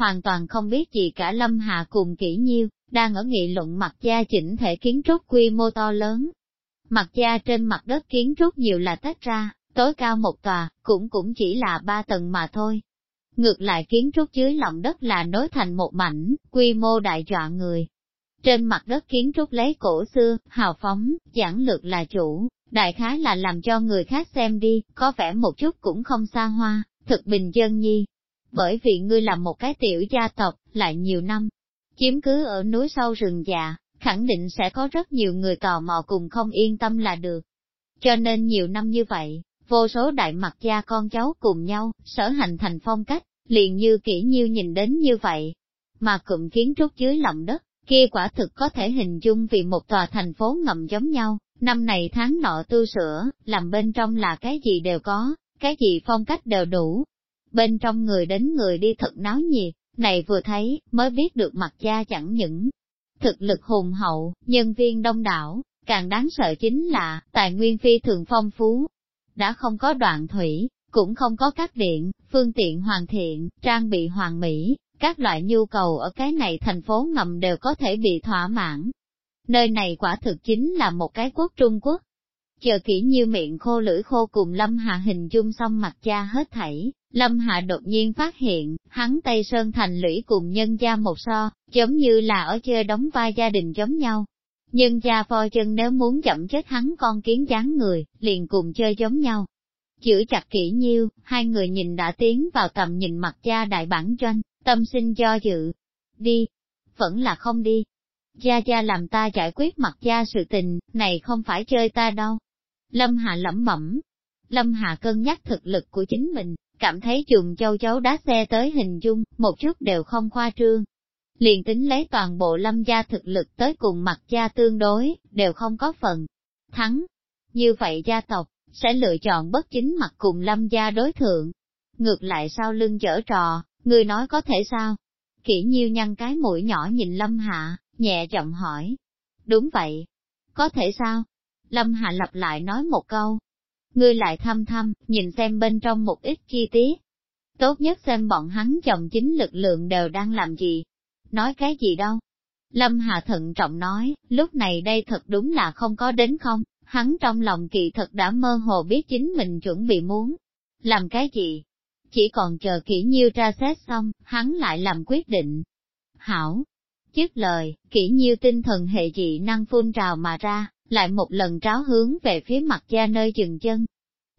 hoàn toàn không biết gì cả Lâm Hà cùng kỹ nhiêu, đang ở nghị luận mặt gia chỉnh thể kiến trúc quy mô to lớn. Mặt gia trên mặt đất kiến trúc nhiều là tách ra, tối cao một tòa, cũng cũng chỉ là ba tầng mà thôi. Ngược lại kiến trúc dưới lòng đất là nối thành một mảnh, quy mô đại dọa người. Trên mặt đất kiến trúc lấy cổ xưa, hào phóng, giản lược là chủ, đại khái là làm cho người khác xem đi, có vẻ một chút cũng không xa hoa, thực bình dân nhi. Bởi vì ngươi là một cái tiểu gia tộc, lại nhiều năm, chiếm cứ ở núi sâu rừng già, khẳng định sẽ có rất nhiều người tò mò cùng không yên tâm là được. Cho nên nhiều năm như vậy, vô số đại mặt gia con cháu cùng nhau, sở hành thành phong cách, liền như kỹ nhiêu nhìn đến như vậy. Mà cụm kiến trúc dưới lòng đất, kia quả thực có thể hình dung vì một tòa thành phố ngầm giống nhau, năm này tháng nọ tu sửa, làm bên trong là cái gì đều có, cái gì phong cách đều đủ. Bên trong người đến người đi thật náo nhiệt, này vừa thấy, mới biết được mặt gia chẳng những thực lực hùng hậu, nhân viên đông đảo, càng đáng sợ chính là, tài nguyên phi thường phong phú. Đã không có đoạn thủy, cũng không có các điện, phương tiện hoàn thiện, trang bị hoàn mỹ, các loại nhu cầu ở cái này thành phố ngầm đều có thể bị thỏa mãn. Nơi này quả thực chính là một cái quốc Trung Quốc. Chờ kỹ như miệng khô lưỡi khô cùng Lâm Hạ hình dung xong mặt cha hết thảy, Lâm Hạ đột nhiên phát hiện, hắn Tây Sơn thành lũy cùng nhân gia một so, giống như là ở chơi đóng vai gia đình giống nhau. Nhân gia pho chân nếu muốn chậm chết hắn con kiến dáng người, liền cùng chơi giống nhau. Chữ chặt kỹ nhiêu, hai người nhìn đã tiến vào tầm nhìn mặt cha đại bản doanh, tâm sinh do dự. Đi, vẫn là không đi. Gia Gia làm ta giải quyết mặt gia sự tình, này không phải chơi ta đâu. Lâm Hạ lẩm bẩm. Lâm Hạ cân nhắc thực lực của chính mình, cảm thấy dùng châu chấu đá xe tới hình dung, một chút đều không khoa trương. Liền tính lấy toàn bộ lâm gia thực lực tới cùng mặt gia tương đối, đều không có phần. Thắng. Như vậy gia tộc, sẽ lựa chọn bất chính mặt cùng lâm gia đối thượng. Ngược lại sau lưng chở trò, người nói có thể sao? Kỷ nhiêu nhăn cái mũi nhỏ nhìn lâm hạ, nhẹ giọng hỏi. Đúng vậy. Có thể sao? Lâm hạ lặp lại nói một câu, ngươi lại thăm thăm, nhìn xem bên trong một ít chi tiết. Tốt nhất xem bọn hắn chồng chính lực lượng đều đang làm gì. Nói cái gì đâu. Lâm Hà thận trọng nói, lúc này đây thật đúng là không có đến không, hắn trong lòng kỳ thật đã mơ hồ biết chính mình chuẩn bị muốn. Làm cái gì? Chỉ còn chờ kỹ nhiêu tra xét xong, hắn lại làm quyết định. Hảo! trước lời, kỹ nhiêu tinh thần hệ dị năng phun trào mà ra, lại một lần tráo hướng về phía mặt gia nơi dừng chân.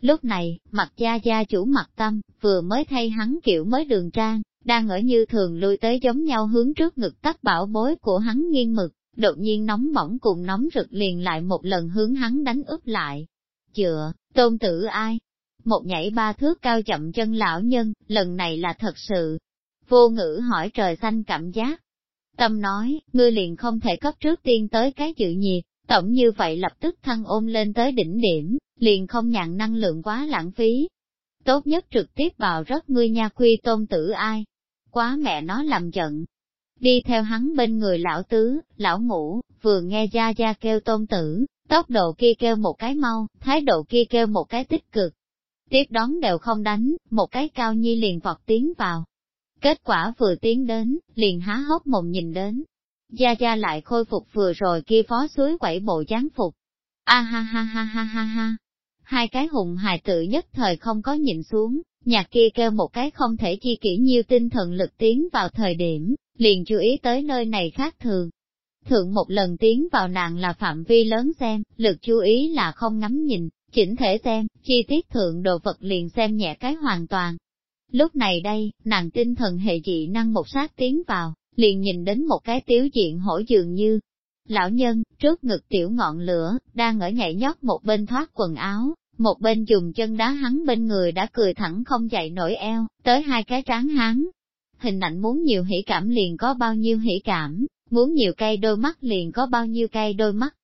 Lúc này, mặt gia gia chủ mặt tâm, vừa mới thay hắn kiểu mới đường trang, đang ở như thường lui tới giống nhau hướng trước ngực tắt bảo bối của hắn nghiêng mực, đột nhiên nóng bỏng cùng nóng rực liền lại một lần hướng hắn đánh úp lại. Chựa, tôn tử ai? Một nhảy ba thước cao chậm chân lão nhân, lần này là thật sự. Vô ngữ hỏi trời xanh cảm giác. Tâm nói, ngươi liền không thể cấp trước tiên tới cái dự nhiệt, Tổng như vậy lập tức thăng ôm lên tới đỉnh điểm, liền không nhàn năng lượng quá lãng phí. Tốt nhất trực tiếp vào rất ngươi nha quy tôn tử ai. Quá mẹ nó làm giận. Đi theo hắn bên người lão tứ, lão ngũ, vừa nghe gia gia kêu tôn tử, tốc độ kia kêu một cái mau, thái độ kia kêu một cái tích cực. Tiếp đón đều không đánh, một cái cao nhi liền vọt tiến vào. Kết quả vừa tiến đến, liền há hốc mồm nhìn đến, Gia Gia lại khôi phục vừa rồi kia phó suối quẩy bộ gián phục. A ha ha ha ha ha ha. Hai cái hùng hài tự nhất thời không có nhìn xuống, nhạc kia kêu một cái không thể chi kỹ nhiêu tinh thần lực tiến vào thời điểm, liền chú ý tới nơi này khác thường. Thượng một lần tiến vào nàng là phạm vi lớn xem, lực chú ý là không ngắm nhìn, chỉnh thể xem, chi tiết thượng đồ vật liền xem nhẹ cái hoàn toàn. Lúc này đây, nàng tinh thần hệ dị năng một sát tiến vào, liền nhìn đến một cái tiếu diện hổ dường như. Lão nhân, trước ngực tiểu ngọn lửa, đang ở nhảy nhót một bên thoát quần áo, một bên dùng chân đá hắn bên người đã cười thẳng không dậy nổi eo, tới hai cái tráng hắn. Hình ảnh muốn nhiều hỉ cảm liền có bao nhiêu hỉ cảm, muốn nhiều cây đôi mắt liền có bao nhiêu cây đôi mắt.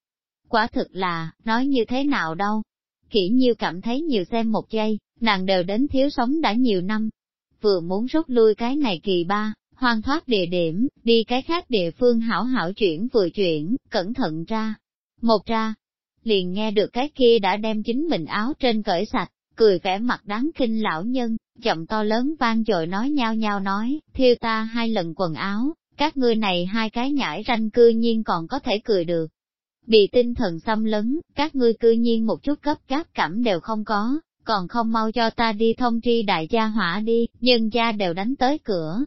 Quả thực là, nói như thế nào đâu. Kỹ nhiêu cảm thấy nhiều xem một giây, nàng đều đến thiếu sống đã nhiều năm. Vừa muốn rút lui cái này kỳ ba, hoang thoát địa điểm, đi cái khác địa phương hảo hảo chuyển vừa chuyển, cẩn thận ra. Một ra, liền nghe được cái kia đã đem chính mình áo trên cởi sạch, cười vẻ mặt đáng kinh lão nhân, giọng to lớn vang dội nói nhau nhau nói, thiêu ta hai lần quần áo, các ngươi này hai cái nhãi ranh cư nhiên còn có thể cười được. Bị tinh thần xâm lấn, các ngươi cư nhiên một chút cấp gáp cảm đều không có, còn không mau cho ta đi thông tri đại gia hỏa đi, nhân gia đều đánh tới cửa.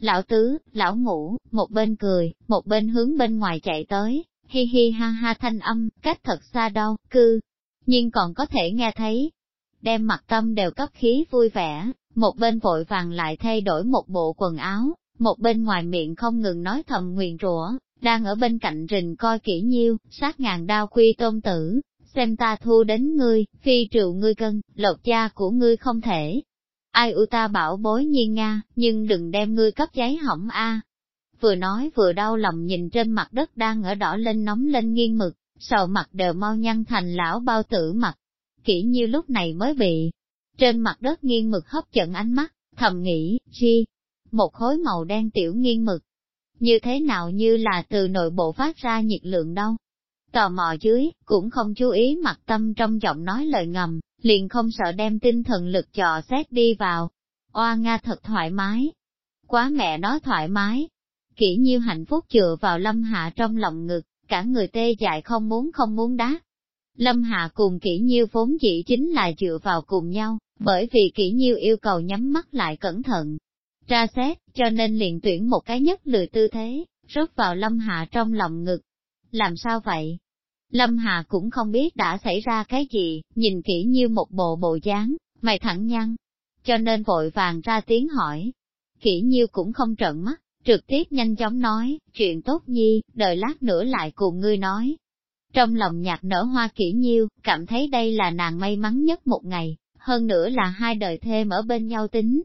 Lão tứ, lão ngũ, một bên cười, một bên hướng bên ngoài chạy tới, hi hi ha ha thanh âm, cách thật xa đâu, cư, nhưng còn có thể nghe thấy. Đem mặt tâm đều cấp khí vui vẻ, một bên vội vàng lại thay đổi một bộ quần áo, một bên ngoài miệng không ngừng nói thầm nguyền rủa, đang ở bên cạnh rình coi kỹ nhiêu, sát ngàn đao quy tôn tử, xem ta thu đến ngươi, phi triệu ngươi cân, lột da của ngươi không thể. Ai u ta bảo bối nhiên Nga, nhưng đừng đem ngươi cấp giấy hỏng a. Vừa nói vừa đau lòng nhìn trên mặt đất đang ở đỏ lên nóng lên nghiêng mực, sầu mặt đều mau nhăn thành lão bao tử mặt. Kỹ như lúc này mới bị, trên mặt đất nghiêng mực hấp dẫn ánh mắt, thầm nghĩ, chi, một khối màu đen tiểu nghiêng mực. Như thế nào như là từ nội bộ phát ra nhiệt lượng đâu. Tò mò dưới, cũng không chú ý mặt tâm trong giọng nói lời ngầm, liền không sợ đem tinh thần lực trò xét đi vào. Oa Nga thật thoải mái. Quá mẹ nó thoải mái. Kỹ nhiêu hạnh phúc chừa vào lâm hạ trong lòng ngực, cả người tê dại không muốn không muốn đá. Lâm Hạ cùng kỹ nhiêu vốn chỉ chính là dựa vào cùng nhau, bởi vì kỹ nhiêu yêu cầu nhắm mắt lại cẩn thận. Tra xét, cho nên liền tuyển một cái nhất lười tư thế, rớt vào Lâm Hạ trong lòng ngực. Làm sao vậy? Lâm Hà cũng không biết đã xảy ra cái gì, nhìn kỹ như một bộ bộ dáng, mày thẳng nhăn. Cho nên vội vàng ra tiếng hỏi. Kỹ nhiêu cũng không trợn mắt, trực tiếp nhanh chóng nói, chuyện tốt nhi, đợi lát nữa lại cùng ngươi nói. Trong lòng nhạc nở hoa kỹ nhiêu, cảm thấy đây là nàng may mắn nhất một ngày, hơn nữa là hai đời thêm ở bên nhau tính.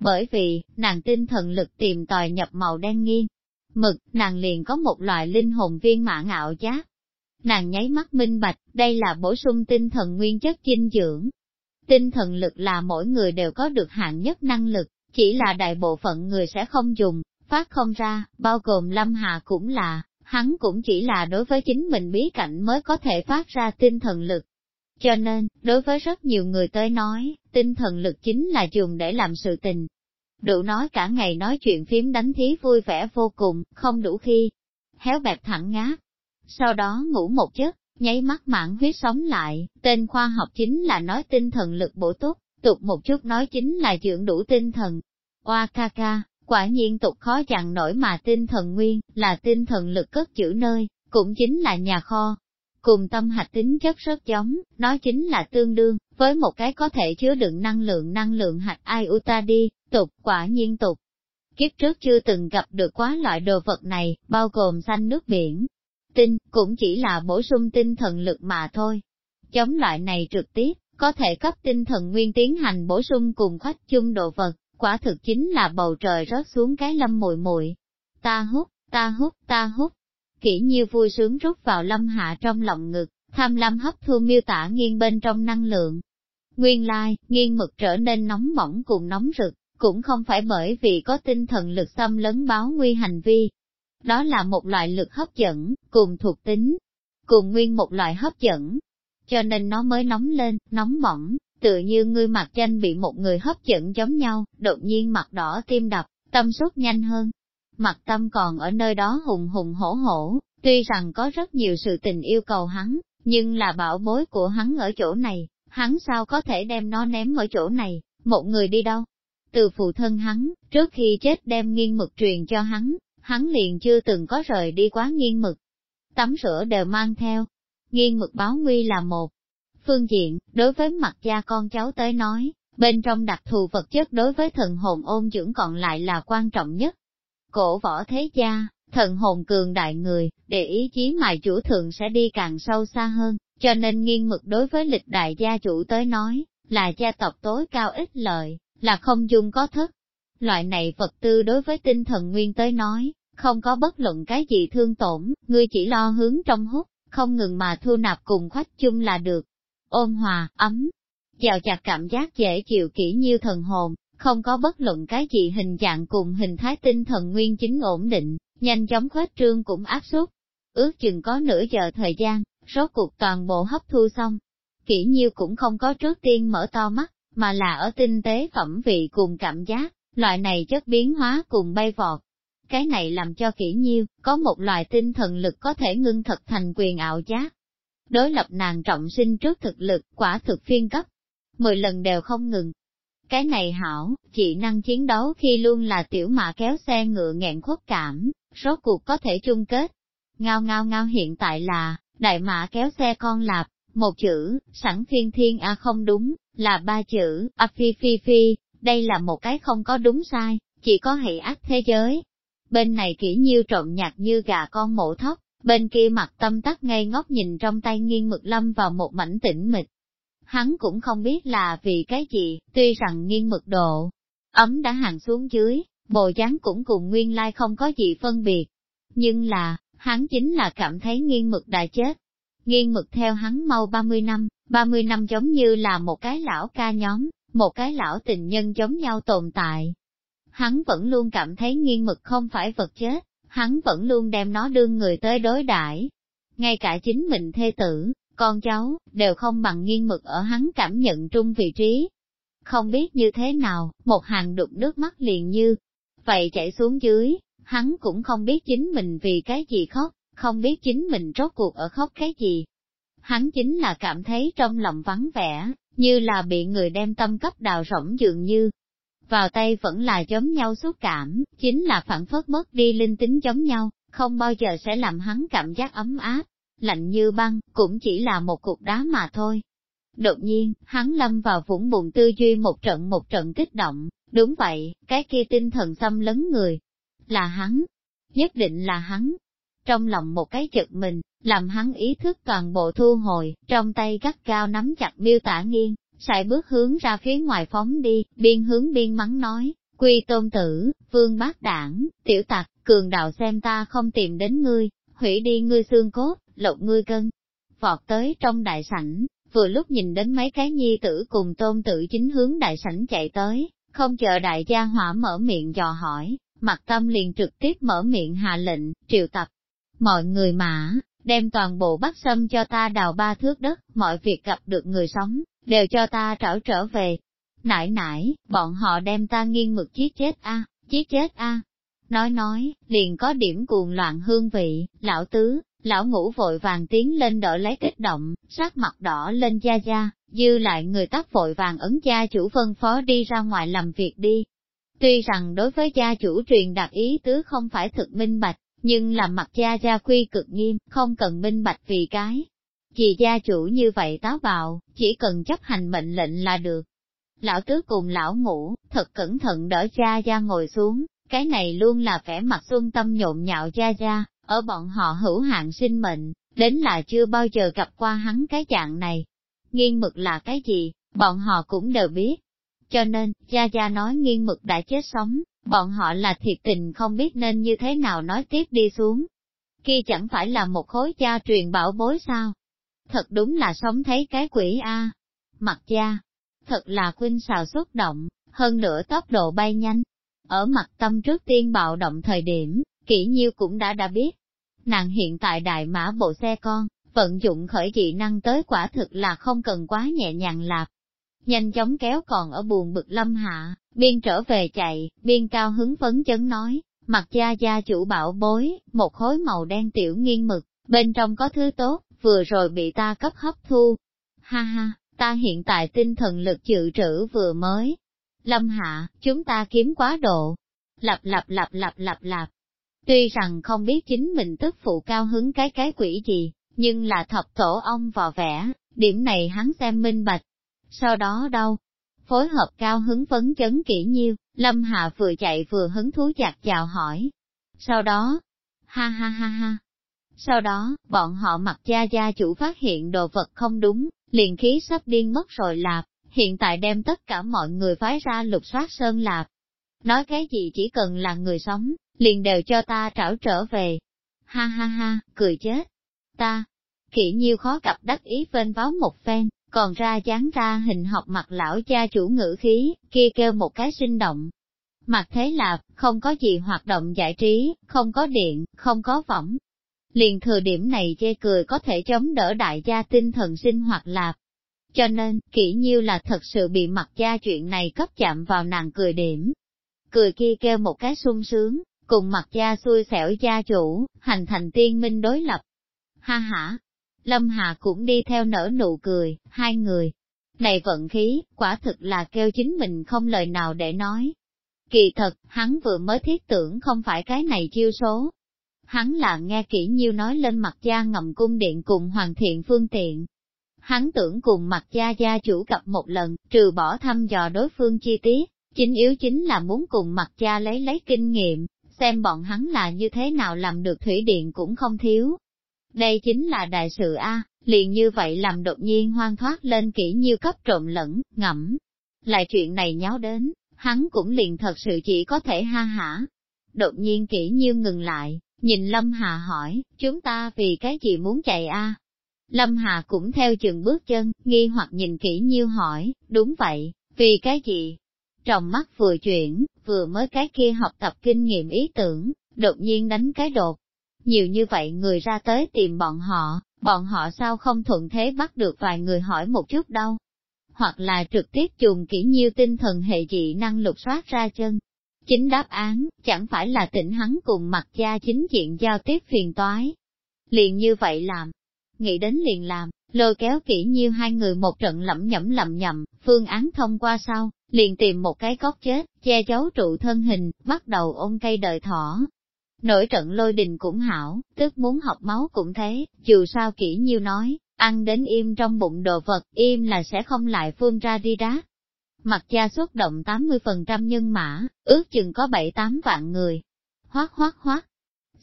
Bởi vì, nàng tinh thần lực tìm tòi nhập màu đen nghiêng. Mực, nàng liền có một loại linh hồn viên mã ngạo giác. Nàng nháy mắt minh bạch, đây là bổ sung tinh thần nguyên chất dinh dưỡng. Tinh thần lực là mỗi người đều có được hạng nhất năng lực, chỉ là đại bộ phận người sẽ không dùng, phát không ra, bao gồm Lâm Hà cũng là, hắn cũng chỉ là đối với chính mình bí cảnh mới có thể phát ra tinh thần lực. Cho nên, đối với rất nhiều người tới nói, tinh thần lực chính là dùng để làm sự tình. Đủ nói cả ngày nói chuyện phím đánh thí vui vẻ vô cùng, không đủ khi, héo bẹp thẳng ngáp. Sau đó ngủ một giấc, nháy mắt mãn huyết sống lại, tên khoa học chính là nói tinh thần lực bổ túc, tục một chút nói chính là dưỡng đủ tinh thần. Oa ca ca, Quả nhiên tục khó chặn nổi mà tinh thần nguyên, là tinh thần lực cất chữ nơi, cũng chính là nhà kho. Cùng tâm hạch tính chất rất giống, nó chính là tương đương, với một cái có thể chứa đựng năng lượng năng lượng hạch iuta đi, tục, quả nhiên tục. Kiếp trước chưa từng gặp được quá loại đồ vật này, bao gồm xanh nước biển. Tinh, cũng chỉ là bổ sung tinh thần lực mà thôi. Chống loại này trực tiếp, có thể cấp tinh thần nguyên tiến hành bổ sung cùng khoách chung đồ vật, quả thực chính là bầu trời rớt xuống cái lâm mùi mùi. Ta hút, ta hút, ta hút. Kỷ nhiêu vui sướng rút vào lâm hạ trong lòng ngực, tham lam hấp thu miêu tả nghiêng bên trong năng lượng. Nguyên lai, nghiêng mực trở nên nóng bỏng cùng nóng rực, cũng không phải bởi vì có tinh thần lực xâm lấn báo nguy hành vi. Đó là một loại lực hấp dẫn, cùng thuộc tính, cùng nguyên một loại hấp dẫn. Cho nên nó mới nóng lên, nóng bỏng, tự như ngươi mặt tranh bị một người hấp dẫn giống nhau, đột nhiên mặt đỏ tim đập, tâm sốt nhanh hơn. Mặt tâm còn ở nơi đó hùng hùng hổ hổ, tuy rằng có rất nhiều sự tình yêu cầu hắn, nhưng là bảo bối của hắn ở chỗ này, hắn sao có thể đem nó ném ở chỗ này, một người đi đâu? Từ phụ thân hắn, trước khi chết đem nghiên mực truyền cho hắn, hắn liền chưa từng có rời đi quá nghiêng mực. Tắm rửa đều mang theo. Nghiêng mực báo nguy là một, phương diện, đối với mặt gia con cháu tới nói, bên trong đặc thù vật chất đối với thần hồn ôn dưỡng còn lại là quan trọng nhất. Cổ võ thế gia, thần hồn cường đại người, để ý chí mài chủ thường sẽ đi càng sâu xa hơn, cho nên nghiêng mực đối với lịch đại gia chủ tới nói, là gia tộc tối cao ít lợi, là không dung có thất. Loại này vật tư đối với tinh thần nguyên tới nói, không có bất luận cái gì thương tổn, ngươi chỉ lo hướng trong hút, không ngừng mà thu nạp cùng khoách chung là được ôn hòa, ấm, chào chặt cảm giác dễ chịu kỹ như thần hồn, không có bất luận cái gì hình dạng cùng hình thái tinh thần nguyên chính ổn định, nhanh chóng khuếch trương cũng áp suất. Ước chừng có nửa giờ thời gian, rốt cuộc toàn bộ hấp thu xong. kỹ nhiêu cũng không có trước tiên mở to mắt, mà là ở tinh tế phẩm vị cùng cảm giác, loại này chất biến hóa cùng bay vọt. Cái này làm cho kỹ nhiêu, có một loại tinh thần lực có thể ngưng thật thành quyền ảo giác. Đối lập nàng trọng sinh trước thực lực, quả thực phiên cấp, mười lần đều không ngừng. Cái này hảo, chị năng chiến đấu khi luôn là tiểu mã kéo xe ngựa nghẹn khuất cảm, rốt cuộc có thể chung kết. Ngao ngao ngao hiện tại là, đại mã kéo xe con lạp, một chữ, sẵn phiên thiên a không đúng, là ba chữ, a phi phi phi, đây là một cái không có đúng sai, chỉ có hệ ác thế giới. Bên này kỹ nhiêu trộn nhạt như gà con mổ thóc, bên kia mặt tâm tắc ngây ngốc nhìn trong tay nghiêng mực lâm vào một mảnh tĩnh mịch. Hắn cũng không biết là vì cái gì, tuy rằng nghiêng mực độ, ấm đã hàng xuống dưới, bộ dáng cũng cùng nguyên lai không có gì phân biệt. Nhưng là, hắn chính là cảm thấy nghiêng mực đã chết. Nghiêng mực theo hắn mau 30 năm, 30 năm giống như là một cái lão ca nhóm, một cái lão tình nhân giống nhau tồn tại. Hắn vẫn luôn cảm thấy nghiêng mực không phải vật chết, hắn vẫn luôn đem nó đương người tới đối đãi Ngay cả chính mình thê tử, con cháu, đều không bằng nghiêng mực ở hắn cảm nhận trung vị trí. Không biết như thế nào, một hàng đục nước mắt liền như, vậy chảy xuống dưới, hắn cũng không biết chính mình vì cái gì khóc, không biết chính mình rốt cuộc ở khóc cái gì. Hắn chính là cảm thấy trong lòng vắng vẻ, như là bị người đem tâm cấp đào rỗng dường như. Vào tay vẫn là giống nhau xúc cảm, chính là phản phất mất đi linh tính giống nhau, không bao giờ sẽ làm hắn cảm giác ấm áp, lạnh như băng, cũng chỉ là một cục đá mà thôi. Đột nhiên, hắn lâm vào vũng bùn tư duy một trận một trận kích động, đúng vậy, cái kia tinh thần xâm lấn người. Là hắn, nhất định là hắn. Trong lòng một cái chật mình, làm hắn ý thức toàn bộ thu hồi, trong tay gắt cao nắm chặt miêu tả nghiêng, sải bước hướng ra phía ngoài phóng đi, biên hướng biên mắng nói, quy tôn tử, vương bác đảng, tiểu tặc, cường đạo xem ta không tìm đến ngươi, hủy đi ngươi xương cốt, lột ngươi cân. Vọt tới trong đại sảnh, vừa lúc nhìn đến mấy cái nhi tử cùng tôn tử chính hướng đại sảnh chạy tới, không chờ đại gia hỏa mở miệng dò hỏi, mặt tâm liền trực tiếp mở miệng hạ lệnh, triệu tập. Mọi người mã, đem toàn bộ bắt xâm cho ta đào ba thước đất, mọi việc gặp được người sống, đều cho ta trở trở về. Nãy nãy, bọn họ đem ta nghiêng mực giết chết a, giết chết a. Nói nói, liền có điểm cuồng loạn hương vị, lão tứ, lão ngũ vội vàng tiến lên đỡ lấy kích động, sắc mặt đỏ lên da da, dư lại người tắt vội vàng ấn gia chủ phân phó đi ra ngoài làm việc đi. Tuy rằng đối với gia chủ truyền đạt ý tứ không phải thực minh bạch, nhưng làm mặt gia gia quy cực nghiêm, không cần minh bạch vì cái. Vì gia chủ như vậy táo bạo, chỉ cần chấp hành mệnh lệnh là được. Lão tứ cùng lão ngủ, thật cẩn thận đỡ cha gia ngồi xuống, cái này luôn là vẻ mặt xuân tâm nhộn nhạo gia gia, ở bọn họ hữu hạn sinh mệnh, đến là chưa bao giờ gặp qua hắn cái dạng này. Nghiên mực là cái gì, bọn họ cũng đều biết. Cho nên, Gia Gia nói nghiên mực đã chết sống, bọn họ là thiệt tình không biết nên như thế nào nói tiếp đi xuống. Kia chẳng phải là một khối cha truyền bảo bối sao? Thật đúng là sống thấy cái quỷ A. Mặt gia thật là khuynh xào xúc động, hơn nữa tốc độ bay nhanh. Ở mặt tâm trước tiên bạo động thời điểm, kỹ nhiêu cũng đã đã biết. Nàng hiện tại đại mã bộ xe con, vận dụng khởi dị năng tới quả thực là không cần quá nhẹ nhàng lạp. Nhanh chóng kéo còn ở buồn bực lâm hạ, biên trở về chạy, biên cao hứng phấn chấn nói, mặt gia gia chủ bảo bối, một khối màu đen tiểu nghiêng mực, bên trong có thứ tốt, vừa rồi bị ta cấp hấp thu. Ha ha, ta hiện tại tinh thần lực dự trữ vừa mới. Lâm hạ, chúng ta kiếm quá độ. Lặp lặp lặp lặp lặp lặp. Tuy rằng không biết chính mình tức phụ cao hứng cái cái quỷ gì, nhưng là thập tổ ông vò vẽ, điểm này hắn xem minh bạch. Sau đó đâu, phối hợp cao hứng phấn chấn kỹ nhiêu, Lâm Hạ vừa chạy vừa hứng thú chặt chào hỏi. Sau đó, ha ha ha ha. Sau đó, bọn họ mặc gia gia chủ phát hiện đồ vật không đúng, liền khí sắp điên mất rồi lạp, hiện tại đem tất cả mọi người phái ra lục soát sơn lạp. Nói cái gì chỉ cần là người sống, liền đều cho ta trảo trở về. Ha ha ha, cười chết. Ta, kỹ nhiêu khó gặp đắc ý vên váo một phen, còn ra chán ra hình học mặt lão cha chủ ngữ khí, kia kêu một cái sinh động. Mặt thế lạp không có gì hoạt động giải trí, không có điện, không có võng. Liền thừa điểm này chê cười có thể chống đỡ đại gia tinh thần sinh hoạt lạp. Cho nên, kỹ nhiêu là thật sự bị mặt gia chuyện này cấp chạm vào nàng cười điểm. Cười kia kêu một cái sung sướng, cùng mặt gia xui xẻo gia chủ, hành thành tiên minh đối lập. Ha ha! Lâm Hà cũng đi theo nở nụ cười, hai người. Này vận khí, quả thực là kêu chính mình không lời nào để nói. Kỳ thật, hắn vừa mới thiết tưởng không phải cái này chiêu số. Hắn là nghe kỹ nhiêu nói lên mặt gia ngầm cung điện cùng hoàn thiện phương tiện. Hắn tưởng cùng mặt gia gia chủ gặp một lần, trừ bỏ thăm dò đối phương chi tiết, chính yếu chính là muốn cùng mặt gia lấy lấy kinh nghiệm, xem bọn hắn là như thế nào làm được thủy điện cũng không thiếu. Đây chính là đại sự A, liền như vậy làm đột nhiên hoang thoát lên kỹ nhiêu cấp trộm lẫn, ngẫm. Lại chuyện này nháo đến, hắn cũng liền thật sự chỉ có thể ha hả. Đột nhiên kỹ nhiêu ngừng lại, nhìn Lâm Hà hỏi, chúng ta vì cái gì muốn chạy a? Lâm Hà cũng theo chừng bước chân, nghi hoặc nhìn kỹ nhiêu hỏi, đúng vậy, vì cái gì? Trong mắt vừa chuyển, vừa mới cái kia học tập kinh nghiệm ý tưởng, đột nhiên đánh cái đột. Nhiều như vậy người ra tới tìm bọn họ, bọn họ sao không thuận thế bắt được vài người hỏi một chút đâu hoặc là trực tiếp dùng kỹ nhiêu tinh thần hệ dị năng lục soát ra chân. Chính đáp án, chẳng phải là tỉnh hắn cùng mặt gia chính diện giao tiếp phiền toái. Liền như vậy làm, nghĩ đến liền làm, lôi kéo kỹ nhiêu hai người một trận lẩm nhẩm lẩm nhẩm, phương án thông qua sau, liền tìm một cái góc chết, che giấu trụ thân hình, bắt đầu ôm cây đợi thỏ. Nổi trận lôi đình cũng hảo, tức muốn học máu cũng thế, dù sao kỹ nhiêu nói, Ăn đến im trong bụng đồ vật, im là sẽ không lại phương ra đi đá. Mặt cha xuất động 80% nhân mã, ước chừng có 7-8 vạn người. Hoác hoác hoác.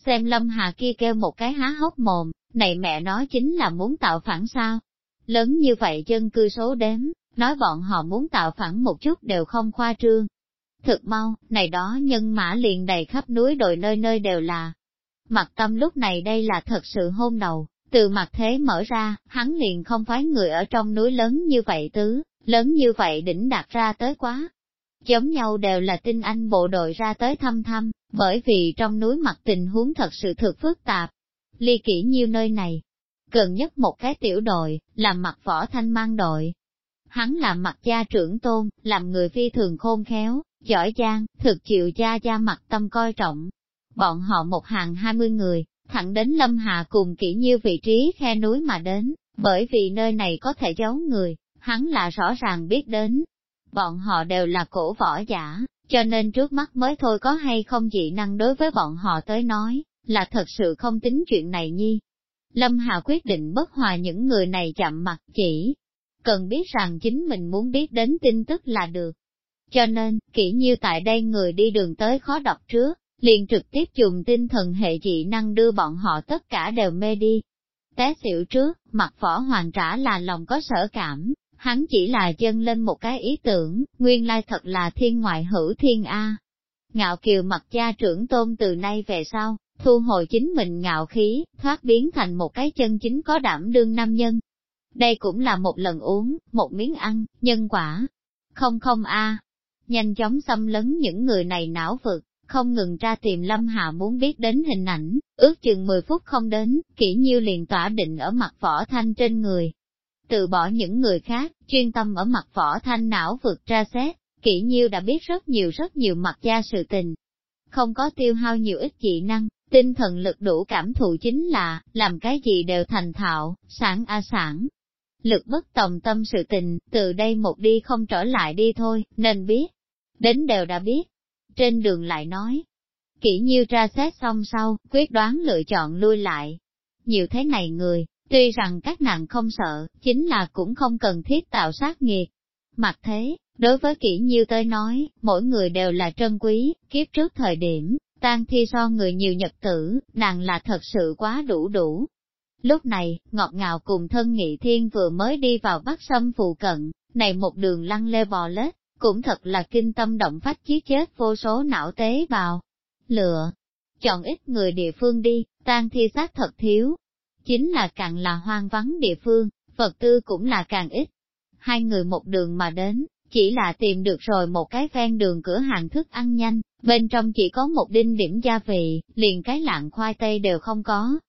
Xem Lâm Hà kia kêu một cái há hốc mồm, này mẹ nó chính là muốn tạo phản sao. Lớn như vậy chân cư số đếm, nói bọn họ muốn tạo phản một chút đều không khoa trương. Thực mau, này đó nhân mã liền đầy khắp núi đồi nơi nơi đều là. Mặt tâm lúc này đây là thật sự hôn đầu, từ mặt thế mở ra, hắn liền không phái người ở trong núi lớn như vậy tứ, lớn như vậy đỉnh đạt ra tới quá. Giống nhau đều là tinh anh bộ đội ra tới thăm thăm, bởi vì trong núi mặt tình huống thật sự thực phức tạp. Ly kỷ nhiêu nơi này, gần nhất một cái tiểu đội, làm mặt võ thanh mang đội. Hắn làm mặt gia trưởng tôn, làm người phi thường khôn khéo, giỏi giang, thực chịu cha gia mặt tâm coi trọng. Bọn họ một hàng hai mươi người, thẳng đến Lâm Hà cùng kỹ nhiêu vị trí khe núi mà đến, bởi vì nơi này có thể giấu người, hắn là rõ ràng biết đến. Bọn họ đều là cổ võ giả, cho nên trước mắt mới thôi có hay không dị năng đối với bọn họ tới nói, là thật sự không tính chuyện này nhi. Lâm Hà quyết định bất hòa những người này chậm mặt chỉ, cần biết rằng chính mình muốn biết đến tin tức là được. Cho nên, kỹ như tại đây người đi đường tới khó đọc trước, liền trực tiếp dùng tinh thần hệ dị năng đưa bọn họ tất cả đều mê đi. Té xỉu trước, mặt võ hoàng trả là lòng có sở cảm, hắn chỉ là dâng lên một cái ý tưởng, nguyên lai thật là thiên ngoại hữu thiên A. Ngạo kiều mặt cha trưởng tôn từ nay về sau, thu hồi chính mình ngạo khí, thoát biến thành một cái chân chính có đảm đương nam nhân. Đây cũng là một lần uống, một miếng ăn, nhân quả. Không không a Nhanh chóng xâm lấn những người này não vực, không ngừng ra tìm Lâm hạ muốn biết đến hình ảnh, ước chừng 10 phút không đến, kỹ nhiêu liền tỏa định ở mặt võ thanh trên người. Từ bỏ những người khác, chuyên tâm ở mặt võ thanh não vượt ra xét, kỹ nhiêu đã biết rất nhiều rất nhiều mặt gia sự tình. Không có tiêu hao nhiều ít dị năng, tinh thần lực đủ cảm thụ chính là, làm cái gì đều thành thạo, sản a sản. Lực bất tòng tâm sự tình, từ đây một đi không trở lại đi thôi, nên biết. Đến đều đã biết, trên đường lại nói. Kỹ nhiêu ra xét xong sau, quyết đoán lựa chọn lui lại. Nhiều thế này người, tuy rằng các nàng không sợ, chính là cũng không cần thiết tạo sát nghiệt. Mặt thế, đối với kỹ nhiêu tới nói, mỗi người đều là trân quý, kiếp trước thời điểm, tan thi so người nhiều nhật tử, nàng là thật sự quá đủ đủ. Lúc này, ngọt ngào cùng thân nghị thiên vừa mới đi vào bắc sâm phụ cận, này một đường lăn lê bò lết, cũng thật là kinh tâm động phách chiết chết vô số não tế bào. Lựa, chọn ít người địa phương đi, tan thi xác thật thiếu. Chính là càng là hoang vắng địa phương, vật tư cũng là càng ít. Hai người một đường mà đến, chỉ là tìm được rồi một cái ven đường cửa hàng thức ăn nhanh, bên trong chỉ có một đinh điểm gia vị, liền cái lạng khoai tây đều không có.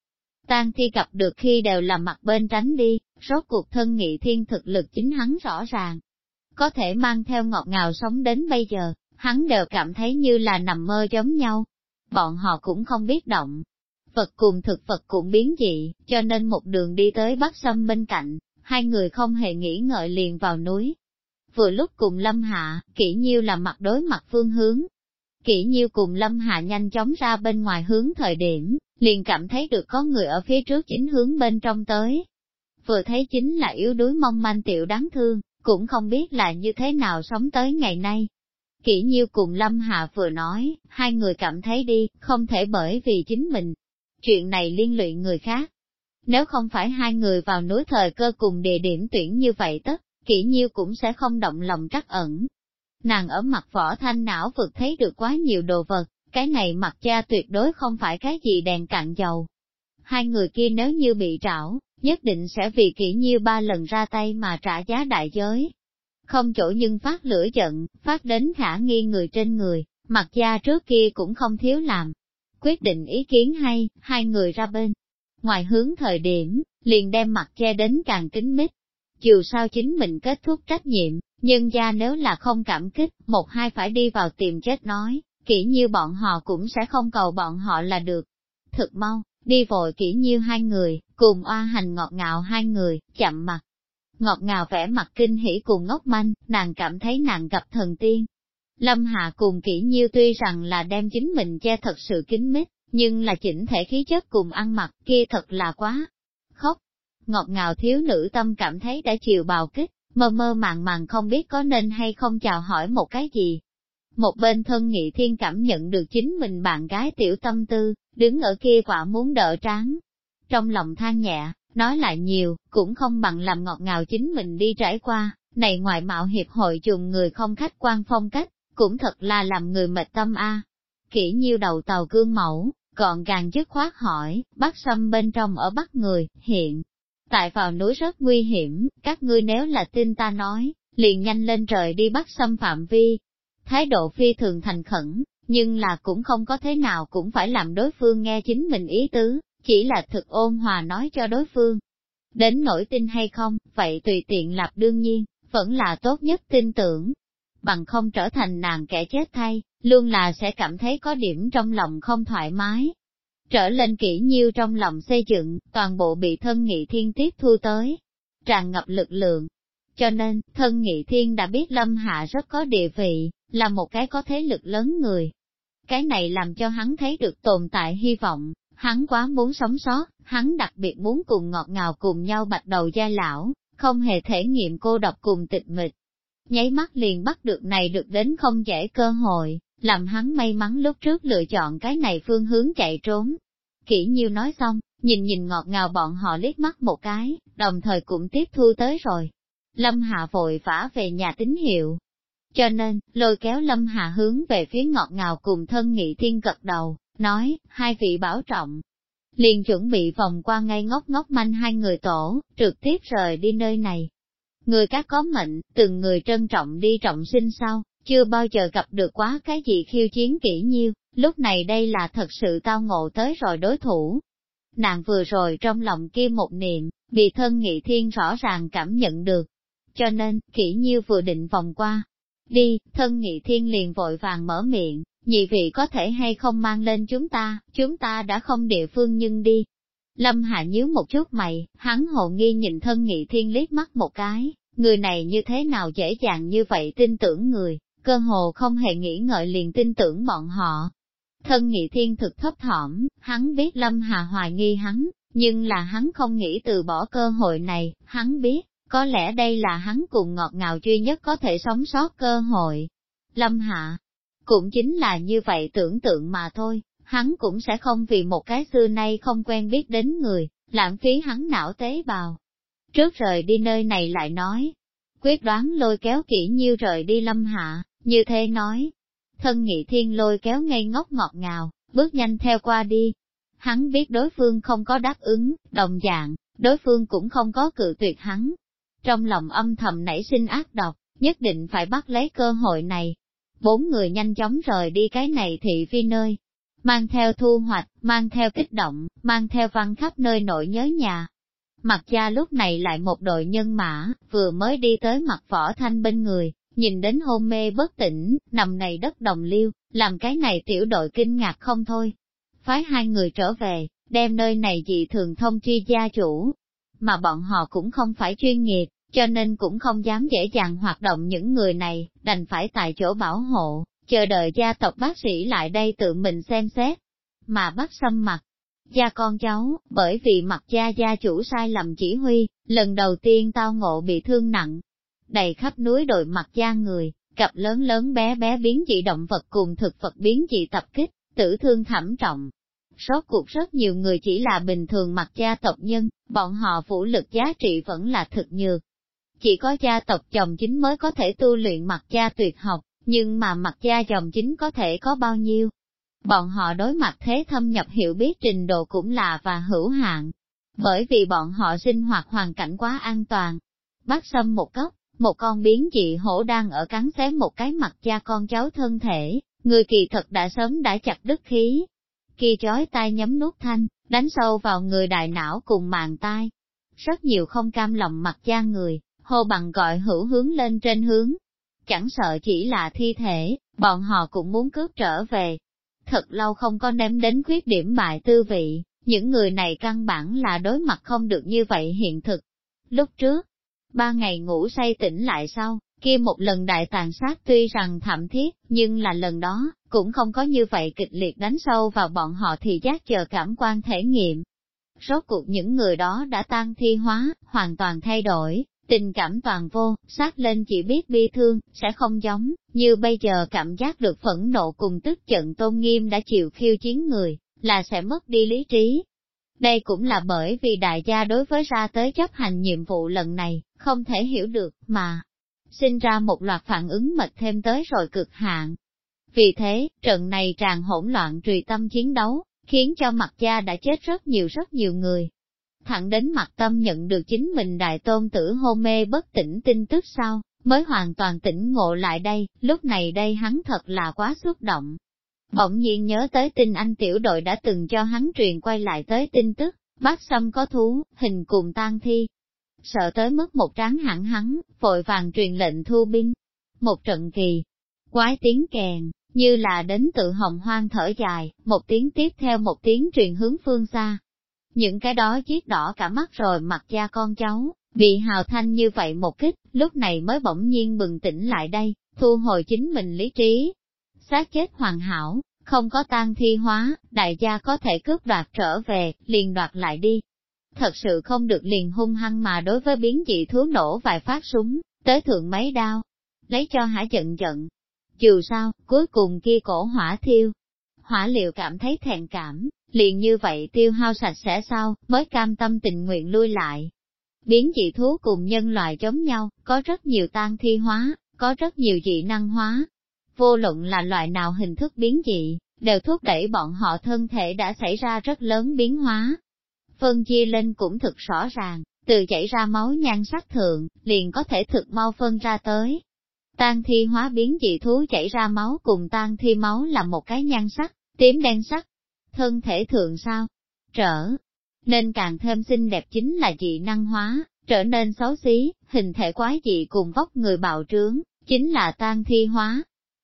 Tang thi gặp được khi đều là mặt bên tránh đi, rốt cuộc thân nghị thiên thực lực chính hắn rõ ràng. Có thể mang theo ngọt ngào sống đến bây giờ, hắn đều cảm thấy như là nằm mơ giống nhau. Bọn họ cũng không biết động. Vật cùng thực vật cũng biến dị, cho nên một đường đi tới Bắc Sâm bên cạnh, hai người không hề nghĩ ngợi liền vào núi. Vừa lúc cùng Lâm Hạ, kỹ nhiêu là mặt đối mặt phương hướng. Kỹ nhiêu cùng Lâm Hạ nhanh chóng ra bên ngoài hướng thời điểm, liền cảm thấy được có người ở phía trước chính hướng bên trong tới. Vừa thấy chính là yếu đuối mong manh tiểu đáng thương, cũng không biết là như thế nào sống tới ngày nay. Kỷ nhiêu cùng Lâm Hạ vừa nói, hai người cảm thấy đi, không thể bởi vì chính mình. Chuyện này liên lụy người khác. Nếu không phải hai người vào núi thời cơ cùng địa điểm tuyển như vậy tất, kỹ nhiêu cũng sẽ không động lòng trắc ẩn. Nàng ở mặt võ thanh não vượt thấy được quá nhiều đồ vật, cái này mặt cha tuyệt đối không phải cái gì đèn cạn dầu. Hai người kia nếu như bị trảo, nhất định sẽ vì kỹ nhiêu ba lần ra tay mà trả giá đại giới. Không chỗ nhưng phát lửa giận, phát đến khả nghi người trên người, mặt gia trước kia cũng không thiếu làm. Quyết định ý kiến hay, hai người ra bên. Ngoài hướng thời điểm, liền đem mặt che đến càng kính mít. Dù sao chính mình kết thúc trách nhiệm, nhưng gia nếu là không cảm kích, một hai phải đi vào tìm chết nói, kỹ như bọn họ cũng sẽ không cầu bọn họ là được. Thực mau, đi vội kỹ như hai người, cùng oa hành ngọt ngào hai người, chậm mặt. Ngọt ngào vẻ mặt kinh hỉ cùng ngốc manh, nàng cảm thấy nàng gặp thần tiên. Lâm Hạ cùng kỹ nhiêu tuy rằng là đem chính mình che thật sự kín mít, nhưng là chỉnh thể khí chất cùng ăn mặc kia thật là quá. Khóc, ngọt ngào thiếu nữ tâm cảm thấy đã chịu bào kích, mơ mơ màng màng không biết có nên hay không chào hỏi một cái gì, một bên thân nghị thiên cảm nhận được chính mình bạn gái tiểu tâm tư, đứng ở kia quả muốn đỡ tráng. Trong lòng than nhẹ, nói lại nhiều, cũng không bằng làm ngọt ngào chính mình đi trải qua, này ngoại mạo hiệp hội dùng người không khách quan phong cách, cũng thật là làm người mệt tâm a. Kỹ nhiêu đầu tàu cương mẫu, gọn gàng dứt khoát hỏi, bắt xâm bên trong ở bắt người, hiện. Tại vào núi rất nguy hiểm, các ngươi nếu là tin ta nói, liền nhanh lên trời đi bắt xâm phạm vi, thái độ phi thường thành khẩn, nhưng là cũng không có thế nào cũng phải làm đối phương nghe chính mình ý tứ, chỉ là thực ôn hòa nói cho đối phương. Đến nổi tin hay không, vậy tùy tiện lập đương nhiên, vẫn là tốt nhất tin tưởng. Bằng không trở thành nàng kẻ chết thay, luôn là sẽ cảm thấy có điểm trong lòng không thoải mái. Trở lên kỹ nhiêu trong lòng xây dựng, toàn bộ bị thân nghị thiên tiếp thu tới, tràn ngập lực lượng. Cho nên, thân nghị thiên đã biết Lâm Hạ rất có địa vị, là một cái có thế lực lớn người. Cái này làm cho hắn thấy được tồn tại hy vọng, hắn quá muốn sống sót, hắn đặc biệt muốn cùng ngọt ngào cùng nhau bạch đầu gia lão, không hề thể nghiệm cô độc cùng tịch mịch. Nháy mắt liền bắt được này được đến không dễ cơ hội, làm hắn may mắn lúc trước lựa chọn cái này phương hướng chạy trốn. Kỷ nhiêu nói xong, nhìn nhìn ngọt ngào bọn họ liếc mắt một cái, đồng thời cũng tiếp thu tới rồi. Lâm Hạ vội vã về nhà tín hiệu, cho nên, lôi kéo Lâm Hà hướng về phía ngọt ngào cùng thân nghị thiên cật đầu, nói, hai vị bảo trọng. Liền chuẩn bị vòng qua ngay ngốc ngốc manh hai người tổ, trực tiếp rời đi nơi này. Người các có mệnh, từng người trân trọng đi trọng sinh sau, chưa bao giờ gặp được quá cái gì khiêu chiến kỹ nhiêu, lúc này đây là thật sự tao ngộ tới rồi đối thủ. Nàng vừa rồi trong lòng kia một niệm, bị thân nghị thiên rõ ràng cảm nhận được. Cho nên, kỹ nhiêu vừa định vòng qua, Đi, thân nghị thiên liền vội vàng mở miệng, nhị vị có thể hay không mang lên chúng ta, chúng ta đã không địa phương nhưng đi. Lâm Hạ nhíu một chút mày, hắn hồ nghi nhìn thân nghị thiên liếc mắt một cái, người này như thế nào dễ dàng như vậy tin tưởng người, cơ hồ không hề nghĩ ngợi liền tin tưởng bọn họ. Thân nghị thiên thực thấp thỏm, hắn biết Lâm Hà hoài nghi hắn, nhưng là hắn không nghĩ từ bỏ cơ hội này, hắn biết, có lẽ đây là hắn cùng ngọt ngào duy nhất có thể sống sót cơ hội. Lâm Hạ, cũng chính là như vậy tưởng tượng mà thôi, hắn cũng sẽ không vì một cái xưa nay không quen biết đến người, lãng phí hắn não tế bào. Trước rời đi nơi này lại nói, quyết đoán lôi kéo kỹ nhiêu rời đi lâm hạ, như thế nói. Thân nghị thiên lôi kéo ngây ngốc ngọt ngào, bước nhanh theo qua đi. Hắn biết đối phương không có đáp ứng, đồng dạng, đối phương cũng không có cự tuyệt hắn, trong lòng âm thầm nảy sinh ác độc, nhất định phải bắt lấy cơ hội này. Bốn người nhanh chóng rời đi cái này thị phi nơi mang theo thu hoạch, mang theo kích động, mang theo văn khắp nơi nỗi nhớ nhà. Mặt cha lúc này lại một đội nhân mã, vừa mới đi tới mặt võ thanh bên người, nhìn đến hôn mê bất tỉnh, nằm này đất đồng liêu, làm cái này tiểu đội kinh ngạc không thôi. Phái hai người trở về, đem nơi này dị thường thông chi gia chủ, mà bọn họ cũng không phải chuyên nghiệp, cho nên cũng không dám dễ dàng hoạt động những người này, đành phải tại chỗ bảo hộ, chờ đợi gia tộc bác sĩ lại đây tự mình xem xét. Mà bắt xâm mặt, gia con cháu, bởi vì mặt gia gia chủ sai lầm chỉ huy, lần đầu tiên tao ngộ bị thương nặng. Đầy khắp núi đồi mặt gia người, cặp lớn lớn bé bé biến dị động vật cùng thực vật biến dị tập kích, tử thương thảm trọng. Rốt cuộc rất nhiều người chỉ là bình thường mặt gia tộc nhân, bọn họ vũ lực giá trị vẫn là thực nhược. Chỉ có gia tộc chồng chính mới có thể tu luyện mặt gia tuyệt học, nhưng mà mặt gia chồng chính có thể có bao nhiêu. Bọn họ đối mặt thế thâm nhập hiểu biết trình độ cũng là và hữu hạn, bởi vì bọn họ sinh hoạt hoàn cảnh quá an toàn. Bắt xâm một góc, một con biến dị hổ đang ở cắn xé một cái mặt cha con cháu thân thể, người kỳ thật đã sớm đã chặt đứt khí. Kia chói tai nhấm nút thanh, đánh sâu vào người đại não cùng màng tai. Rất nhiều không cam lòng mặt cha người, hô bằng gọi hữu hướng lên trên hướng. Chẳng sợ chỉ là thi thể, bọn họ cũng muốn cướp trở về. Thật lâu không có ném đến khuyết điểm bại tư vị, những người này căn bản là đối mặt không được như vậy hiện thực. Lúc trước, ba ngày ngủ say tỉnh lại sau, kia một lần đại tàn sát tuy rằng thảm thiết, nhưng là lần đó, cũng không có như vậy kịch liệt đánh sâu vào bọn họ thì giác chờ cảm quan thể nghiệm. Rốt cuộc những người đó đã tan thi hóa, hoàn toàn thay đổi, tình cảm toàn vô, sát lên chỉ biết bi thương, sẽ không giống, như bây giờ cảm giác được phẫn nộ cùng tức giận tôn nghiêm đã chịu khiêu chiến người, là sẽ mất đi lý trí, đây cũng là bởi vì đại gia đối với ra tới chấp hành nhiệm vụ lần này, không thể hiểu được, mà sinh ra một loạt phản ứng mệt thêm tới rồi cực hạn. Vì thế, trận này tràn hỗn loạn trùy tâm chiến đấu, khiến cho mặt gia đã chết rất nhiều rất nhiều người. Thẳng đến mặt tâm nhận được chính mình đại tôn tử hôn mê bất tỉnh tin tức sau, mới hoàn toàn tỉnh ngộ lại đây, lúc này đây hắn thật là quá xúc động, Bỗng nhiên nhớ tới tin anh tiểu đội đã từng cho hắn truyền quay lại tới tin tức, bác xâm có thú, hình cùng tan thi. Sợ tới mức một tráng hẳn hắn, vội vàng truyền lệnh thu binh. Một trận kỳ, quái tiếng kèn, như là đến tự hồng hoang thở dài, một tiếng tiếp theo một tiếng truyền hướng phương xa. Những cái đó giết đỏ cả mắt rồi mặt cha con cháu, bị hào thanh như vậy một kích, lúc này mới bỗng nhiên bừng tỉnh lại đây, thu hồi chính mình lý trí, xác chết hoàn hảo, không có tan thi hóa, đại gia có thể cướp đoạt trở về, liền đoạt lại đi. Thật sự không được liền hung hăng mà đối với biến dị thú nổ vài phát súng, tới thượng mấy đao, lấy cho hả giận giận. Dù sao, cuối cùng kia cổ hỏa thiêu, hỏa liệu cảm thấy thẹn cảm, liền như vậy tiêu hao sạch sẽ sau mới cam tâm tình nguyện lui lại. Biến dị thú cùng nhân loại giống nhau, có rất nhiều tan thi hóa, có rất nhiều dị năng hóa, vô luận là loại nào hình thức biến dị, đều thúc đẩy bọn họ thân thể đã xảy ra rất lớn biến hóa. Phân chia lên cũng thực rõ ràng, từ chảy ra máu nhan sắc thượng, liền có thể thực mau phân ra tới. Tan thi hóa biến dị thú chảy ra máu cùng tan thi máu là một cái nhan sắc, tím đen sắc. Thân thể thượng sao? Trở. Nên càng thêm xinh đẹp chính là dị năng hóa, trở nên xấu xí, hình thể quái dị cùng vóc người bạo trướng, chính là tan thi hóa,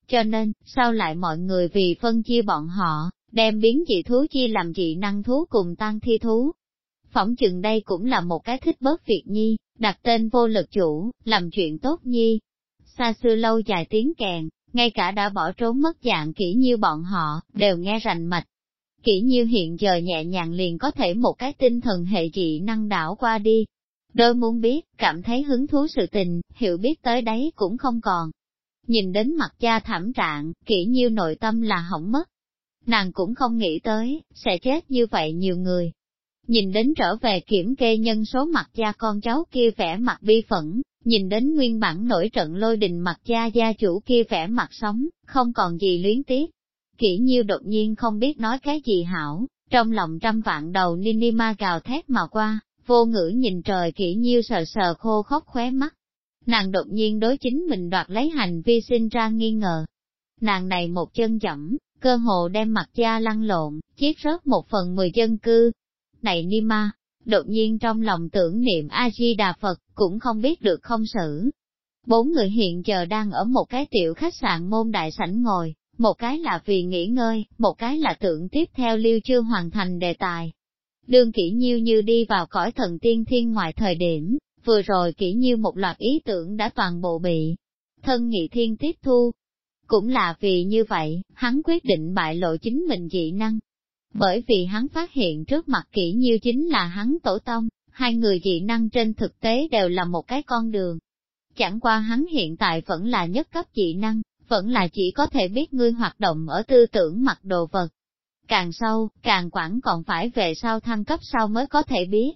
cho nên, sao lại mọi người vì phân chia bọn họ, đem biến dị thú chia làm dị năng thú cùng tan thi thú. Phỏng chừng đây cũng là một cái thích bớt việc nhi, đặt tên vô lực chủ, làm chuyện tốt nhi. Xa xưa lâu dài tiếng kèn, ngay cả đã bỏ trốn mất dạng kỹ như bọn họ, đều nghe rành mạch. Kỹ như hiện giờ nhẹ nhàng liền có thể một cái tinh thần hệ dị năng đảo qua đi. Đôi muốn biết, cảm thấy hứng thú sự tình, hiểu biết tới đấy cũng không còn, Nhìn đến mặt cha thảm trạng, kỹ nhiêu nội tâm là hỏng mất. Nàng cũng không nghĩ tới, sẽ chết như vậy nhiều người. Nhìn đến trở về kiểm kê nhân số mặt cha con cháu kia vẻ mặt bi phẫn, nhìn đến nguyên bản nổi trận lôi đình mặt cha gia chủ kia vẻ mặt sống, không còn gì luyến tiếc. Kỹ nhiêu đột nhiên không biết nói cái gì hảo, trong lòng trăm vạn đầu Ninima gào thét mà qua, vô ngữ nhìn trời kỹ nhiêu sờ sờ khô khóc khóe mắt, nàng đột nhiên đối chính mình đoạt lấy hành vi sinh ra nghi ngờ. Nàng này một chân chậm, cơ hồ đem mặt da lăn lộn, chiết rớt một phần mười dân cư. Này Ni Ma, đột nhiên trong lòng tưởng niệm A-di-đà Phật, cũng không biết được không xử. Bốn người hiện giờ đang ở một cái tiểu khách sạn môn đại sảnh ngồi, một cái là vì nghỉ ngơi, một cái là tưởng tiếp theo lưu chưa hoàn thành đề tài. Đương kỹ nhiêu như đi vào cõi thần tiên thiên ngoại thời điểm, vừa rồi kỹ nhiêu một loạt ý tưởng đã toàn bộ bị thân nghị thiên tiếp thu. Cũng là vì như vậy, hắn quyết định bại lộ chính mình dị năng. Bởi vì hắn phát hiện trước mặt kỹ nhiêu chính là hắn tổ tông, hai người dị năng trên thực tế đều là một cái con đường. Chẳng qua hắn hiện tại vẫn là nhất cấp dị năng, vẫn là chỉ có thể biết ngươi hoạt động ở tư tưởng mặt đồ vật. Càng sâu, càng quảng còn phải về sau thăng cấp sau mới có thể biết.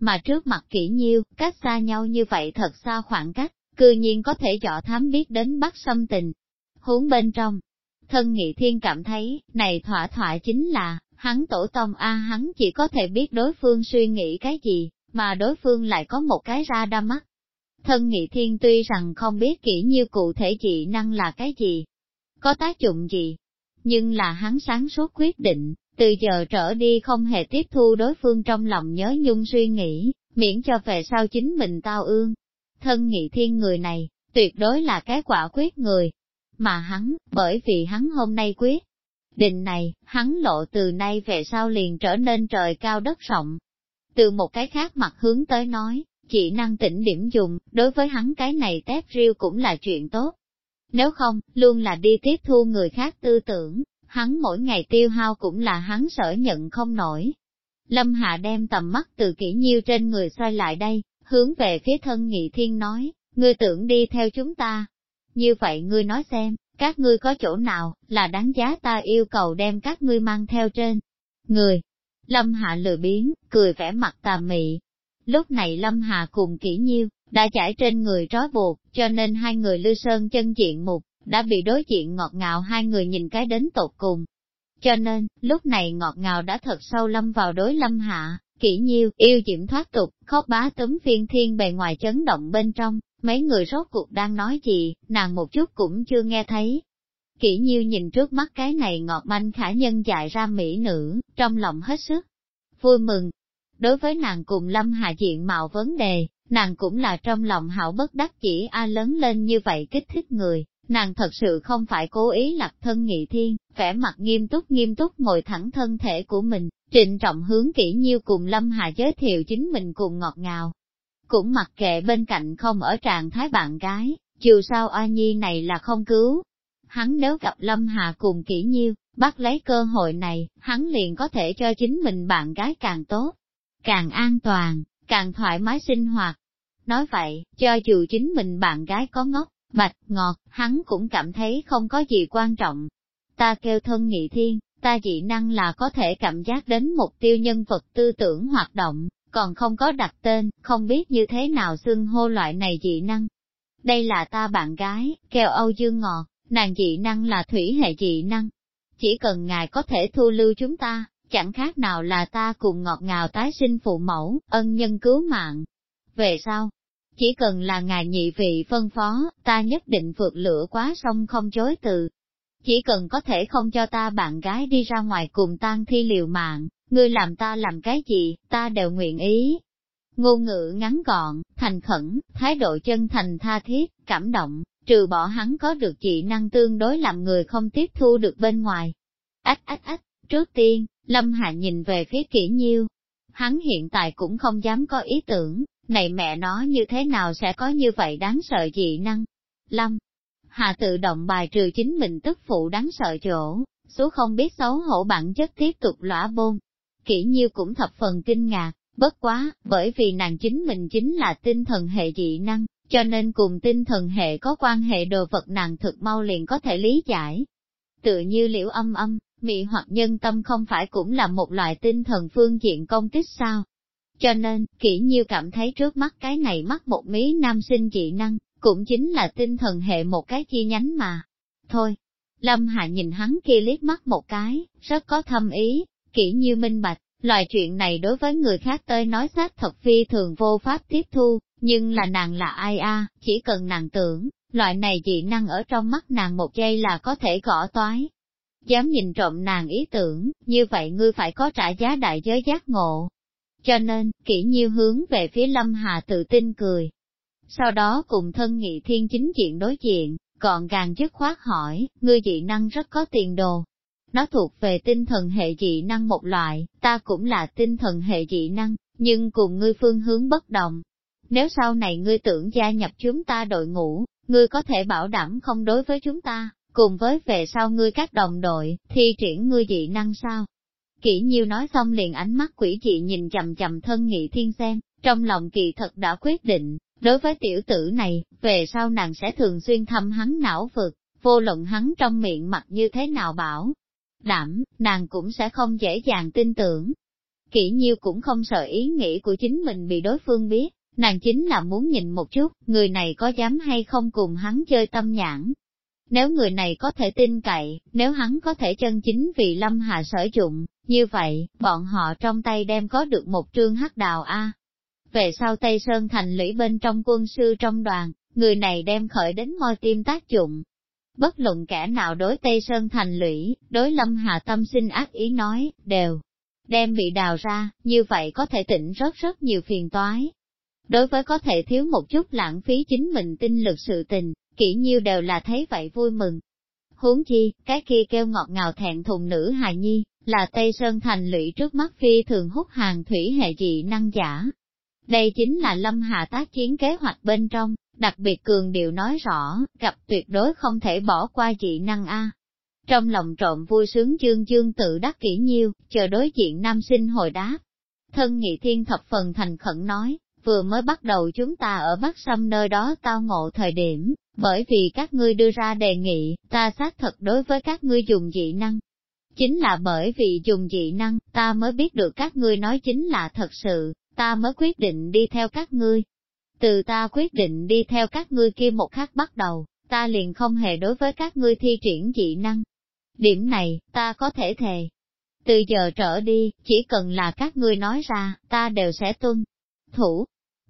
Mà trước mặt kỹ nhiêu, cách xa nhau như vậy thật xa khoảng cách, cư nhiên có thể dọ thám biết đến bắt xâm tình. Huống bên trong, thân nghị thiên cảm thấy, này thỏa thỏa chính là, hắn tổ tông A hắn chỉ có thể biết đối phương suy nghĩ cái gì, mà đối phương lại có một cái ra đa mắt. Thân nghị thiên tuy rằng không biết kỹ như cụ thể dị năng là cái gì, có tác dụng gì, nhưng là hắn sáng suốt quyết định, từ giờ trở đi không hề tiếp thu đối phương trong lòng nhớ nhung suy nghĩ, miễn cho về sau chính mình tao ương. Thân nghị thiên người này, tuyệt đối là cái quả quyết người. Mà hắn, bởi vì hắn hôm nay quyết, định này, hắn lộ từ nay về sau liền trở nên trời cao đất rộng. Từ một cái khác mặt hướng tới nói, chỉ năng tỉnh điểm dùng, đối với hắn cái này tép riêu cũng là chuyện tốt. Nếu không, luôn là đi tiếp thu người khác tư tưởng, hắn mỗi ngày tiêu hao cũng là hắn sở nhận không nổi. Lâm Hạ đem tầm mắt từ kỹ nhiêu trên người xoay lại đây, hướng về phía thân nghị thiên nói, ngươi tưởng đi theo chúng ta. Như vậy ngươi nói xem, các ngươi có chỗ nào, là đáng giá ta yêu cầu đem các ngươi mang theo trên người. Lâm Hạ lười biến, cười vẻ mặt tà mị. Lúc này Lâm hà cùng kỹ nhiêu, đã trải trên người trói buộc, cho nên hai người lưu sơn chân diện mục, đã bị đối diện ngọt ngào hai người nhìn cái đến tột cùng. Cho nên, lúc này ngọt ngào đã thật sâu lâm vào đối lâm hạ, kỹ nhiêu, yêu diễm thoát tục, khóc bá tấm phiên thiên bề ngoài chấn động bên trong, mấy người rốt cuộc đang nói gì, nàng một chút cũng chưa nghe thấy. Kỹ nhiêu nhìn trước mắt cái này ngọt manh khả nhân dại ra mỹ nữ, trong lòng hết sức, vui mừng. Đối với nàng cùng lâm hạ diện mạo vấn đề, nàng cũng là trong lòng hảo bất đắc chỉ a lớn lên như vậy kích thích người, Nàng thật sự không phải cố ý lập thân nghị thiên, vẻ mặt nghiêm túc nghiêm túc ngồi thẳng thân thể của mình, trịnh trọng hướng kỹ nhiêu cùng Lâm Hà giới thiệu chính mình cùng ngọt ngào. Cũng mặc kệ bên cạnh không ở trạng thái bạn gái, dù sao A Nhi này là không cứu. Hắn nếu gặp Lâm Hà cùng kỹ nhiêu, bắt lấy cơ hội này, hắn liền có thể cho chính mình bạn gái càng tốt, càng an toàn, càng thoải mái sinh hoạt. Nói vậy, cho dù chính mình bạn gái có ngốc, bạch, ngọt, hắn cũng cảm thấy không có gì quan trọng. Ta kêu thân nghị thiên, ta dị năng là có thể cảm giác đến mục tiêu nhân vật tư tưởng hoạt động, còn không có đặt tên, không biết như thế nào xưng hô loại này dị năng. Đây là ta bạn gái, kêu Âu Dương Ngọt, nàng dị năng là thủy hệ dị năng. Chỉ cần ngài có thể thu lưu chúng ta, chẳng khác nào là ta cùng ngọt ngào tái sinh phụ mẫu, ân nhân cứu mạng. Về sau, chỉ cần là ngài nhị vị phân phó, ta nhất định vượt lửa quá sông không chối từ. Chỉ cần có thể không cho ta bạn gái đi ra ngoài cùng tan thi liều mạng, ngươi làm ta làm cái gì, ta đều nguyện ý. Ngôn ngữ ngắn gọn, thành khẩn, thái độ chân thành tha thiết, cảm động, trừ bỏ hắn có được dị năng tương đối làm người không tiếp thu được bên ngoài. Ách ách ách, trước tiên, Lâm Hạ nhìn về phía kỹ nhiêu. Hắn hiện tại cũng không dám có ý tưởng, này mẹ nó như thế nào sẽ có như vậy đáng sợ dị năng? Lâm, Hà tự động bài trừ chính mình tức phụ đáng sợ chỗ, số không biết xấu hổ bản chất tiếp tục lõa bôn. Kỷ nhiêu cũng thập phần kinh ngạc, bất quá, bởi vì nàng chính mình chính là tinh thần hệ dị năng, cho nên cùng tinh thần hệ có quan hệ đồ vật nàng thực mau liền có thể lý giải. Tự như liễu âm âm, mị hoặc nhân tâm không phải cũng là một loại tinh thần phương diện công kích sao, cho nên, kỹ nhiêu cảm thấy trước mắt cái này mắc một mí nam sinh dị năng, cũng chính là tinh thần hệ một cái chi nhánh mà. Thôi, Lâm Hạ nhìn hắn kia liếc mắt một cái, rất có thâm ý, kỹ nhiêu minh bạch, loại chuyện này đối với người khác tới nói xác thật phi thường vô pháp tiếp thu, nhưng là nàng là ai a chỉ cần nàng tưởng, loại này dị năng ở trong mắt nàng một giây là có thể gõ toái dám nhìn trộm nàng ý tưởng, như vậy ngươi phải có trả giá đại giới giác ngộ. Cho nên, kỹ nhiêu hướng về phía Lâm Hà tự tin cười. Sau đó cùng thân nghị thiên chính diện đối diện, còn gàng dứt khoát hỏi, ngươi dị năng rất có tiền đồ. Nó thuộc về tinh thần hệ dị năng một loại, ta cũng là tinh thần hệ dị năng, nhưng cùng ngươi phương hướng bất đồng. Nếu sau này ngươi tưởng gia nhập chúng ta đội ngũ, ngươi có thể bảo đảm không đối với chúng ta, cùng với về sau ngươi các đồng đội, thi triển ngươi dị năng sao? Kỷ nhiêu nói xong liền ánh mắt quỷ dị nhìn chầm chầm thân nghị thiên xem, trong lòng kỳ thật đã quyết định, đối với tiểu tử này, về sau nàng sẽ thường xuyên thăm hắn não vực, vô luận hắn trong miệng mặt như thế nào bảo. Đảm, nàng cũng sẽ không dễ dàng tin tưởng. Kỷ nhiêu cũng không sợ ý nghĩ của chính mình bị đối phương biết, nàng chính là muốn nhìn một chút, người này có dám hay không cùng hắn chơi tâm nhãn, nếu người này có thể tin cậy, nếu hắn có thể chân chính vì Lâm Hà sở dụng, như vậy, bọn họ trong tay đem có được một trương hắc đào A. Về sau Tây Sơn thành lũy bên trong quân sư trong đoàn, người này đem khởi đến môi tim tác dụng. Bất luận kẻ nào đối Tây Sơn thành lũy, đối Lâm Hà tâm sinh ác ý nói, đều đem bị đào ra, như vậy có thể tỉnh rất rất nhiều phiền toái. Đối với có thể thiếu một chút lãng phí chính mình tinh lực sự tình, kỹ nhiêu đều là thấy vậy vui mừng. Huống chi, cái kia kêu ngọt ngào thẹn thùng nữ hài nhi, là Tây Sơn Thành lũy trước mắt phi thường hút hàng thủy hệ dị năng giả. Đây chính là lâm hạ tác chiến kế hoạch bên trong, đặc biệt cường điều nói rõ, gặp tuyệt đối không thể bỏ qua dị năng A. Trong lòng trộm vui sướng chương chương tự đắc kỹ nhiêu, chờ đối diện nam sinh hồi đáp. Thân nghị thiên thập phần thành khẩn nói, vừa mới bắt đầu chúng ta ở Bắc Sâm nơi đó tao ngộ thời điểm, bởi vì các ngươi đưa ra đề nghị, ta xác thật đối với các ngươi dùng dị năng. Chính là bởi vì dùng dị năng, ta mới biết được các ngươi nói chính là thật sự, ta mới quyết định đi theo các ngươi. Từ ta quyết định đi theo các ngươi kia một khắc bắt đầu, ta liền không hề đối với các ngươi thi triển dị năng. Điểm này, ta có thể thề. Từ giờ trở đi, chỉ cần là các ngươi nói ra, ta đều sẽ tuân. Thủ,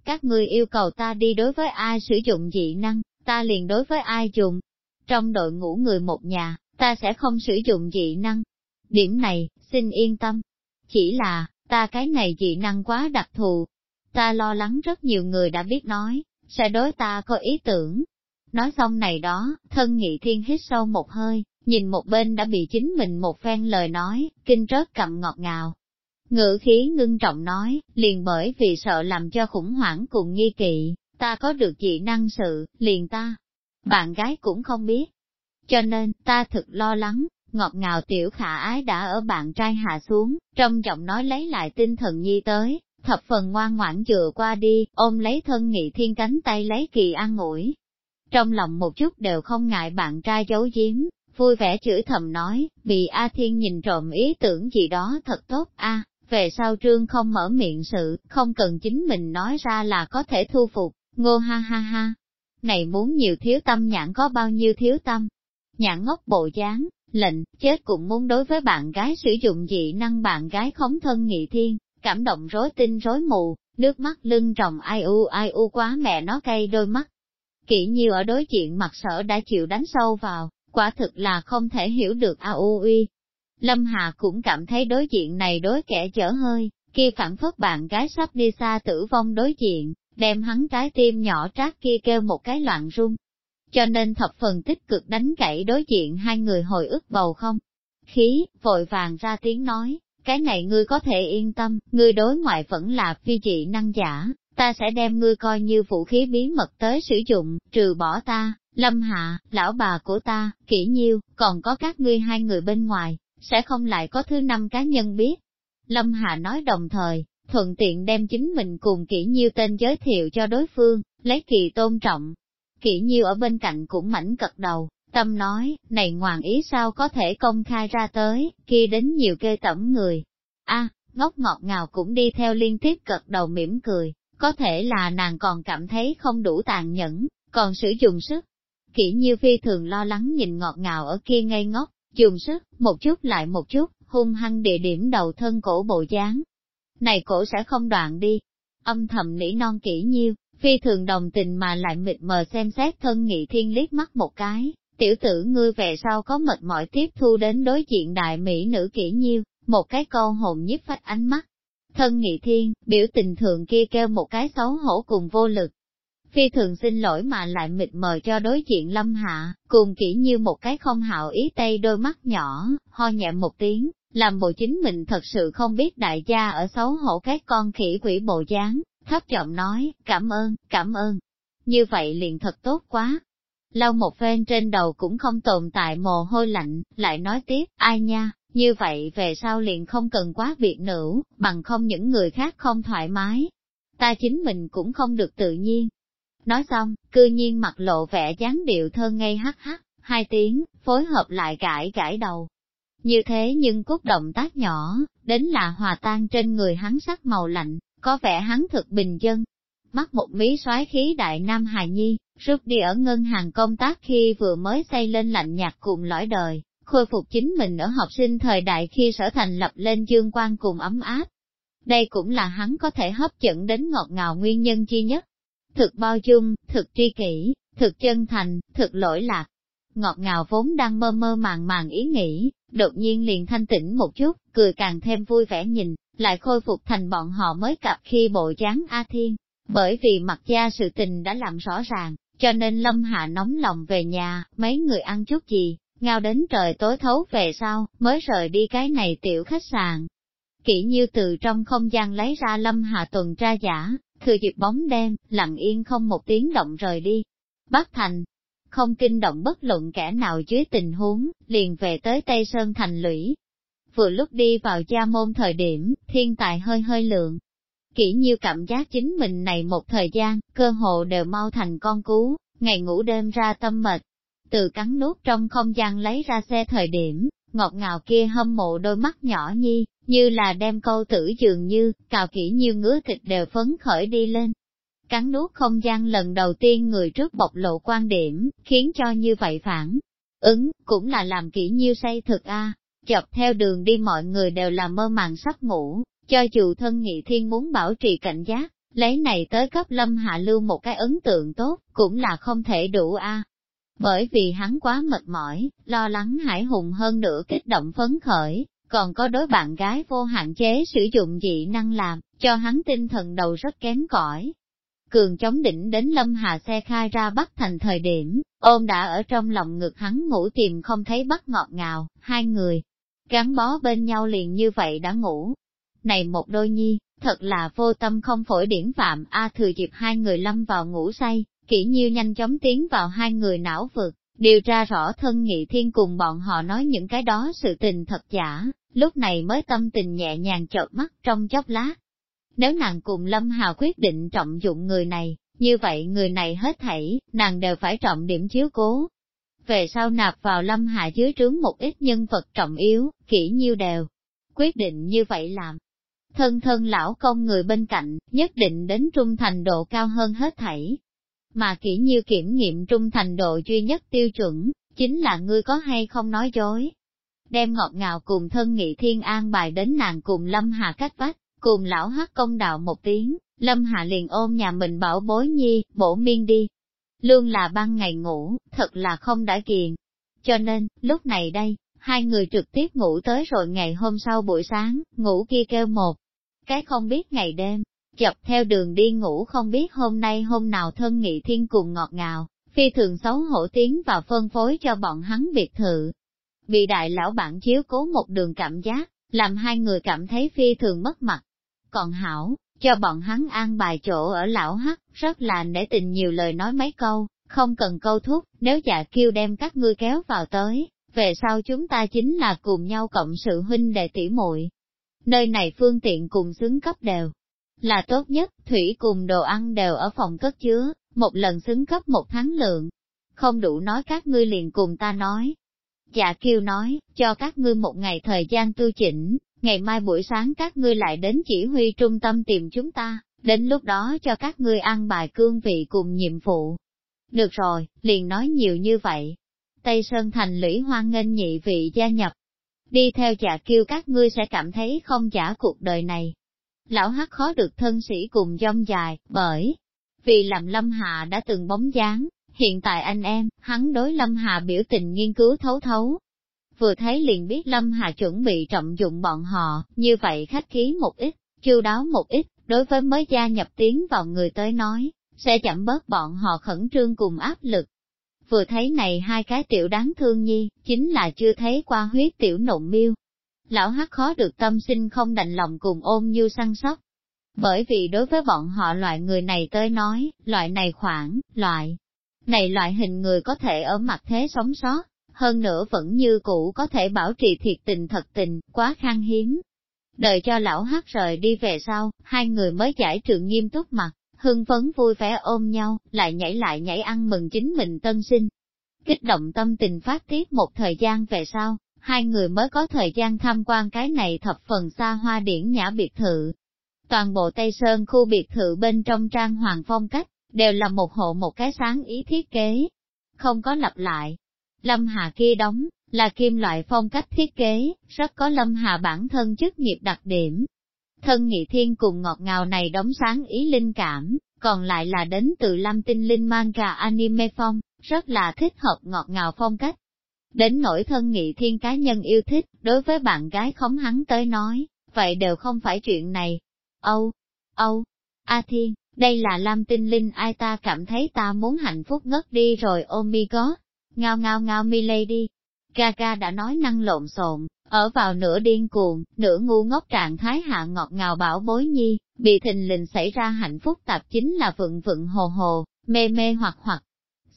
các ngươi yêu cầu ta đi đối với ai sử dụng dị năng, ta liền đối với ai dùng. Trong đội ngũ người một nhà, ta sẽ không sử dụng dị năng. Điểm này, xin yên tâm. Chỉ là, ta cái này dị năng quá đặc thù. Ta lo lắng rất nhiều người đã biết nói, sẽ đối ta có ý tưởng. Nói xong này đó, thân nghị thiên hít sâu một hơi, nhìn một bên đã bị chính mình một phen lời nói, kinh rớt cầm ngọt ngào. Ngữ khí ngưng trọng nói, liền bởi vì sợ làm cho khủng hoảng cùng nghi kỵ, ta có được dị năng sự, liền ta. Bạn gái cũng không biết. Cho nên, ta thực lo lắng, ngọt ngào tiểu khả ái đã ở bạn trai hạ xuống, trong giọng nói lấy lại tinh thần nhi tới, thập phần ngoan ngoãn dựa qua đi, ôm lấy thân nghị thiên cánh tay lấy kỳ an ủi. Trong lòng một chút đều không ngại bạn trai giấu giếm, vui vẻ chửi thầm nói, vì A Thiên nhìn trộm ý tưởng gì đó thật tốt a về sau trương không mở miệng sự, không cần chính mình nói ra là có thể thu phục. Ngô ha ha ha, này muốn nhiều thiếu tâm nhãn có bao nhiêu thiếu tâm. Nhãn ngốc bộ dáng, lệnh, chết cũng muốn đối với bạn gái sử dụng dị năng bạn gái khống thân nghị thiên, cảm động rối tinh rối mù, nước mắt lưng tròng ai u ai u quá mẹ nó cay đôi mắt. Kỹ nhiều ở đối diện mặt sở đã chịu đánh sâu vào, quả thực là không thể hiểu được a u uy. Lâm Hà cũng cảm thấy đối diện này đối kẻ chở hơi, kia phản phất bạn gái sắp đi xa tử vong đối diện, đem hắn trái tim nhỏ trát kia kêu một cái loạn rung. Cho nên thập phần tích cực đánh cậy đối diện hai người hồi ức bầu không. Khí, vội vàng ra tiếng nói, cái này ngươi có thể yên tâm, ngươi đối ngoại vẫn là phi dị năng giả, ta sẽ đem ngươi coi như vũ khí bí mật tới sử dụng, trừ bỏ ta, lâm hạ, lão bà của ta, kỹ nhiêu, còn có các ngươi hai người bên ngoài, sẽ không lại có thứ năm cá nhân biết. Lâm Hạ nói đồng thời, thuận tiện đem chính mình cùng kỹ nhiêu tên giới thiệu cho đối phương, lấy kỳ tôn trọng. Kỹ nhiêu ở bên cạnh cũng mảnh cật đầu, tâm nói, này ngoạn ý sao có thể công khai ra tới, kia đến nhiều kê tẩm người. a ngốc ngọt ngào cũng đi theo liên tiếp cật đầu mỉm cười, có thể là nàng còn cảm thấy không đủ tàn nhẫn, còn sử dụng sức. Kỹ nhiêu phi thường lo lắng nhìn ngọt ngào ở kia ngây ngốc, dùng sức, một chút lại một chút, hung hăng địa điểm đầu thân cổ bộ dáng, này cổ sẽ không đoạn đi. Âm thầm nỉ non kỹ nhiêu, phi thường đồng tình mà lại mịt mờ xem xét thân nghị thiên liếc mắt một cái, Tiểu tử ngươi về sau có mệt mỏi tiếp thu đến đối diện đại mỹ nữ kỹ nhiêu, một cái câu hồn nhiếp phách ánh mắt. Thân nghị thiên, biểu tình thường kia kêu một cái xấu hổ cùng vô lực. Phi thường xin lỗi mà lại mịt mờ cho đối diện lâm hạ, cùng kỹ như một cái không hạo ý tây đôi mắt nhỏ, ho nhẹ một tiếng, làm bộ chính mình thật sự không biết đại gia ở xấu hổ các con khỉ quỷ bộ dáng, thấp giọng nói, cảm ơn, cảm ơn. Như vậy liền thật tốt quá. Lau một phen trên đầu cũng không tồn tại mồ hôi lạnh, lại nói tiếp, ai nha, như vậy về sau liền không cần quá việc nữ, bằng không những người khác không thoải mái. Ta chính mình cũng không được tự nhiên. Nói xong, cư nhiên mặt lộ vẻ dáng điệu thơ ngây hắc hắc, hai tiếng, phối hợp lại gãi gãi đầu. Như thế nhưng cốt động tác nhỏ, đến là hòa tan trên người hắn sắc màu lạnh, có vẻ hắn thực bình dân. Mắt một mí soái khí đại nam hài nhi, rút đi ở ngân hàng công tác khi vừa mới xây lên lạnh nhạt cùng lõi đời, khôi phục chính mình ở học sinh thời đại khi sở thành lập lên dương quan cùng ấm áp. Đây cũng là hắn có thể hấp dẫn đến ngọt ngào nguyên nhân chi nhất. Thực bao dung, thực tri kỷ, thực chân thành, thực lỗi lạc. Ngọt ngào vốn đang mơ mơ màng màng ý nghĩ, đột nhiên liền thanh tĩnh một chút, cười càng thêm vui vẻ nhìn, lại khôi phục thành bọn họ mới cặp khi bộ dáng A Thiên. Bởi vì mặt gia sự tình đã làm rõ ràng, cho nên Lâm Hạ nóng lòng về nhà, mấy người ăn chút gì, ngao đến trời tối thấu về sau, mới rời đi cái này tiểu khách sạn. Kỷ như từ trong không gian lấy ra Lâm Hạ tuần tra giả, thừa dịp bóng đêm, lặng yên không một tiếng động rời đi. Bắc Thành, không kinh động bất luận kẻ nào dưới tình huống, liền về tới Tây Sơn Thành lũy. Vừa lúc đi vào gia môn thời điểm, thiên tài hơi hơi lượng. Kỹ nhiêu cảm giác chính mình này một thời gian, cơ hồ đều mau thành con cú, ngày ngủ đêm ra tâm mệt. Từ cắn nút trong không gian lấy ra xe thời điểm, ngọt ngào kia hâm mộ đôi mắt nhỏ nhi, như là đem câu tử dường như, cào kỹ nhiêu ngứa thịt đều phấn khởi đi lên, Cắn nuốt không gian lần đầu tiên người trước bộc lộ quan điểm, khiến cho như vậy phản. Ứng, cũng là làm kỹ nhiêu say thực a. Chọc theo đường đi mọi người đều là mơ màng sắp ngủ, cho dù thân nghị thiên muốn bảo trì cảnh giác, lấy này tới cấp lâm hạ lưu một cái ấn tượng tốt, cũng là không thể đủ a. Bởi vì hắn quá mệt mỏi, lo lắng hải hùng hơn nữa kích động phấn khởi, còn có đối bạn gái vô hạn chế sử dụng dị năng làm, cho hắn tinh thần đầu rất kém cỏi, cường chống đỉnh đến lâm hà xe khai ra bắt thành thời điểm, ôm đã ở trong lòng ngực hắn ngủ tìm không thấy bắt ngọt ngào, hai người, gắn bó bên nhau liền như vậy đã ngủ. Này một đôi nhi, thật là vô tâm không phổi điển phạm A thừa dịp hai người lâm vào ngủ say, kỹ nhiêu nhanh chóng tiến vào hai người não vực, điều tra rõ thân nghị thiên cùng bọn họ nói những cái đó sự tình thật giả, lúc này mới tâm tình nhẹ nhàng chợt mắt trong chốc lát, nếu nàng cùng Lâm Hào quyết định trọng dụng người này, như vậy người này hết thảy, nàng đều phải trọng điểm chiếu cố. Về sau nạp vào Lâm Hà dưới trướng một ít nhân vật trọng yếu, kỹ nhiêu đều. Quyết định như vậy làm. Thân thân lão công người bên cạnh, nhất định đến trung thành độ cao hơn hết thảy. Mà kỹ nhiêu kiểm nghiệm trung thành độ duy nhất tiêu chuẩn, chính là ngươi có hay không nói dối. Đem ngọt ngào cùng thân nghị thiên an bài đến nàng cùng Lâm Hà cách vách, Cùng lão hát công đạo một tiếng, Lâm Hạ liền ôm nhà mình bảo bối nhi, bổ miên đi. Lương là ban ngày ngủ, thật là không đã kiền. Cho nên, lúc này đây, hai người trực tiếp ngủ tới rồi ngày hôm sau buổi sáng, ngủ kia kêu một. Cái không biết ngày đêm, chập theo đường đi ngủ không biết hôm nay hôm nào thân nghị thiên cùng ngọt ngào, phi thường xấu hổ tiếng và phân phối cho bọn hắn biệt thự. Bị đại lão bản chiếu cố một đường cảm giác, làm hai người cảm thấy phi thường mất mặt. Còn hảo, cho bọn hắn an bài chỗ ở lão hắc, rất là nể tình nhiều lời nói mấy câu, không cần câu thúc, nếu dạ kêu đem các ngươi kéo vào tới, về sau chúng ta chính là cùng nhau cộng sự huynh đệ tỷ muội. Nơi này phương tiện cùng xứng cấp đều là tốt nhất, thủy cùng đồ ăn đều ở phòng cất chứa, một lần xứng cấp một tháng lượng. Không đủ nói các ngươi liền cùng ta nói. Dạ kêu nói, cho các ngươi một ngày thời gian tu chỉnh, ngày mai buổi sáng các ngươi lại đến chỉ huy trung tâm tìm chúng ta, đến lúc đó cho các ngươi ăn bài cương vị cùng nhiệm vụ. Được rồi, liền nói nhiều như vậy. Tây Sơn Thành lũy hoan nghênh nhị vị gia nhập. Đi theo dạ kêu các ngươi sẽ cảm thấy không giả cuộc đời này. Lão hát khó được thân sĩ cùng dông dài, bởi vì làm lâm hạ đã từng bóng dáng, Hiện tại anh em, hắn đối Lâm Hà biểu tình nghiên cứu thấu thấu. Vừa thấy liền biết Lâm Hà chuẩn bị trọng dụng bọn họ, như vậy khách khí một ít, chu đáo một ít, đối với mới gia nhập tiến vào người tới nói, sẽ chậm bớt bọn họ khẩn trương cùng áp lực. Vừa thấy này hai cái tiểu đáng thương nhi, chính là chưa thấy qua huyết tiểu nộn miêu. Lão hát khó được tâm sinh không đành lòng cùng ôm như săn sóc. Bởi vì đối với bọn họ loại người này tới nói, loại này khoảng, loại này loại hình người có thể ở mặt thế sống sót, hơn nữa vẫn như cũ có thể bảo trì thiệt tình thật tình, quá khan hiếm. Đợi cho lão hát rời đi về sau, hai người mới giải trường nghiêm túc mặt, hưng phấn vui vẻ ôm nhau, lại nhảy lại nhảy ăn mừng chính mình tân sinh. Kích động tâm tình phát tiết một thời gian về sau, hai người mới có thời gian tham quan cái này thập phần xa hoa điển nhã biệt thự. Toàn bộ Tây Sơn khu biệt thự bên trong trang hoàng phong cách, đều là một hộ một cái sáng ý thiết kế, không có lặp lại. Lâm Hà kia đóng, là kim loại phong cách thiết kế, rất có Lâm Hà bản thân chức nghiệp đặc điểm. Thân nghị thiên cùng ngọt ngào này đóng sáng ý linh cảm, còn lại là đến từ Lâm Tinh Linh manga anime phong, rất là thích hợp ngọt ngào phong cách. Đến nỗi thân nghị thiên cá nhân yêu thích, đối với bạn gái khống hắn tới nói, vậy đều không phải chuyện này. Âu, Âu, A Thiên, đây là Lam Tinh Linh ai ta cảm thấy ta muốn hạnh phúc ngất đi rồi ôm mi có. Ngao ngao ngao mi lady. Gaga đã nói năng lộn xộn, ở vào nửa điên cuồng, nửa ngu ngốc trạng thái hạ ngọt ngào bảo bối nhi, bị thình lình xảy ra hạnh phúc tạp chính là vựng vựng hồ hồ, mê mê hoặc hoặc.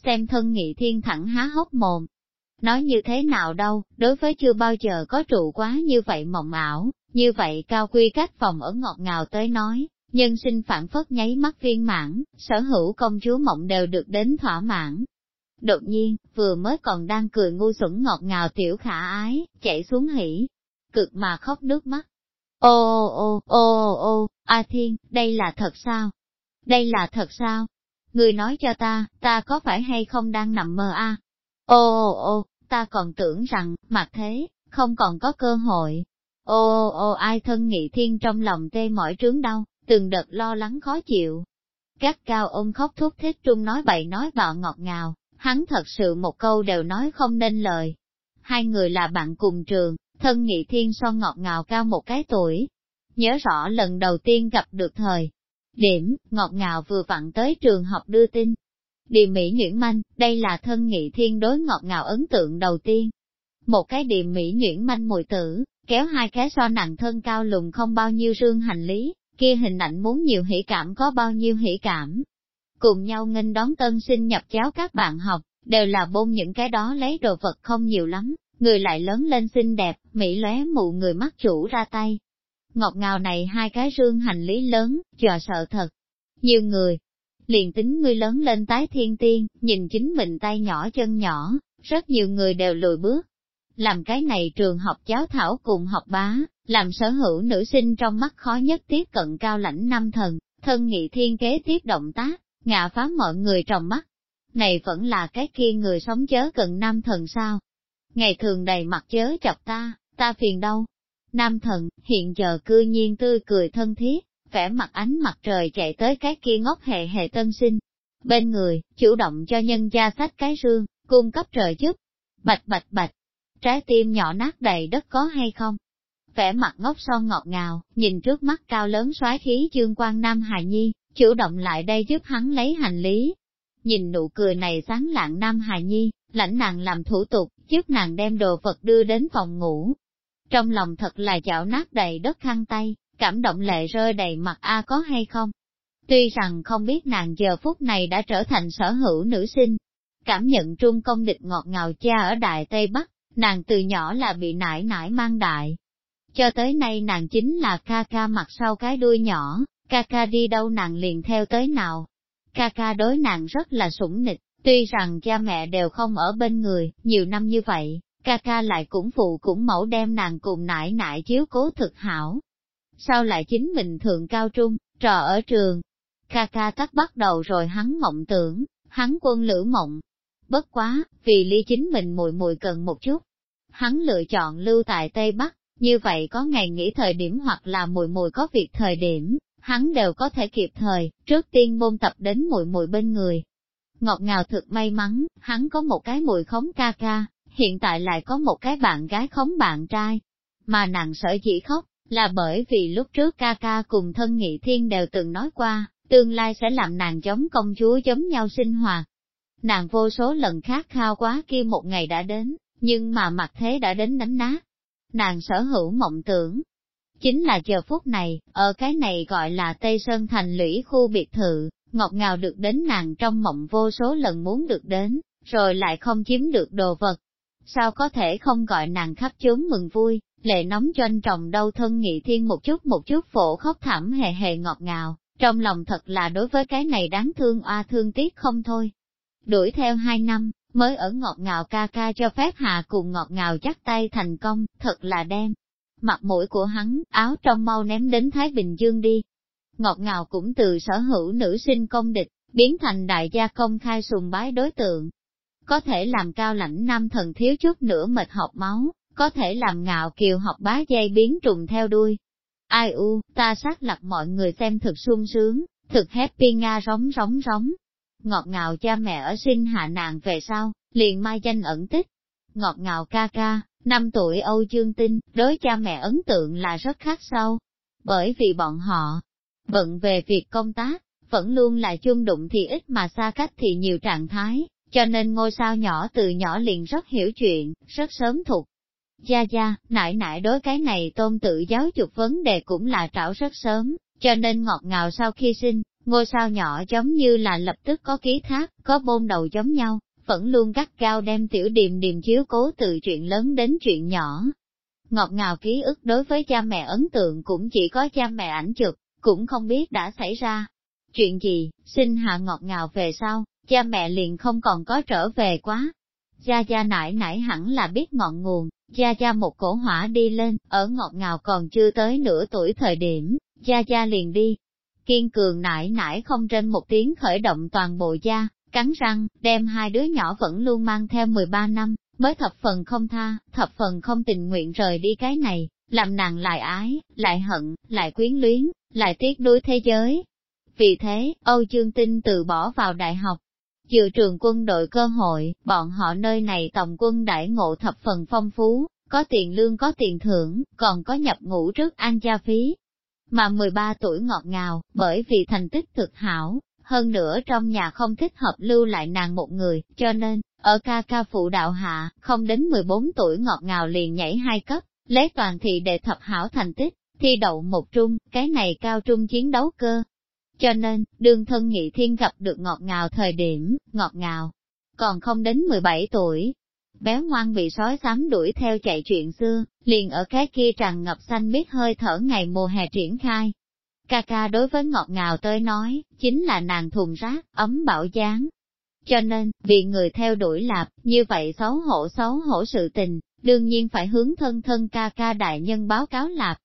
Xem thân nghị thiên thẳng há hốc mồm. Nói như thế nào đâu, đối với chưa bao giờ có trụ quá như vậy mộng ảo, như vậy cao quy cách phòng ở ngọt ngào tới nói, Nhân sinh phản phất nháy mắt viên mãn, sở hữu công chúa mộng đều được đến thỏa mãn. Đột nhiên, vừa mới còn đang cười ngu xuẩn ngọt ngào tiểu khả ái, chạy xuống hỉ, cực mà khóc nước mắt. Ô ô ô ô ô, A Thiên, đây là thật sao? Đây là thật sao? Người nói cho ta, ta có phải hay không đang nằm mơ a? Ô ô ô, ta còn tưởng rằng, mặt thế, không còn có cơ hội. Ô ô ô ai thân nghị thiên trong lòng tê mỏi trướng đau, từng đợt lo lắng khó chịu. Các cao ôm khóc thúc thích trung nói bậy nói bạo ngọt ngào, hắn thật sự một câu đều nói không nên lời. Hai người là bạn cùng trường, thân nghị thiên so ngọt ngào cao một cái tuổi. Nhớ rõ lần đầu tiên gặp được thời. Điểm, ngọt ngào vừa vặn tới trường học đưa tin. Địa Mỹ Nhuyễn Manh, đây là thân nghị thiên đối ngọt ngào ấn tượng đầu tiên. Một cái địa Mỹ Nhuyễn Manh mùi tử, kéo hai cái so nặng thân cao lùn không bao nhiêu rương hành lý, kia hình ảnh muốn nhiều hỷ cảm có bao nhiêu hỷ cảm. Cùng nhau nghênh đón tân sinh nhập giáo các bạn học, đều là bôn những cái đó lấy đồ vật không nhiều lắm, người lại lớn lên xinh đẹp, mỹ lóe mụ người mắt chủ ra tay. Ngọt ngào này hai cái rương hành lý lớn, dò sợ thật. Nhiều người, liền tính ngươi lớn lên tái thiên tiên, nhìn chính mình tay nhỏ chân nhỏ, rất nhiều người đều lùi bước. Làm cái này trường học giáo thảo cùng học bá, làm sở hữu nữ sinh trong mắt khó nhất tiếp cận cao lãnh năm thần, thân nghị thiên kế tiếp động tác, ngạ phá mọi người trong mắt. Này vẫn là cái kia người sống chớ cần nam thần sao? Ngày thường đầy mặt chớ chọc ta, ta phiền đâu? Nam thần, hiện giờ cư nhiên tươi cười thân thiết, vẻ mặt ánh mặt trời chạy tới cái kia ngốc hệ hệ tân sinh. Bên người, chủ động cho nhân gia sách cái rương, cung cấp trời giúp. Bạch bạch bạch, trái tim nhỏ nát đầy đất có hay không? vẻ mặt ngốc son ngọt ngào, nhìn trước mắt cao lớn soái khí chương quan Nam Hà Nhi, chủ động lại đây giúp hắn lấy hành lý. Nhìn nụ cười này sáng lạng Nam hài Nhi, lãnh nàng làm thủ tục, giúp nàng đem đồ vật đưa đến phòng ngủ. Trong lòng thật là chảo nát đầy đất khăn tay, cảm động lệ rơi đầy mặt A có hay không? Tuy rằng không biết nàng giờ phút này đã trở thành sở hữu nữ sinh, cảm nhận trung công địch ngọt ngào cha ở Đại Tây Bắc, nàng từ nhỏ là bị nải nải mang đại, cho tới nay nàng chính là ca ca mặt sau cái đuôi nhỏ, ca ca đi đâu nàng liền theo tới nào. Ca ca đối nàng rất là sủng nịch, tuy rằng cha mẹ đều không ở bên người, nhiều năm như vậy, ca ca lại cũng phụ cũng mẫu đem nàng cùng nải nải chiếu cố thực hảo. Sao lại chính mình thượng cao trung, trò ở trường, ca ca tắt bắt đầu rồi hắn mộng tưởng, hắn quân lữ mộng. Bất quá, vì ly chính mình mùi mùi cần một chút, hắn lựa chọn lưu tại Tây Bắc, như vậy có ngày nghỉ thời điểm hoặc là mùi mùi có việc thời điểm, hắn đều có thể kịp thời, trước tiên môn tập đến mùi mùi bên người. Ngọt ngào thực may mắn, hắn có một cái mùi khống ca ca, hiện tại lại có một cái bạn gái khống bạn trai. Mà nàng sợ chỉ khóc, là bởi vì lúc trước ca ca cùng thân nghị thiên đều từng nói qua, tương lai sẽ làm nàng giống công chúa giống nhau sinh hoạt. Nàng vô số lần khát khao quá kia một ngày đã đến, nhưng mà mặt thế đã đến đánh nát. Nàng sở hữu mộng tưởng. Chính là giờ phút này, ở cái này gọi là Tây Sơn Thành lũy khu biệt thự, ngọt ngào được đến nàng trong mộng vô số lần muốn được đến, rồi lại không chiếm được đồ vật. Sao có thể không gọi nàng khắp chốn mừng vui, lệ nóng doanh trọng đau thân nghị thiên một chút một chút phổ khóc thảm hề hề ngọt ngào, trong lòng thật là đối với cái này đáng thương oa thương tiếc không thôi. Đuổi theo hai năm, mới ở ngọt ngào ca ca cho phép hạ cùng ngọt ngào chắc tay thành công, thật là đem. Mặt mũi của hắn, áo trong mau ném đến Thái Bình Dương đi. Ngọt ngào cũng từ sở hữu nữ sinh công địch, biến thành đại gia công khai sùng bái đối tượng. Có thể làm cao lãnh nam thần thiếu chút nữa mệt học máu, có thể làm ngạo kiều học bá dây biến trùng theo đuôi. Ai u, ta xác lập mọi người xem thực sung sướng, thực happy nga rống rống rống. Ngọt ngào cha mẹ ở sinh hạ nàng về sau, liền mai danh ẩn tích. Ngọt ngào ca ca, năm tuổi Âu Dương Tinh, đối cha mẹ ấn tượng là rất khác sâu. Bởi vì bọn họ, bận về việc công tác, vẫn luôn là chung đụng thì ít mà xa cách thì nhiều trạng thái, cho nên ngôi sao nhỏ từ nhỏ liền rất hiểu chuyện, rất sớm thuộc Gia Gia, nại nại đối cái này tôn tự giáo dục vấn đề cũng là trảo rất sớm, cho nên ngọt ngào sau khi sinh, ngôi sao nhỏ giống như là lập tức có ký thác, có bôn đầu giống nhau, vẫn luôn gắt cao đem tiểu điềm điềm chiếu cố từ chuyện lớn đến chuyện nhỏ. Ngọt ngào ký ức đối với cha mẹ ấn tượng cũng chỉ có cha mẹ ảnh chụp, cũng không biết đã xảy ra. Chuyện gì, sinh hạ ngọt ngào về sau, cha mẹ liền không còn có trở về quá. Gia Gia nải nải hẳn là biết ngọn nguồn, Gia Gia một cổ hỏa đi lên, ở ngọt ngào còn chưa tới nửa tuổi thời điểm, Gia Gia liền đi. Kiên cường nải nải không trên một tiếng khởi động toàn bộ gia, cắn răng, đem hai đứa nhỏ vẫn luôn mang theo 13 năm, mới thập phần không tha, thập phần không tình nguyện rời đi cái này, làm nàng lại ái, lại hận, lại quyến luyến, lại tiếc đuối thế giới. Vì thế, Âu Dương Tinh từ bỏ vào đại học, dự trường quân đội cơ hội, bọn họ nơi này tổng quân đại ngộ thập phần phong phú, có tiền lương có tiền thưởng, còn có nhập ngũ trước an gia phí. Mà 13 tuổi ngọt ngào, bởi vì thành tích thực hảo, hơn nữa trong nhà không thích hợp lưu lại nàng một người, cho nên, ở ca ca phụ đạo hạ, không đến 14 tuổi ngọt ngào liền nhảy hai cấp, lấy toàn thị để thập hảo thành tích, thi đậu một trung, cái này cao trung chiến đấu cơ, cho nên, đương thân nghị thiên gặp được ngọt ngào thời điểm, ngọt ngào, còn không đến 17 tuổi. Béo ngoan bị sói xám đuổi theo chạy chuyện xưa, liền ở cái kia tràn ngập xanh biết hơi thở ngày mùa hè triển khai. Ca ca đối với ngọt ngào tới nói, chính là nàng thùng rác, ấm bảo dáng. Cho nên, vì người theo đuổi lạp, như vậy xấu hổ xấu hổ sự tình, đương nhiên phải hướng thân thân ca ca đại nhân báo cáo lạp.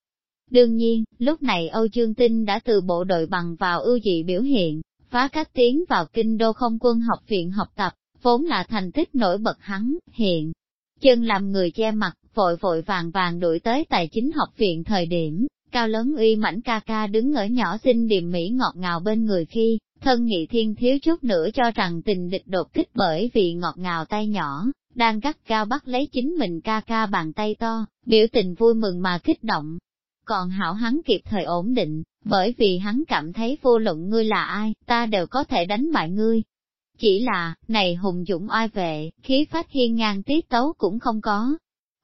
Đương nhiên, lúc này Âu Dương Tinh đã từ bộ đội bằng vào ưu dị biểu hiện, phá cách tiến vào kinh đô không quân học viện học tập, vốn là thành tích nổi bật hắn, hiện. Chân làm người che mặt, vội vội vàng vàng đuổi tới tài chính học viện thời điểm, cao lớn uy mảnh ca ca đứng ở nhỏ xinh điềm mỹ ngọt ngào bên người khi, thân nghị thiên thiếu chút nữa cho rằng tình địch đột kích bởi vì ngọt ngào tay nhỏ, đang gắt cao bắt lấy chính mình ca ca bàn tay to, biểu tình vui mừng mà kích động, còn hảo hắn kịp thời ổn định, bởi vì hắn cảm thấy vô luận ngươi là ai, ta đều có thể đánh bại ngươi. Chỉ là, này hùng dũng oai vệ, khí phát hiên ngang tiết tấu cũng không có.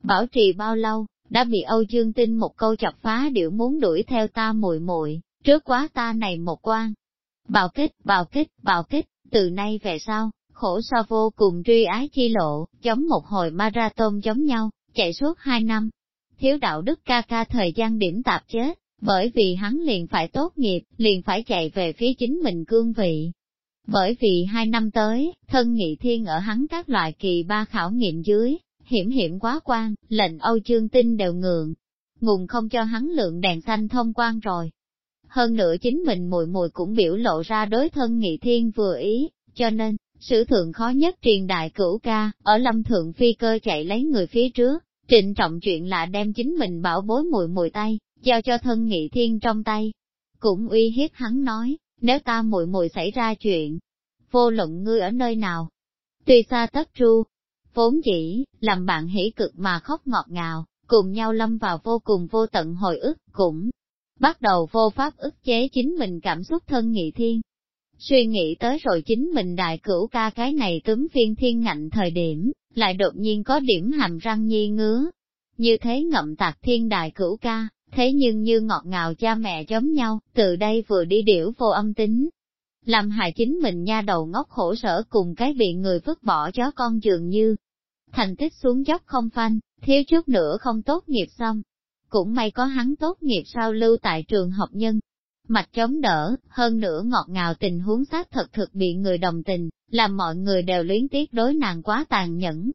Bảo trì bao lâu, đã bị Âu Dương Tinh một câu chọc phá điệu muốn đuổi theo ta muội muội trước quá ta này một quan. Bào kích, bào kích, bào kích, từ nay về sau, khổ so vô cùng truy ái chi lộ, giống một hồi marathon giống nhau, chạy suốt hai năm, thiếu đạo đức ca ca thời gian điểm tạp chết, bởi vì hắn liền phải tốt nghiệp, liền phải chạy về phía chính mình cương vị. Bởi vì hai năm tới, thân nghị thiên ở hắn các loại kỳ ba khảo nghiệm dưới, hiểm hiểm quá quan, lệnh Âu chương tinh đều ngượng, ngùng không cho hắn lượng đèn xanh thông quan rồi. Hơn nữa chính mình mùi mùi cũng biểu lộ ra đối thân nghị thiên vừa ý, cho nên, sử thượng khó nhất truyền đại cửu ca, ở lâm thượng phi cơ chạy lấy người phía trước, Trịnh trọng chuyện là đem chính mình bảo bối mùi mùi tay, giao cho thân nghị thiên trong tay. Cũng uy hiếp hắn nói, nếu ta mùi mùi xảy ra chuyện, vô luận ngươi ở nơi nào. Tuy xa tất tru, vốn chỉ, làm bạn hỉ cực mà khóc ngọt ngào, cùng nhau lâm vào vô cùng vô tận hồi ức, cũng bắt đầu vô pháp ức chế chính mình cảm xúc thân nghị thiên. Suy nghĩ tới rồi chính mình đại cửu ca cái này túm phiên thiên ngạnh thời điểm, lại đột nhiên có điểm hàm răng nhi ngứa. Như thế ngậm tạc thiên đại cửu ca, thế nhưng như ngọt ngào cha mẹ giống nhau, từ đây vừa đi điểu vô âm tính. Làm hại chính mình nha đầu ngốc khổ sở cùng cái bị người vứt bỏ chó con dường như. Thành tích xuống dốc không phanh, thiếu chút nữa không tốt nghiệp xong. Cũng may có hắn tốt nghiệp sau lưu tại trường học nhân. Mạch chống đỡ, hơn nữa ngọt ngào tình huống xác thật thực bị người đồng tình, làm mọi người đều luyến tiếc đối nàng quá tàn nhẫn.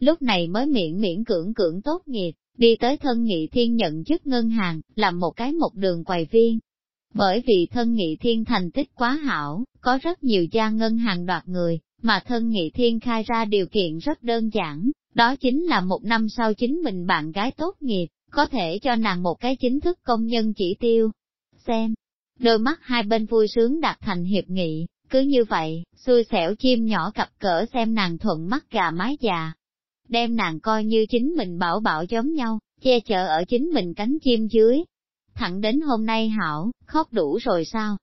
Lúc này mới miễn miễn cưỡng cưỡng tốt nghiệp, đi tới thân nghị thiên nhận chức ngân hàng, làm một cái một đường quầy viên. Bởi vì thân nghị thiên thành tích quá hảo, có rất nhiều gia ngân hàng đoạt người, mà thân nghị thiên khai ra điều kiện rất đơn giản, đó chính là một năm sau chính mình bạn gái tốt nghiệp, có thể cho nàng một cái chính thức công nhân chỉ tiêu. Xem, đôi mắt hai bên vui sướng đạt thành hiệp nghị, cứ như vậy, xui xẻo chim nhỏ cặp cỡ xem nàng thuận mắt gà mái già, đem nàng coi như chính mình bảo bảo giống nhau, che chở ở chính mình cánh chim dưới. Thẳng đến hôm nay hảo, khóc đủ rồi sao?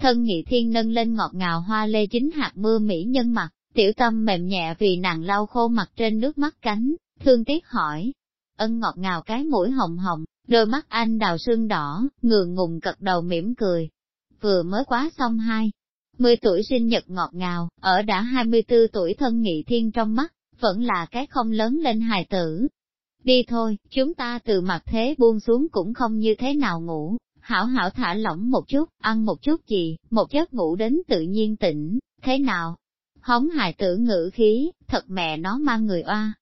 Thân nghị thiên nâng lên ngọt ngào hoa lê chính hạt mưa mỹ nhân mặt, tiểu tâm mềm nhẹ vì nàng lau khô mặt trên nước mắt cánh, thương tiếc hỏi. Ân ngọt ngào cái mũi hồng hồng, đôi mắt anh đào sưng đỏ, ngượng ngùng cật đầu mỉm cười. Vừa mới quá xong hai. Mười tuổi sinh nhật ngọt ngào, ở đã 24 tuổi thân nghị thiên trong mắt, vẫn là cái không lớn lên hài tử. Đi thôi, chúng ta từ mặt thế buông xuống cũng không như thế nào ngủ, hảo hảo thả lỏng một chút, ăn một chút gì, một giấc ngủ đến tự nhiên tỉnh, thế nào? Hóng hài tử ngữ khí, thật mẹ nó mang người oa.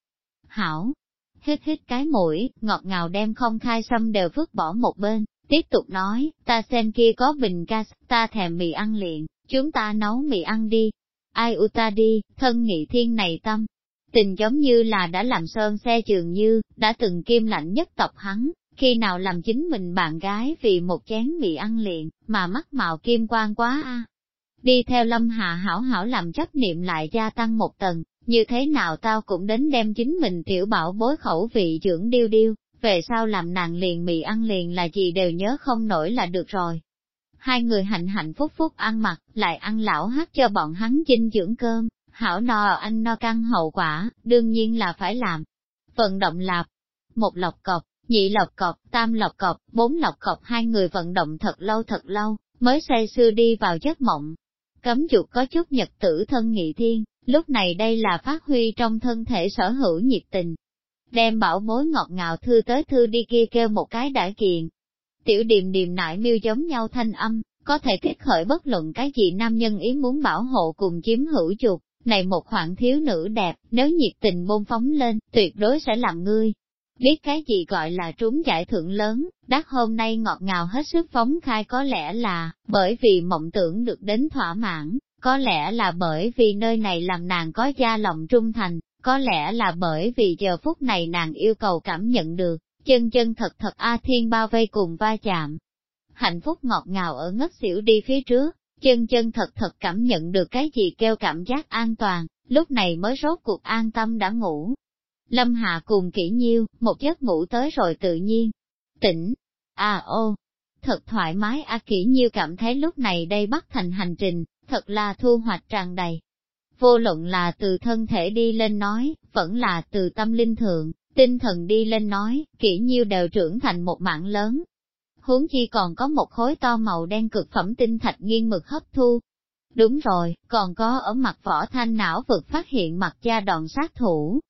Hảo, hít hít cái mũi, ngọt ngào đem không khai xâm đều vứt bỏ một bên, tiếp tục nói, ta xem kia có bình gas, ta thèm mì ăn liền, chúng ta nấu mì ăn đi. Ai u ta đi, thân nghị thiên này tâm, Tình giống như là đã làm sơn xe trường như, đã từng kim lạnh nhất tộc hắn, khi nào làm chính mình bạn gái vì một chén mì ăn liền, mà mắt mạo kim quan quá a. Đi theo lâm hạ hảo hảo làm chấp niệm lại gia tăng một tầng, như thế nào tao cũng đến đem chính mình tiểu bảo bối khẩu vị dưỡng điêu điêu, về sau làm nàng liền mì ăn liền là gì đều nhớ không nổi là được rồi. Hai người hạnh hạnh phúc phúc ăn mặc, lại ăn lão hát cho bọn hắn dinh dưỡng cơm, hảo no anh no căng hậu quả, đương nhiên là phải làm. Vận động lạp, một lọc cọc, nhị lọc cọc, tam lọc cọc, bốn lọc cọc hai người vận động thật lâu thật lâu, mới say sưa đi vào giấc mộng. Cấm chuột có chút nhật tử thân nghị thiên, lúc này đây là phát huy trong thân thể sở hữu nhiệt tình. Đem bảo mối ngọt ngào thư tới thư đi kia kêu một cái đã kiện Tiểu điềm điềm nại miêu giống nhau thanh âm, có thể kích khởi bất luận cái gì nam nhân ý muốn bảo hộ cùng chiếm hữu chuột. Này một khoảng thiếu nữ đẹp, nếu nhiệt tình bôn phóng lên, tuyệt đối sẽ làm ngươi. Biết cái gì gọi là trúng giải thưởng lớn, đắc hôm nay ngọt ngào hết sức phóng khai có lẽ là, bởi vì mộng tưởng được đến thỏa mãn, có lẽ là bởi vì nơi này làm nàng có gia lòng trung thành, có lẽ là bởi vì giờ phút này nàng yêu cầu cảm nhận được, chân chân thật thật A Thiên bao vây cùng va chạm. Hạnh phúc ngọt ngào ở ngất xỉu đi phía trước, chân chân thật thật cảm nhận được cái gì kêu cảm giác an toàn, lúc này mới rốt cuộc an tâm đã ngủ. Lâm Hạ cùng kỹ nhiêu, một giấc ngủ tới rồi tự nhiên. Tỉnh, à ô, thật thoải mái à, a kỹ nhiêu cảm thấy lúc này đây bắt thành hành trình, thật là thu hoạch tràn đầy. Vô luận là từ thân thể đi lên nói, vẫn là từ tâm linh thượng, tinh thần đi lên nói, kỹ nhiêu đều trưởng thành một mạng lớn, huống chi còn có một khối to màu đen cực phẩm tinh thạch nghiêng mực hấp thu. Đúng rồi, còn có ở mặt võ thanh não vực phát hiện mặt da đòn sát thủ.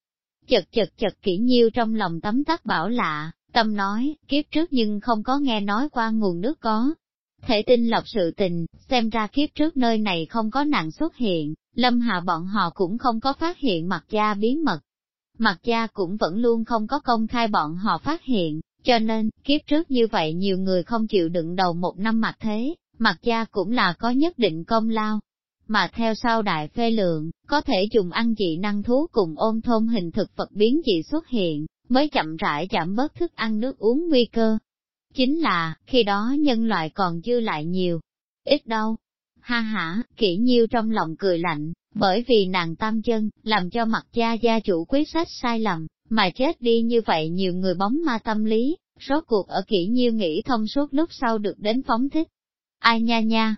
Chật chật chật kỹ nhiêu trong lòng tấm tắc bảo lạ, tâm nói, kiếp trước nhưng không có nghe nói qua nguồn nước có. Thể tinh lọc sự tình, xem ra kiếp trước nơi này không có nạn xuất hiện, lâm hạ bọn họ cũng không có phát hiện mặt gia bí mật. Mặt gia cũng vẫn luôn không có công khai bọn họ phát hiện, cho nên, kiếp trước như vậy nhiều người không chịu đựng đầu một năm mặt thế, mặt gia cũng là có nhất định công lao. Mà theo sau đại phê lượng, có thể dùng ăn dị năng thú cùng ôm thôn hình thực vật biến dị xuất hiện, mới chậm rãi giảm bớt thức ăn nước uống nguy cơ. Chính là, khi đó nhân loại còn dư lại nhiều. Ít đâu. Ha ha, kỹ nhiêu trong lòng cười lạnh, bởi vì nàng tam chân, làm cho mặt gia gia chủ quyết sách sai lầm, mà chết đi như vậy nhiều người bóng ma tâm lý, rốt cuộc ở kỹ nhiêu nghĩ thông suốt lúc sau được đến phóng thích. Ai nha nha,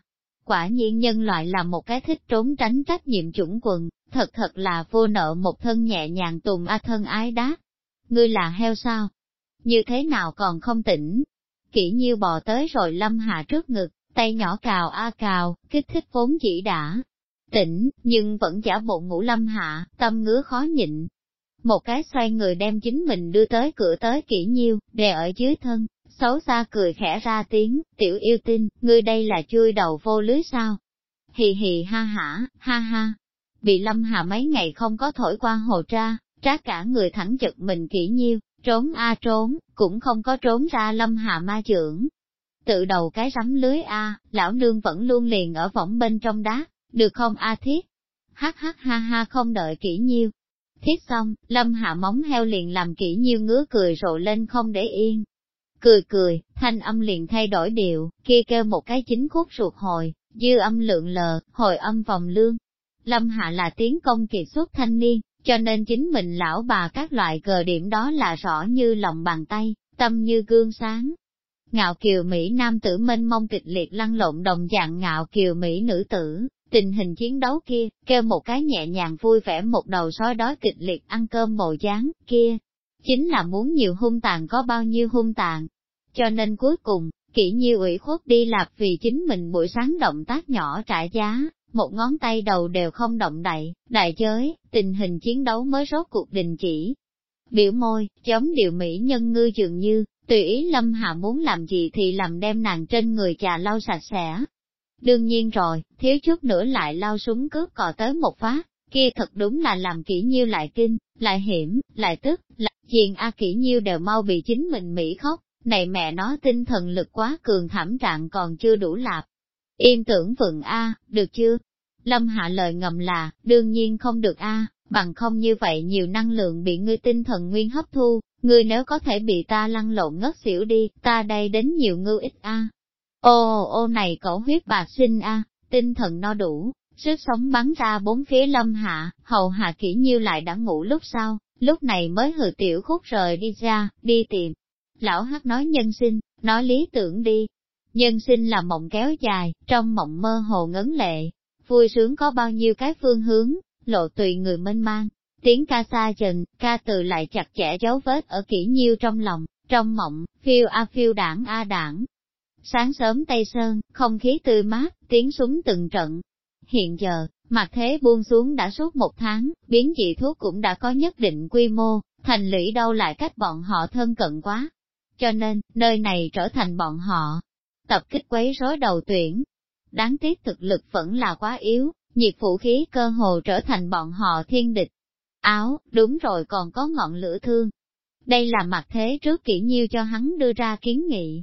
quả nhiên nhân loại là một cái thích trốn tránh trách nhiệm chủng quần, thật thật là vô nợ một thân nhẹ nhàng tùng a thân ái đá. Ngươi là heo sao? Như thế nào còn không tỉnh? Kỹ nhiêu bò tới rồi lâm hạ trước ngực, tay nhỏ cào a cào, kích thích vốn chỉ đã. Tỉnh, nhưng vẫn giả bộ ngủ lâm hạ, tâm ngứa khó nhịn. Một cái xoay người đem chính mình đưa tới cửa tới kỹ nhiêu, đè ở dưới thân, xấu xa cười khẽ ra tiếng, tiểu yêu tinh, ngươi đây là chui đầu vô lưới sao? Hì hì ha hả, ha ha. Bị lâm hà mấy ngày không có thổi qua hồ tra, trát cả người thẳng chật mình kỹ nhiêu, trốn a trốn, cũng không có trốn ra lâm hà ma trưởng, tự đầu cái rắm lưới A, lão nương vẫn luôn liền ở võng bên trong đá, được không A thiết? Hát hát ha ha không đợi kỹ nhiêu. Thiết xong, lâm hạ móng heo liền làm kỹ nhiêu ngứa cười rộ lên không để yên. Cười cười, thanh âm liền thay đổi điệu, kia kêu một cái chính khúc ruột hồi, dư âm lượng lờ, hồi âm vòng lương. Lâm hạ là tiếng công kiệt xuất thanh niên, cho nên chính mình lão bà các loại cờ điểm đó là rõ như lòng bàn tay, tâm như gương sáng, Ngạo kiều Mỹ nam tử mênh mông kịch liệt lăn lộn đồng dạng ngạo kiều Mỹ nữ tử, tình hình chiến đấu kia, kêu một cái nhẹ nhàng vui vẻ một đầu sói đói kịch liệt ăn cơm bồ dáng kia, chính là muốn nhiều hung tàn có bao nhiêu hung tàn. Cho nên cuối cùng, kỹ nhiêu ủy khuất đi lạp vì chính mình buổi sáng động tác nhỏ trả giá, một ngón tay đầu đều không động đậy, đại giới, tình hình chiến đấu mới rốt cuộc đình chỉ. Biểu môi, chống điều Mỹ nhân ngư dường như, tùy ý Lâm hạ muốn làm gì thì làm đem nàng trên người trà lau sạch sẽ. Đương nhiên rồi, thiếu chút nữa lại lao súng cướp cò tới một phát, kia thật đúng là làm kỹ nhiêu lại kinh, lại hiểm, lại tức, lại chiền A kỹ nhiêu đều mau bị chính mình Mỹ khóc, này mẹ nó tinh thần lực quá cường thảm trạng còn chưa đủ lạp. Yên tưởng vựng A, được chưa? Lâm hạ lời ngầm là, đương nhiên không được A, bằng không như vậy nhiều năng lượng bị ngươi tinh thần nguyên hấp thu, ngươi nếu có thể bị ta lăn lộn ngất xỉu đi, ta đây đến nhiều ngưu ích a. Ô ô này cậu huyết bạc sinh a, tinh thần no đủ, sức sống bắn ra bốn phía lâm hạ, hầu hạ kỹ nhiêu lại đã ngủ lúc sau, lúc này mới hừ tiểu khúc rời đi ra, đi tìm. Lão hát nói nhân sinh, nói lý tưởng đi. Nhân sinh là mộng kéo dài, trong mộng mơ hồ ngấn lệ, vui sướng có bao nhiêu cái phương hướng, lộ tùy người mênh mang, Tiếng ca xa dần, ca từ lại chặt chẽ dấu vết ở kỹ nhiêu trong lòng, trong mộng, phiêu a phiêu đảng a đảng. Sáng sớm Tây Sơn, không khí tươi mát, tiếng súng từng trận. Hiện giờ, mặt thế buông xuống đã suốt một tháng, biến dị thuốc cũng đã có nhất định quy mô, thành lũy đâu lại cách bọn họ thân cận quá. Cho nên, nơi này trở thành bọn họ tập kích quấy rối đầu tuyển. Đáng tiếc thực lực vẫn là quá yếu, nhiệt vũ khí cơ hồ trở thành bọn họ thiên địch. Áo, đúng rồi còn có ngọn lửa thương. Đây là mặt thế trước kỹ nhiêu cho hắn đưa ra kiến nghị.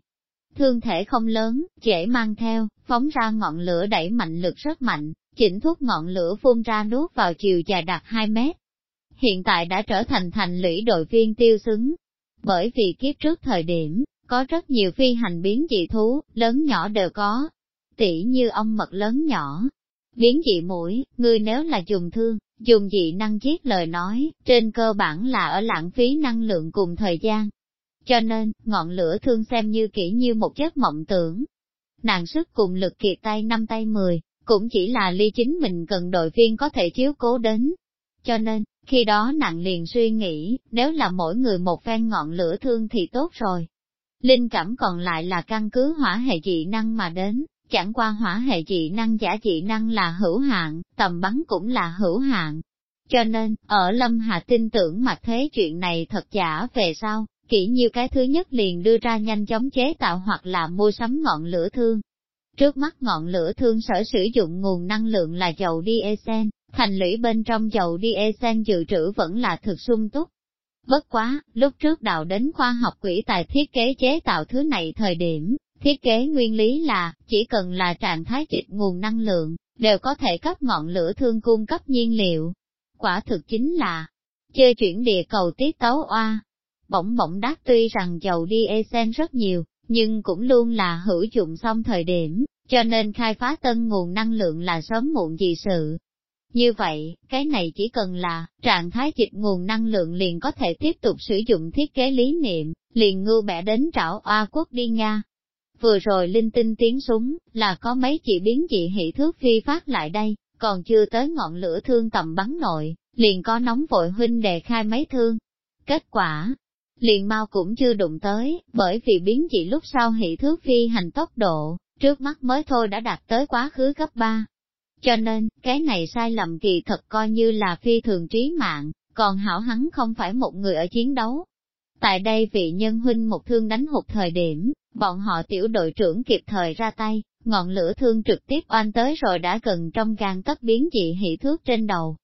Thương thể không lớn, dễ mang theo, phóng ra ngọn lửa đẩy mạnh lực rất mạnh, chỉnh thuốc ngọn lửa phun ra nuốt vào chiều dài đạt 2 mét. Hiện tại đã trở thành thành lũy đội viên tiêu xứng. Bởi vì kiếp trước thời điểm, có rất nhiều phi hành biến dị thú, lớn nhỏ đều có. Tỷ như ông mật lớn nhỏ, biến dị mũi, ngươi nếu là dùng thương, Dùng dị năng chiết lời nói, trên cơ bản là ở lãng phí năng lượng cùng thời gian. Cho nên, ngọn lửa thương xem như kỹ như một giấc mộng tưởng. Nàng sức cùng lực kiệt tay năm tay mười, cũng chỉ là ly chính mình cần đội viên có thể chiếu cố đến. Cho nên, khi đó nàng liền suy nghĩ, nếu là mỗi người một phen ngọn lửa thương thì tốt rồi. Linh cảm còn lại là căn cứ hỏa hệ dị năng mà đến, Chẳng qua hỏa hệ dị năng giả dị năng là hữu hạn, tầm bắn cũng là hữu hạn. Cho nên, ở Lâm Hà tin tưởng mặt thế chuyện này thật giả về sau, kỹ như cái thứ nhất liền đưa ra nhanh chóng chế tạo hoặc là mua sắm ngọn lửa thương. Trước mắt ngọn lửa thương sở sử dụng nguồn năng lượng là dầu diesel, thành lũy bên trong dầu diesel dự trữ vẫn là thực sung túc. Bất quá, lúc trước đào đến khoa học quỹ tài thiết kế chế tạo thứ này thời điểm, Thiết kế nguyên lý là, chỉ cần là trạng thái trịch nguồn năng lượng, đều có thể cấp ngọn lửa thương cung cấp nhiên liệu. Quả thực chính là, chơi chuyển địa cầu tiết tấu oa. Bỗng bỗng đát tuy rằng dầu diesel rất nhiều, nhưng cũng luôn là hữu dụng xong thời điểm, cho nên khai phá tân nguồn năng lượng là sớm muộn gì sự. Như vậy, cái này chỉ cần là, trạng thái dịch nguồn năng lượng liền có thể tiếp tục sử dụng thiết kế lý niệm, liền ngưu bẻ đến trảo oa quốc đi Nga. Vừa rồi linh tinh tiếng súng, là có mấy chị biến dị hỷ thước phi phát lại đây, còn chưa tới ngọn lửa thương tầm bắn nội, liền có nóng vội huynh đề khai mấy thương. Kết quả, liền mau cũng chưa đụng tới, bởi vì biến dị lúc sau hỷ thước phi hành tốc độ, trước mắt mới thôi đã đạt tới quá khứ cấp 3. Cho nên, cái này sai lầm kỳ thật coi như là phi thường trí mạng, còn hảo hắn không phải một người ở chiến đấu. Tại đây vị nhân huynh một thương đánh hụt thời điểm, bọn họ tiểu đội trưởng kịp thời ra tay, ngọn lửa thương trực tiếp oanh tới rồi đã gần trong gan tất biến dị hỷ thước trên đầu.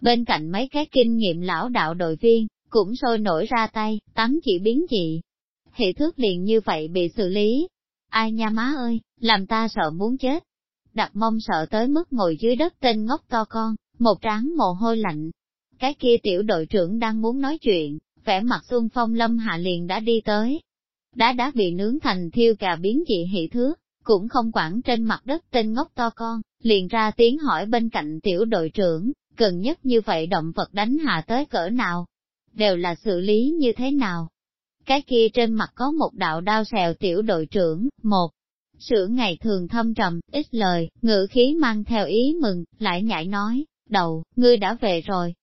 Bên cạnh mấy cái kinh nghiệm lão đạo đội viên, cũng sôi nổi ra tay, tắm chỉ biến dị. hệ thước liền như vậy bị xử lý. Ai nha má ơi, làm ta sợ muốn chết. Đặt mông sợ tới mức ngồi dưới đất tên ngốc to con, một tráng mồ hôi lạnh. Cái kia tiểu đội trưởng đang muốn nói chuyện, vẻ mặt xuân phong lâm hạ liền đã đi tới. Đá đá bị nướng thành thiêu cà biến dị hỷ thước, cũng không quản trên mặt đất tên ngốc to con, liền ra tiếng hỏi bên cạnh tiểu đội trưởng, gần nhất như vậy động vật đánh hạ tới cỡ nào, đều là xử lý như thế nào. Cái kia trên mặt có một đạo đao xèo tiểu đội trưởng, một, sửa ngày thường thâm trầm, ít lời, ngữ khí mang theo ý mừng, lại nhảy nói, đầu, ngươi đã về rồi.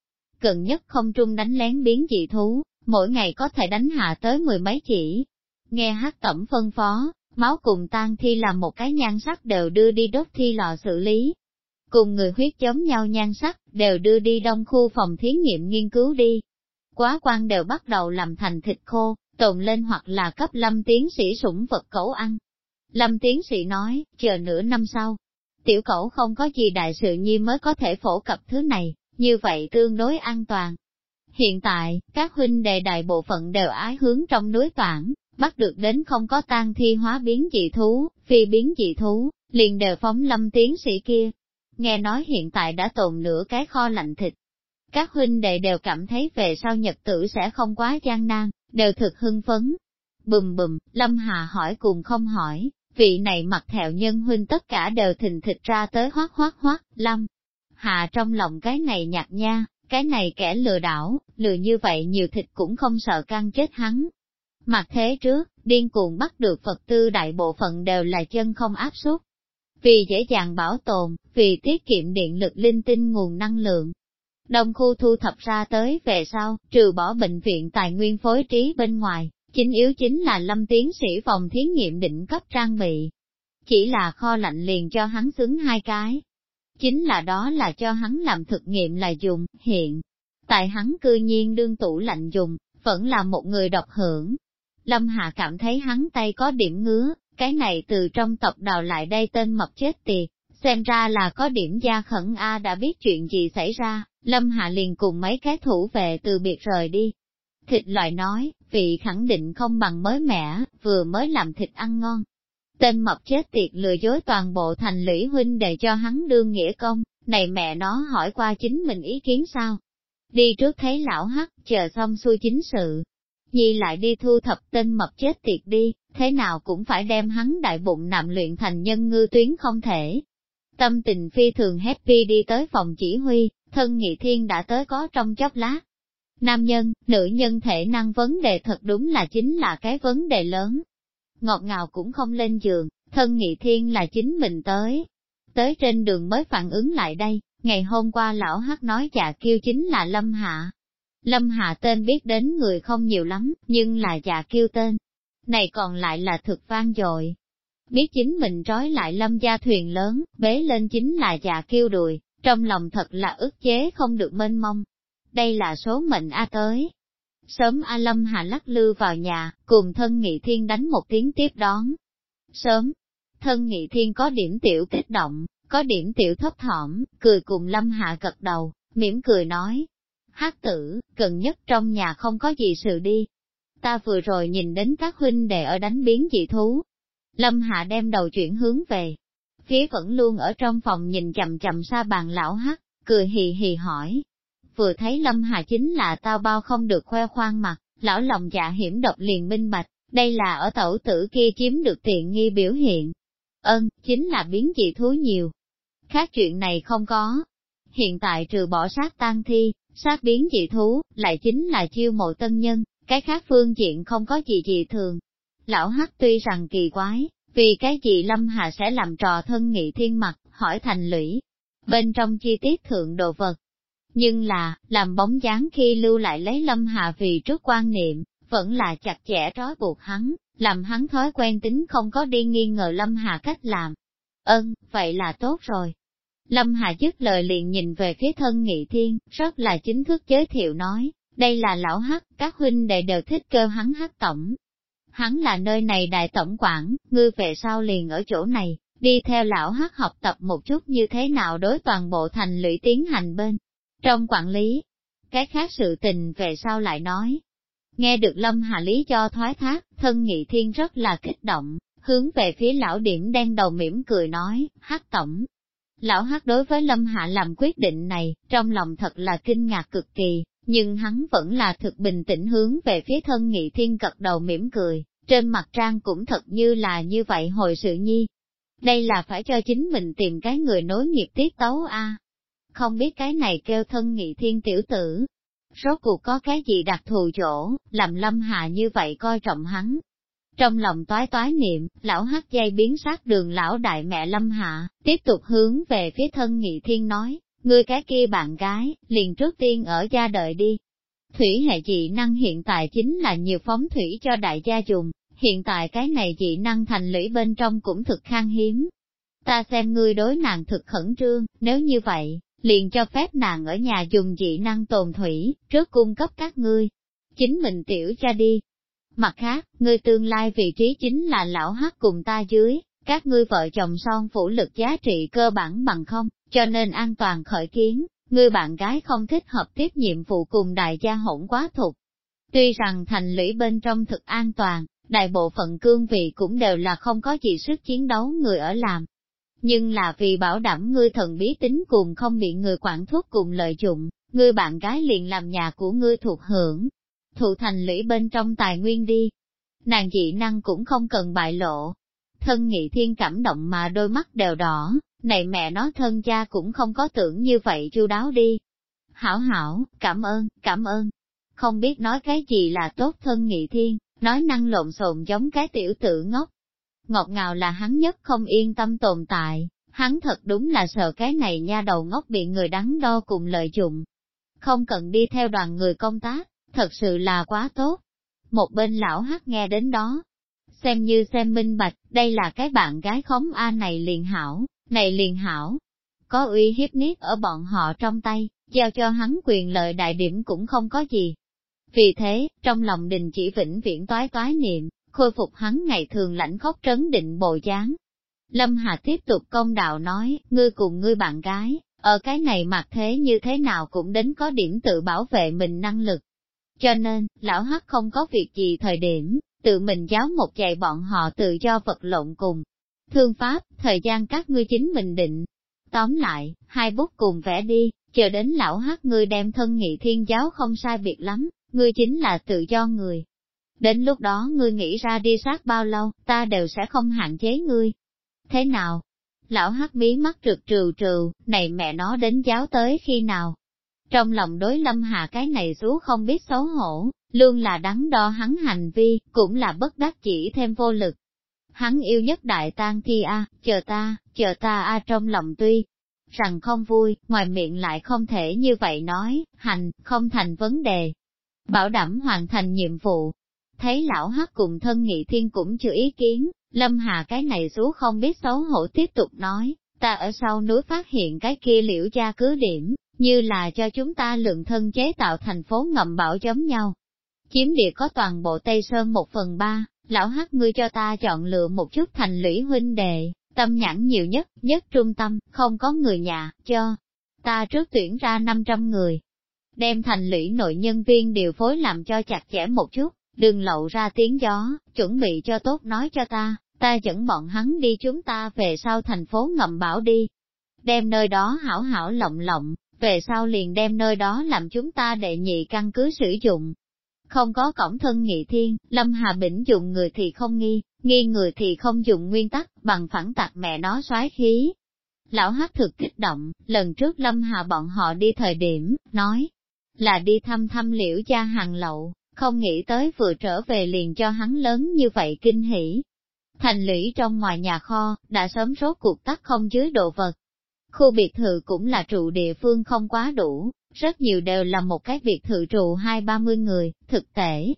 Gần nhất không trung đánh lén biến dị thú, mỗi ngày có thể đánh hạ tới mười mấy chỉ. Nghe hát tẩm phân phó, máu cùng tan thi làm một cái nhan sắc đều đưa đi đốt thi lò xử lý. Cùng người huyết giống nhau nhan sắc, đều đưa đi đông khu phòng thí nghiệm nghiên cứu đi. Quá quan đều bắt đầu làm thành thịt khô, tồn lên hoặc là cấp lâm tiến sĩ sủng vật cẩu ăn. Lâm tiến sĩ nói, chờ nửa năm sau, tiểu cẩu không có gì đại sự nhi mới có thể phổ cập thứ này, như vậy tương đối an toàn. Hiện tại, các huynh đệ đại bộ phận đều ái hướng trong núi toản, bắt được đến không có tan thi hóa biến dị thú, phi biến dị thú, liền đều phóng lâm tiến sĩ kia. Nghe nói hiện tại đã tồn nửa cái kho lạnh thịt. Các huynh đệ đều cảm thấy về sau nhật tử sẽ không quá gian nan, đều thực hưng phấn. Bùm bùm, Lâm Hà hỏi cùng không hỏi, vị này mặc thẹo nhân huynh tất cả đều thình thịch ra tới hoác hoác hoác, Lâm. Hà trong lòng cái này nhạt nha, cái này kẻ lừa đảo, lừa như vậy nhiều thịt cũng không sợ căng chết hắn, Mặt thế trước, điên cuồng bắt được Phật tư đại bộ phận đều là chân không áp suất. Vì dễ dàng bảo tồn, vì tiết kiệm điện lực linh tinh nguồn năng lượng. Đông khu thu thập ra tới về sau, trừ bỏ bệnh viện tài nguyên phối trí bên ngoài, chính yếu chính là lâm tiến sĩ phòng thí nghiệm định cấp trang bị. Chỉ là kho lạnh liền cho hắn xứng hai cái. Chính là đó là cho hắn làm thực nghiệm là dùng, hiện. Tại hắn cư nhiên đương tủ lạnh dùng, vẫn là một người độc hưởng, Lâm Hạ cảm thấy hắn tay có điểm ngứa, cái này từ trong tộc đào lại đây tên mập chết tiệt, xem ra là có điểm gia khẩn A đã biết chuyện gì xảy ra, Lâm Hạ liền cùng mấy cái thủ về từ biệt rời đi. Thịt loại nói, vị khẳng định không bằng mới mẻ, vừa mới làm thịt ăn ngon. Tên mập chết tiệt lừa dối toàn bộ thành lũy huynh để cho hắn đương nghĩa công, này mẹ nó hỏi qua chính mình ý kiến sao? Đi trước thấy lão hắc, chờ xong xuôi chính sự, Nhi lại đi thu thập tên mập chết tiệt đi, thế nào cũng phải đem hắn đại bụng nạm luyện thành nhân ngư tuyến không thể. Tâm tình phi thường happy đi tới phòng chỉ huy, thân nghị thiên đã tới có trong chốc lát. Nam nhân, nữ nhân thể năng vấn đề thật đúng là chính là cái vấn đề lớn. Ngọt ngào cũng không lên giường, thân nghị thiên là chính mình tới. Tới trên đường mới phản ứng lại đây, ngày hôm qua lão hắc nói dạ kêu chính là Lâm Hạ, Lâm Hạ tên biết đến người không nhiều lắm, nhưng là dạ kêu tên. Này còn lại là thực vang dội. Biết chính mình trói lại lâm gia thuyền lớn, bế lên chính là già kêu đùi, trong lòng thật là ức chế không được mênh mông. Đây là số mệnh A tới. Sớm A Lâm Hạ lắc lư vào nhà, cùng thân nghị thiên đánh một tiếng tiếp đón. Sớm, thân nghị thiên có điểm tiểu kích động, có điểm tiểu thấp thỏm, cười cùng Lâm Hạ gật đầu, mỉm cười nói, Hát tử, gần nhất trong nhà không có gì sự đi. Ta vừa rồi nhìn đến các huynh đệ ở đánh biến dị thú. Lâm Hạ đem đầu chuyển hướng về. Phía vẫn luôn ở trong phòng nhìn chầm chầm xa bàn lão hắc, cười hì hì hỏi. Vừa thấy Lâm Hạ chính là tao bao không được khoe khoang mặt, lão lòng dạ hiểm độc liền minh bạch, đây là ở tẩu tử kia chiếm được tiện nghi biểu hiện. Ơn, chính là biến dị thú nhiều. Khác chuyện này không có. Hiện tại trừ bỏ sát tan thi, sát biến dị thú, lại chính là chiêu mộ tân nhân, cái khác phương diện không có gì gì thường. Lão Hắc tuy rằng kỳ quái, vì cái gì Lâm Hà sẽ làm trò thân nghị thiên mặt, hỏi thành lũy. Bên trong chi tiết thượng đồ vật, nhưng là, làm bóng dáng khi lưu lại lấy Lâm Hà vì trước quan niệm, vẫn là chặt chẽ trói buộc hắn, làm hắn thói quen tính không có đi nghi ngờ Lâm Hà cách làm. Ơn, vậy là tốt rồi. Lâm Hà dứt lời liền nhìn về phía thân nghị thiên, rất là chính thức giới thiệu nói, đây là lão hắc, các huynh đệ đều thích kêu hắn hắc tổng. Hắn là nơi này đại tổng quản, ngươi về sau liền ở chỗ này, đi theo lão hắc học tập một chút như thế nào đối toàn bộ thành lũy tiến hành bên. Trong quản lý, cái khác sự tình về sau lại nói. Nghe được Lâm Hà Lý cho thoái thác, thân nghị thiên rất là kích động, hướng về phía lão điểm đen đầu mỉm cười nói, hát tổng. Lão hát đối với Lâm Hạ làm quyết định này, trong lòng thật là kinh ngạc cực kỳ, nhưng hắn vẫn là thực bình tĩnh hướng về phía thân nghị thiên cật đầu mỉm cười, trên mặt trang cũng thật như là như vậy hồi sự nhi. Đây là phải cho chính mình tìm cái người nối nghiệp tiết tấu a không biết cái này kêu thân nghị thiên tiểu tử. Rốt cuộc có cái gì đặc thù chỗ, làm lâm hạ như vậy coi trọng hắn. Trong lòng toái toái niệm, lão hát dây biến sát đường lão đại mẹ lâm hạ, tiếp tục hướng về phía thân nghị thiên nói, ngươi cái kia bạn gái, liền trước tiên ở gia đợi đi. Thủy hệ dị năng hiện tại chính là nhiều phóng thủy cho đại gia dùng, hiện tại cái này dị năng thành lũy bên trong cũng thực khan hiếm. Ta xem ngươi đối nàng thực khẩn trương, nếu như vậy, liền cho phép nàng ở nhà dùng dị năng tồn thủy, trước cung cấp các ngươi. Chính mình tiểu cha đi. Mặt khác, ngươi tương lai vị trí chính là lão hắc cùng ta dưới, các ngươi vợ chồng son phủ lực giá trị cơ bản bằng không, cho nên an toàn khởi kiến, ngươi bạn gái không thích hợp tiếp nhiệm vụ cùng đại gia hỗn quá thục. Tuy rằng thành lũy bên trong thực an toàn, đại bộ phận cương vị cũng đều là không có gì sức chiến đấu người ở làm, nhưng là vì bảo đảm ngươi thần bí tính cùng không bị người quản thuốc cùng lợi dụng, ngươi bạn gái liền làm nhà của ngươi thuộc hưởng, thụ thành lũy bên trong tài nguyên đi. Nàng dị năng cũng không cần bại lộ. Thân nghị thiên cảm động mà đôi mắt đều đỏ, này mẹ nó thân cha cũng không có tưởng như vậy chu đáo đi. Hảo hảo, cảm ơn, cảm ơn. Không biết nói cái gì là tốt thân nghị thiên, nói năng lộn xộn giống cái tiểu tử ngốc, ngọt ngào là hắn nhất không yên tâm tồn tại, hắn thật đúng là sợ cái này nha đầu ngốc bị người đắn đo cùng lợi dụng. Không cần đi theo đoàn người công tác, thật sự là quá tốt. Một bên lão hát nghe đến đó, xem như xem minh bạch, đây là cái bạn gái khống A này liền hảo, này liền hảo. Có uy hiếp niết ở bọn họ trong tay, giao cho hắn quyền lợi đại điểm cũng không có gì. Vì thế, trong lòng đình chỉ vĩnh viễn toái toái niệm, khôi phục hắn ngày thường lãnh khóc trấn định bồ dáng. Lâm Hà tiếp tục công đạo nói, ngươi cùng ngươi bạn gái, ở cái này mặc thế như thế nào cũng đến có điểm tự bảo vệ mình năng lực. Cho nên, lão hắc không có việc gì thời điểm, tự mình giáo một dạy bọn họ tự do vật lộn cùng. Thương pháp, thời gian các ngươi chính mình định. Tóm lại, hai bút cùng vẽ đi, chờ đến lão hắc ngươi đem thân nghị thiên giáo không sai biệt lắm, ngươi chính là tự do người. Đến lúc đó ngươi nghĩ ra đi sát bao lâu, ta đều sẽ không hạn chế ngươi. Thế nào? Lão hắc bí mắt trượt trừ trừ, này mẹ nó đến giáo tới khi nào? Trong lòng đối lâm hà cái này rú không biết xấu hổ, luôn là đắn đo hắn hành vi, cũng là bất đắc chỉ thêm vô lực. Hắn yêu nhất đại tang thi a, chờ ta, chờ ta a trong lòng tuy rằng không vui, ngoài miệng lại không thể như vậy nói, hành, không thành vấn đề. Bảo đảm hoàn thành nhiệm vụ, Thấy lão hắc cùng thân nghị thiên cũng chưa ý kiến, lâm hà cái này rú không biết xấu hổ tiếp tục nói, ta ở sau núi phát hiện cái kia liễu gia cứ điểm, như là cho chúng ta lượng thân chế tạo thành phố ngầm bảo giống nhau. Chiếm địa có toàn bộ Tây Sơn một phần ba, lão hắc ngươi cho ta chọn lựa một chút thành lũy huynh đệ, tâm nhãn nhiều nhất, nhất trung tâm, không có người nhà, cho ta trước tuyển ra 500 người. Đem thành lũy nội nhân viên điều phối làm cho chặt chẽ một chút, đừng lậu ra tiếng gió, chuẩn bị cho tốt nói cho ta, ta dẫn bọn hắn đi chúng ta về sau thành phố ngầm bảo đi. Đem nơi đó hảo hảo lộng lộng, về sau liền đem nơi đó làm chúng ta đệ nhị căn cứ sử dụng. Không có cổng thân nghị thiên, Lâm Hà Bỉnh dùng người thì không nghi, nghi người thì không dùng nguyên tắc, bằng phản tạc mẹ nó xoái khí. Lão hát thực kích động, lần trước lâm hà bọn họ đi thời điểm, nói, là đi thăm thăm liễu gia hàng lậu, không nghĩ tới vừa trở về liền cho hắn lớn như vậy kinh hỉ. Thành lũy trong ngoài nhà kho, đã sớm rốt cuộc tắt không dưới đồ vật. Khu biệt thự cũng là trụ địa phương không quá đủ, rất nhiều đều là một cái biệt thự trụ hai ba mươi người, thực tế.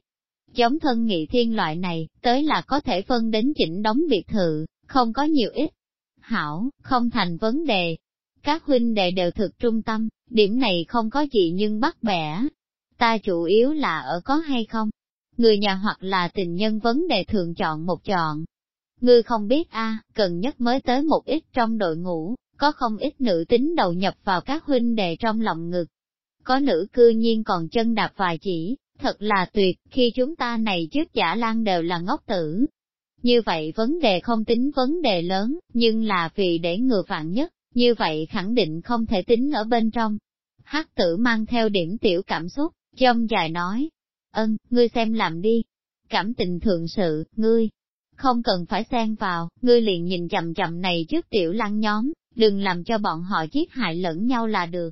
Giống thân nghị thiên loại này, tới là có thể phân đến chỉnh đóng biệt thự, không có nhiều ít. Hảo, không thành vấn đề. Các huynh đệ đều thực trung tâm, điểm này không có gì nhưng bắt bẻ. Ta chủ yếu là ở có hay không? Người nhà hoặc là tình nhân vấn đề thường chọn một chọn. Ngươi không biết a cần nhất mới tới một ít trong đội ngũ, có không ít nữ tính đầu nhập vào các huynh đệ trong lòng ngực, có nữ cư nhiên còn chân đạp vài chỉ, thật là tuyệt, khi chúng ta này trước giả lan đều là ngốc tử. Như vậy vấn đề không tính vấn đề lớn, nhưng là vì để ngừa vạn nhất, như vậy khẳng định không thể tính ở bên trong. Hắc tử mang theo điểm tiểu cảm xúc, trong dài nói, ân, ngươi xem làm đi. Cảm tình thượng sự, ngươi, không cần phải xen vào, ngươi liền nhìn chậm chậm này trước tiểu lăng nhóm, đừng làm cho bọn họ giết hại lẫn nhau là được.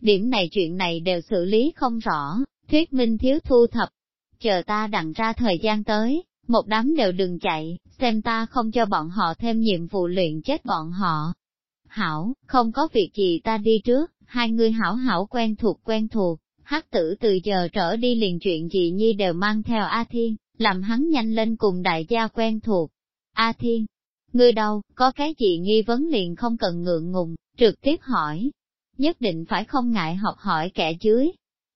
Điểm này chuyện này đều xử lý không rõ, thuyết minh thiếu thu thập. Chờ ta đặng ra thời gian tới, một đám đều đừng chạy, xem ta không cho bọn họ thêm nhiệm vụ luyện chết bọn họ. Hảo, không có việc gì ta đi trước, hai người hảo hảo quen thuộc quen thuộc, hắc tử từ giờ trở đi liền chuyện gì nhi đều mang theo A Thiên, làm hắn nhanh lên cùng đại gia quen thuộc. A Thiên, ngươi đâu, có cái gì nghi vấn liền không cần ngượng ngùng, trực tiếp hỏi, nhất định phải không ngại học hỏi kẻ dưới.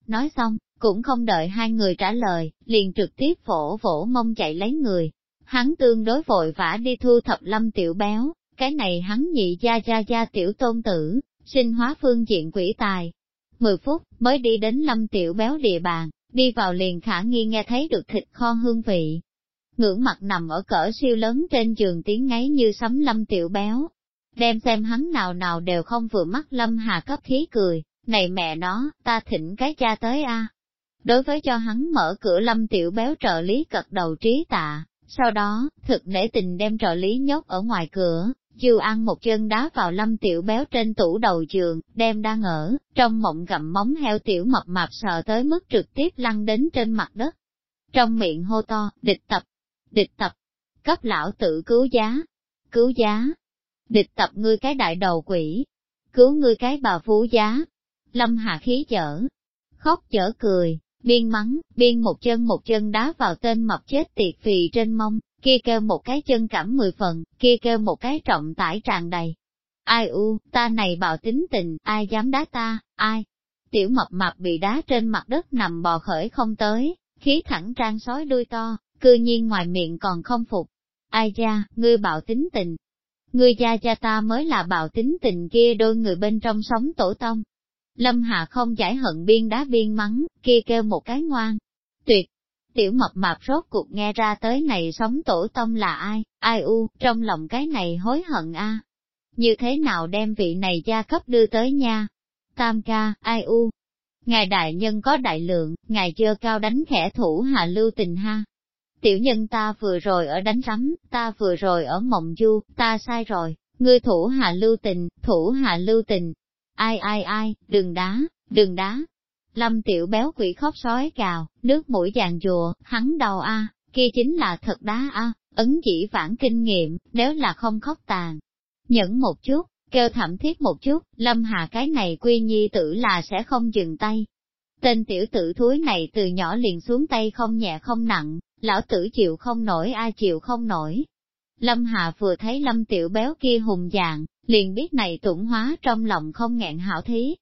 Nói xong, cũng không đợi hai người trả lời, liền trực tiếp vỗ vỗ mông chạy lấy người. Hắn tương đối vội vã đi thu thập lâm tiểu béo, cái này hắn nhị gia gia gia tiểu tôn tử, sinh hóa phương diện quỷ tài. Mười phút, mới đi đến lâm tiểu béo địa bàn, đi vào liền khả nghi nghe thấy được thịt kho hương vị. Ngưỡng mặt nằm ở cỡ siêu lớn trên giường tiếng ngáy như sấm lâm tiểu béo, đem xem hắn nào nào đều không vừa mắt Lâm Hà cấp khí cười, này mẹ nó, ta thỉnh cái cha tới a. Đối với cho hắn mở cửa Lâm Tiểu Béo trợ lý cật đầu trí tạ, sau đó, thực để tình đem trợ lý nhốt ở ngoài cửa, chiêu ăn một chân đá vào Lâm Tiểu Béo trên tủ đầu giường, đem đang ở, trong mộng gặm móng heo tiểu mập mạp sợ tới mức trực tiếp lăn đến trên mặt đất. Trong miệng hô to, địch tập, địch tập, cấp lão tự cứu giá, cứu giá, địch tập ngươi cái đại đầu quỷ, cứu ngươi cái bà phú giá. Lâm Hạ khí chở, khóc chở cười, biên mắng, biên một chân một chân đá vào tên mập chết tiệt phì trên mông, kia kêu một cái chân cảm mười phần, kia kêu một cái trọng tải tràn đầy. Ai u, ta này bạo tính tình, ai dám đá ta, ai? Tiểu mập mập bị đá trên mặt đất nằm bò khởi không tới, khí thẳng trang sói đuôi to, cư nhiên ngoài miệng còn không phục. Ai ra, ngươi bạo tính tình, Ngươi gia cha ta mới là bạo tính tình kia đôi người bên trong sống tổ tông. Lâm Hạ không giải hận biên đá biên mắng, kia kêu một cái ngoan. Tuyệt! Tiểu mập mạp rốt cuộc nghe ra tới này sống tổ tông là ai, ai u, trong lòng cái này hối hận a. Như thế nào đem vị này gia cấp đưa tới nha? Tam ca, ai u. Ngài đại nhân có đại lượng, ngài chưa cao đánh khẽ thủ hạ lưu tình ha. Tiểu nhân ta vừa rồi ở đánh rắm, ta vừa rồi ở mộng du, ta sai rồi, ngươi thủ hạ lưu tình, thủ hạ lưu tình. Ai ai ai, đừng đá, đừng đá. Lâm tiểu béo quỷ khóc sói cào, nước mũi vàng dùa, hắn đầu a, kia chính là thật đá a, ấn chỉ vãn kinh nghiệm, nếu là không khóc tàn. Nhẫn một chút, kêu thảm thiết một chút, lâm hà cái này quy nhi tử là sẽ không dừng tay. Tên tiểu tử thúi này từ nhỏ liền xuống tay không nhẹ không nặng, lão tử chịu không nổi ai chịu không nổi. Lâm Hà vừa thấy Lâm Tiểu Béo kia hùng dạng, liền biết này tủng hóa trong lòng không ngẹn hảo thí.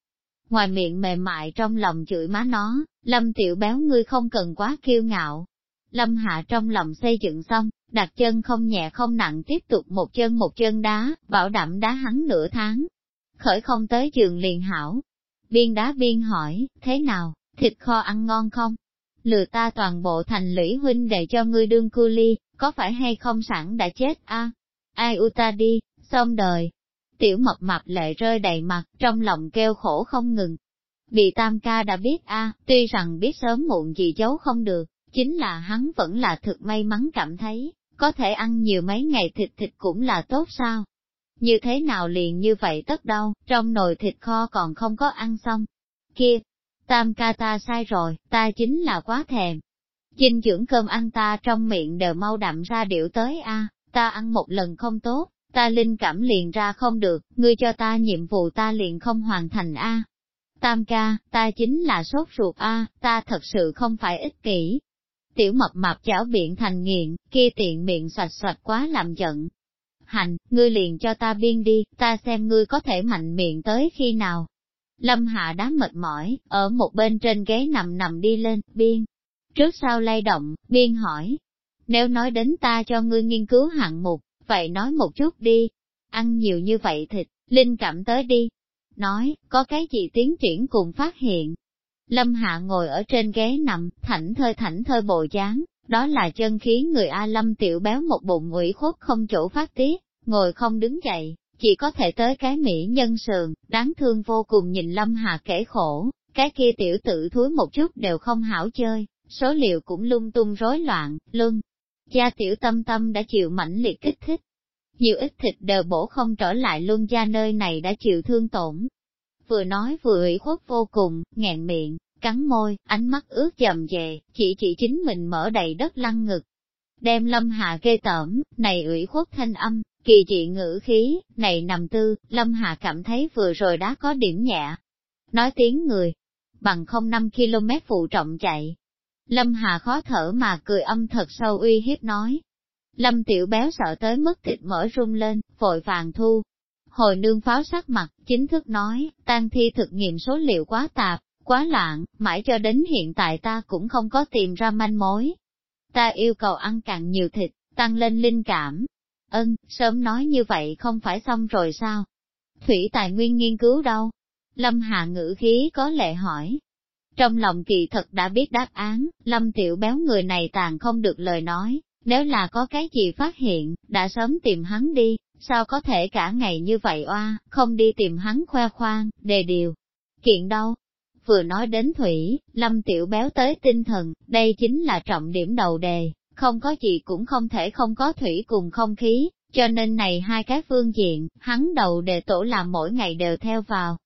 Ngoài miệng mềm mại trong lòng chửi má nó, Lâm Tiểu Béo ngươi không cần quá kiêu ngạo. Lâm Hạ trong lòng xây dựng xong, đặt chân không nhẹ không nặng tiếp tục một chân một chân đá, bảo đảm đá hắn nửa tháng. Khởi không tới giường liền hảo. Biên đá biên hỏi, thế nào, thịt kho ăn ngon không? Lừa ta toàn bộ thành lũy huynh để cho ngươi đương cu ly, có phải hay không sẵn đã chết a? Ai u ta đi, xong đời. Tiểu mập mập lệ rơi đầy mặt, trong lòng kêu khổ không ngừng. Bị tam ca đã biết a, tuy rằng biết sớm muộn gì giấu không được, chính là hắn vẫn là thực may mắn cảm thấy, có thể ăn nhiều mấy ngày thịt thịt cũng là tốt sao? Như thế nào liền như vậy tất đâu, trong nồi thịt kho còn không có ăn xong. Kia, tam ca ta sai rồi, ta chính là quá thèm. Dinh dưỡng cơm ăn ta trong miệng đều mau đậm ra điệu tới a, ta ăn một lần không tốt, ta linh cảm liền ra không được, ngươi cho ta nhiệm vụ ta liền không hoàn thành a. Tam ca, ta chính là sốt ruột a, ta thật sự không phải ích kỷ. Tiểu mập mạp chảo biện thành nghiện, kia tiện miệng xoạch xoạch quá làm giận. Hành, ngươi liền cho ta biên đi, ta xem ngươi có thể mạnh miệng tới khi nào. Lâm Hạ đá mệt mỏi, ở một bên trên ghế nằm nằm đi lên, biên. Trước sau lay động, biên hỏi. Nếu nói đến ta cho ngươi nghiên cứu hạng mục, vậy nói một chút đi. Ăn nhiều như vậy thịt, linh cảm tới đi. Nói, có cái gì tiến triển cùng phát hiện. Lâm Hạ ngồi ở trên ghế nằm, thảnh thơi thảnh thơi bộ dáng, đó là chân khí người A Lâm tiểu béo một bụng ủy khuất không chỗ phát tiết, ngồi không đứng dậy, chỉ có thể tới cái mỹ nhân sườn, đáng thương vô cùng nhìn Lâm hà kể khổ, cái kia tiểu tử thúi một chút đều không hảo chơi, số liệu cũng lung tung rối loạn, lưng. Gia tiểu tâm tâm đã chịu mãnh liệt kích thích. Nhiều ít thịt đều bổ không trở lại luân gia nơi này đã chịu thương tổn. Vừa nói vừa ủy khuất vô cùng, nghẹn miệng, cắn môi, ánh mắt ướt dầm về, chỉ chỉ chính mình mở đầy đất lăn ngực. Đem lâm hạ ghê tởm, này ủy khuất thanh âm, kỳ dị ngữ khí, này nằm tư, lâm hạ cảm thấy vừa rồi đã có điểm nhẹ. Nói tiếng người, bằng không 5 km phụ trọng chạy, Lâm Hà khó thở mà cười âm thật sâu uy hiếp nói. Lâm tiểu béo sợ tới mức thịt mỡ rung lên, vội vàng thu. Hồi nương pháo sắc mặt, chính thức nói, tan thi thực nghiệm số liệu quá tạp, quá loạn, mãi cho đến hiện tại ta cũng không có tìm ra manh mối. Ta yêu cầu ăn càng nhiều thịt, tăng lên linh cảm. Ân, sớm nói như vậy không phải xong rồi sao? Thủy tài nguyên nghiên cứu đâu? Lâm Hà ngữ khí có lệ hỏi. Trong lòng kỳ thật đã biết đáp án, lâm tiểu béo người này tàn không được lời nói, nếu là có cái gì phát hiện, đã sớm tìm hắn đi, sao có thể cả ngày như vậy oa, không đi tìm hắn khoe khoang, đề điều. Kiện đâu? Vừa nói đến thủy, lâm tiểu béo tới tinh thần, đây chính là trọng điểm đầu đề, không có gì cũng không thể không có thủy cùng không khí, cho nên này hai cái phương diện, hắn đầu đề tổ làm mỗi ngày đều theo vào.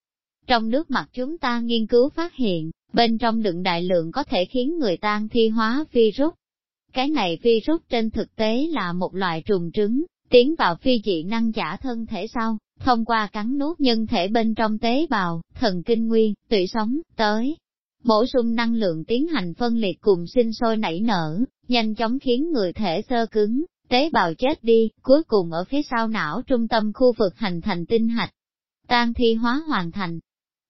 Trong nước mặt chúng ta nghiên cứu phát hiện, Bên trong đựng đại lượng có thể khiến người tan thi hóa virus. Cái này virus trên thực tế là một loại trùng trứng, tiến vào phi dị năng giả thân thể sau, thông qua cắn nuốt nhân thể bên trong tế bào, thần kinh nguyên, tủy sống, tới. Bổ sung năng lượng tiến hành phân liệt cùng sinh sôi nảy nở, nhanh chóng khiến người thể sơ cứng, tế bào chết đi, cuối cùng ở phía sau não trung tâm khu vực hành thành tinh hạch. Tan thi hóa hoàn thành,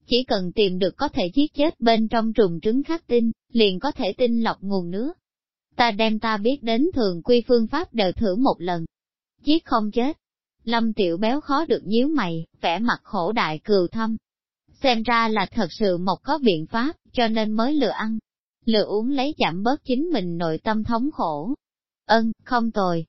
chỉ cần tìm được có thể giết chết bên trong trùng trứng khắc tinh, liền có thể tinh lọc nguồn nước. Ta đem ta biết đến thường quy phương pháp đều thử một lần. Giết không chết. Lâm tiểu béo khó được nhíu mày, vẻ mặt khổ đại cừu thâm. Xem ra là thật sự một có biện pháp, cho nên mới lừa ăn. Lừa uống lấy chậm bớt chính mình nội tâm thống khổ. Ân, không tồi.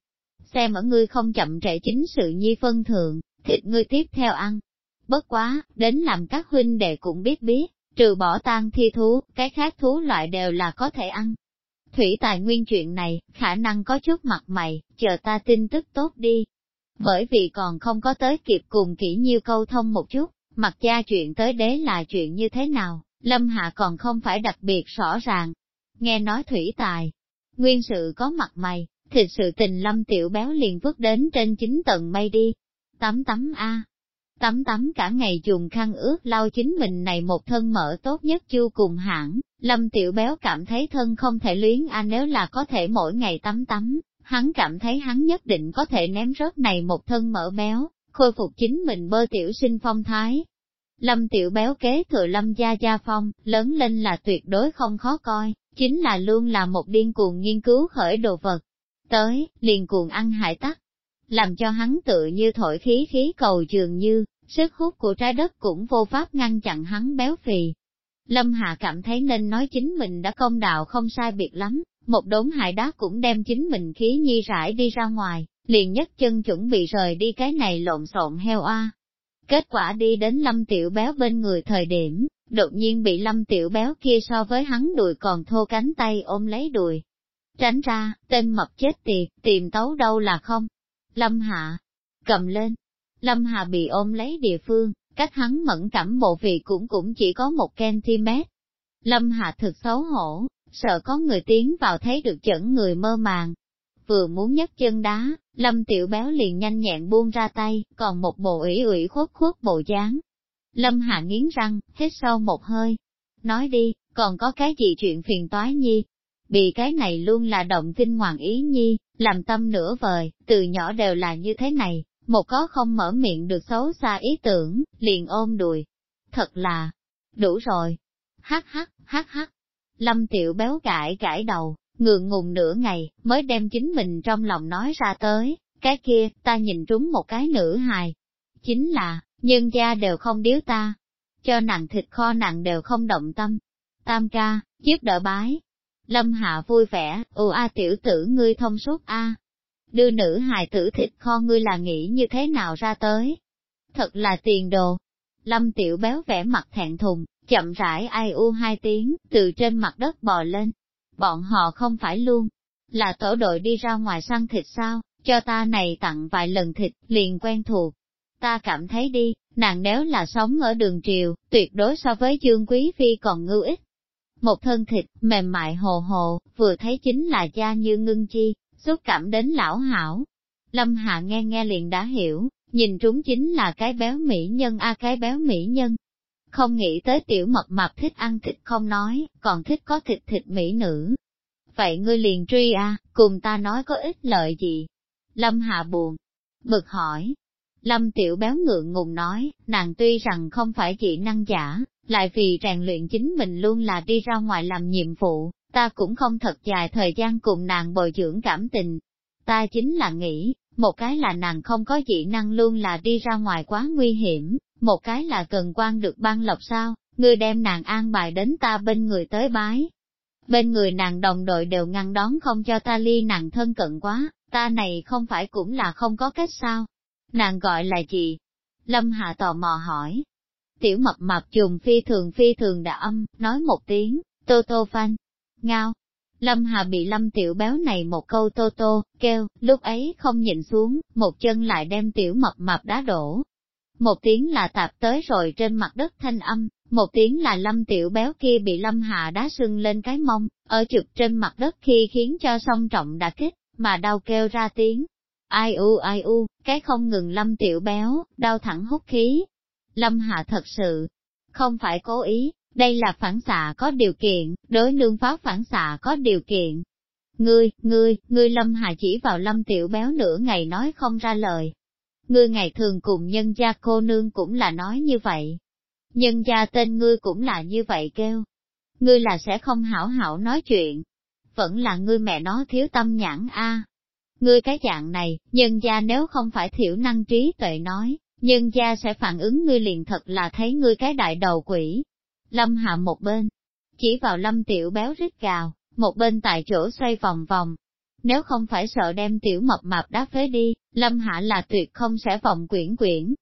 Xem ở ngươi không chậm trễ chính sự nhi phân thượng, thịt ngươi tiếp theo ăn, Bất quá, đến làm các huynh đệ cũng biết biết, trừ bỏ tan thi thú, cái khác thú loại đều là có thể ăn. Thủy tài nguyên chuyện này, khả năng có chút mặt mày, chờ ta tin tức tốt đi. Bởi vì còn không có tới kịp cùng kỹ nhiêu câu thông một chút, mặt gia chuyện tới đế là chuyện như thế nào, Lâm Hạ còn không phải đặc biệt rõ ràng. Nghe nói thủy tài, nguyên sự có mặt mày, thịt sự tình Lâm Tiểu Béo liền vứt đến trên chính tầng mây đi. Tắm tắm a Tắm tắm cả ngày dùng khăn ướt lau chính mình này một thân mỡ tốt nhất chu cùng hãng, lâm tiểu béo cảm thấy thân không thể luyến a nếu là có thể mỗi ngày tắm tắm, hắn cảm thấy hắn nhất định có thể ném rớt này một thân mỡ béo, khôi phục chính mình bơ tiểu sinh phong thái. Lâm tiểu béo kế thừa lâm gia gia phong, lớn lên là tuyệt đối không khó coi, chính là luôn là một điên cuồng nghiên cứu khởi đồ vật. Tới, liền cuồng ăn hại tắc, làm cho hắn tự như thổi khí khí cầu dường như, sức hút của trái đất cũng vô pháp ngăn chặn hắn béo phì. Lâm Hạ cảm thấy nên nói chính mình đã công đạo không sai biệt lắm, một đống hại đá cũng đem chính mình khí nhi rải đi ra ngoài, liền nhất chân chuẩn bị rời đi cái này lộn xộn heo a. Kết quả đi đến lâm tiểu béo bên người thời điểm, đột nhiên bị lâm tiểu béo kia so với hắn đùi còn thô cánh tay ôm lấy đùi. Tránh ra, tên mập chết tiệt, tìm tấu đâu là không. Lâm Hạ, cầm lên. Lâm Hạ bị ôm lấy địa phương, cách hắn mẫn cảm bộ vị cũng cũng chỉ có một cm. Lâm Hạ thực xấu hổ, sợ có người tiến vào thấy được chẩn người mơ màng. Vừa muốn nhấc chân đá, Lâm Tiểu Béo liền nhanh nhẹn buông ra tay, còn một bộ ủy ủy khuất khuất bộ dáng. Lâm Hạ nghiến răng, hít sâu một hơi. Nói đi, còn có cái gì chuyện phiền toái nhi? Bị cái này luôn là động kinh hoàng ý nhi, làm tâm nửa vời, từ nhỏ đều là như thế này, một có không mở miệng được xấu xa ý tưởng, liền ôm đùi. Thật là, đủ rồi. Hắc hắc, hắc hắc. Lâm tiểu béo cãi cãi đầu, ngượng ngùng nửa ngày, mới đem chính mình trong lòng nói ra tới, cái kia, ta nhìn trúng một cái nữ hài. Chính là, nhân gia đều không điếu ta, cho nặng thịt kho nặng đều không động tâm. Tam ca, giúp đỡ bái. Lâm hạ vui vẻ, ồ a tiểu tử ngươi thông suốt a. Đưa nữ hài tử thịt kho ngươi là nghĩ như thế nào ra tới? Thật là tiền đồ. Lâm tiểu béo vẻ mặt thẹn thùng, chậm rãi ai u hai tiếng, từ trên mặt đất bò lên. Bọn họ không phải luôn, là tổ đội đi ra ngoài săn thịt sao, cho ta này tặng vài lần thịt, liền quen thuộc. Ta cảm thấy đi, nàng nếu là sống ở đường triều, tuyệt đối so với Dương Quý Phi còn ngưu ích. Một thân thịt, mềm mại hồ hồ, vừa thấy chính là da như ngưng chi, xúc cảm đến lão hảo. Lâm Hạ nghe nghe liền đã hiểu, nhìn trúng chính là cái béo mỹ nhân a cái béo mỹ nhân. Không nghĩ tới tiểu mập mập thích ăn thịt không nói, còn thích có thịt thịt mỹ nữ. Vậy ngươi liền truy a, cùng ta nói có ích lợi gì? Lâm Hạ buồn, bực hỏi. Lâm Tiểu Béo ngượng ngùng nói, nàng tuy rằng không phải dị năng giả, lại vì rèn luyện chính mình luôn là đi ra ngoài làm nhiệm vụ, ta cũng không thật dài thời gian cùng nàng bồi dưỡng cảm tình. Ta chính là nghĩ, một cái là nàng không có dị năng luôn là đi ra ngoài quá nguy hiểm, một cái là cần quan được ban lộc sao, ngươi đem nàng an bài đến ta bên người tới bái. Bên người nàng đồng đội đều ngăn đón không cho ta ly nàng thân cận quá, ta này không phải cũng là không có cách sao. Nàng gọi là gì? Lâm Hạ tò mò hỏi. Tiểu mập mập trùng phi thường phi thường đã âm, nói một tiếng, tô tô phanh, ngao. Lâm Hà bị Lâm Tiểu Béo này một câu tô tô, kêu, lúc ấy không nhìn xuống, một chân lại đem Tiểu Mập Mập đá đổ. Một tiếng là tạp tới rồi trên mặt đất thanh âm, một tiếng là Lâm Tiểu Béo kia bị Lâm hạ đá sưng lên cái mông, ở trực trên mặt đất khi khiến cho song trọng đã kích, mà đau kêu ra tiếng. Ai u ai u, cái không ngừng Lâm Tiểu Béo, đau thẳng hút khí. Lâm Hạ thật sự, không phải cố ý, đây là phản xạ có điều kiện, đối nương pháo phản xạ có điều kiện. Ngươi, ngươi, ngươi Lâm hạ chỉ vào Lâm Tiểu Béo nửa ngày nói không ra lời. Ngươi ngày thường cùng nhân gia cô nương cũng là nói như vậy. Nhân gia tên ngươi cũng là như vậy kêu. Ngươi là sẽ không hảo hảo nói chuyện. Vẫn là ngươi mẹ nó thiếu tâm nhãn a. Ngươi cái dạng này, nhân gia nếu không phải thiểu năng trí tuệ nói, nhân gia sẽ phản ứng ngươi liền thật là thấy ngươi cái đại đầu quỷ. Lâm hạ một bên, chỉ vào lâm tiểu béo rít gào, một bên tại chỗ xoay vòng vòng. Nếu không phải sợ đem tiểu mập mạp đá phế đi, lâm hạ là tuyệt không sẽ vòng quyển quyển.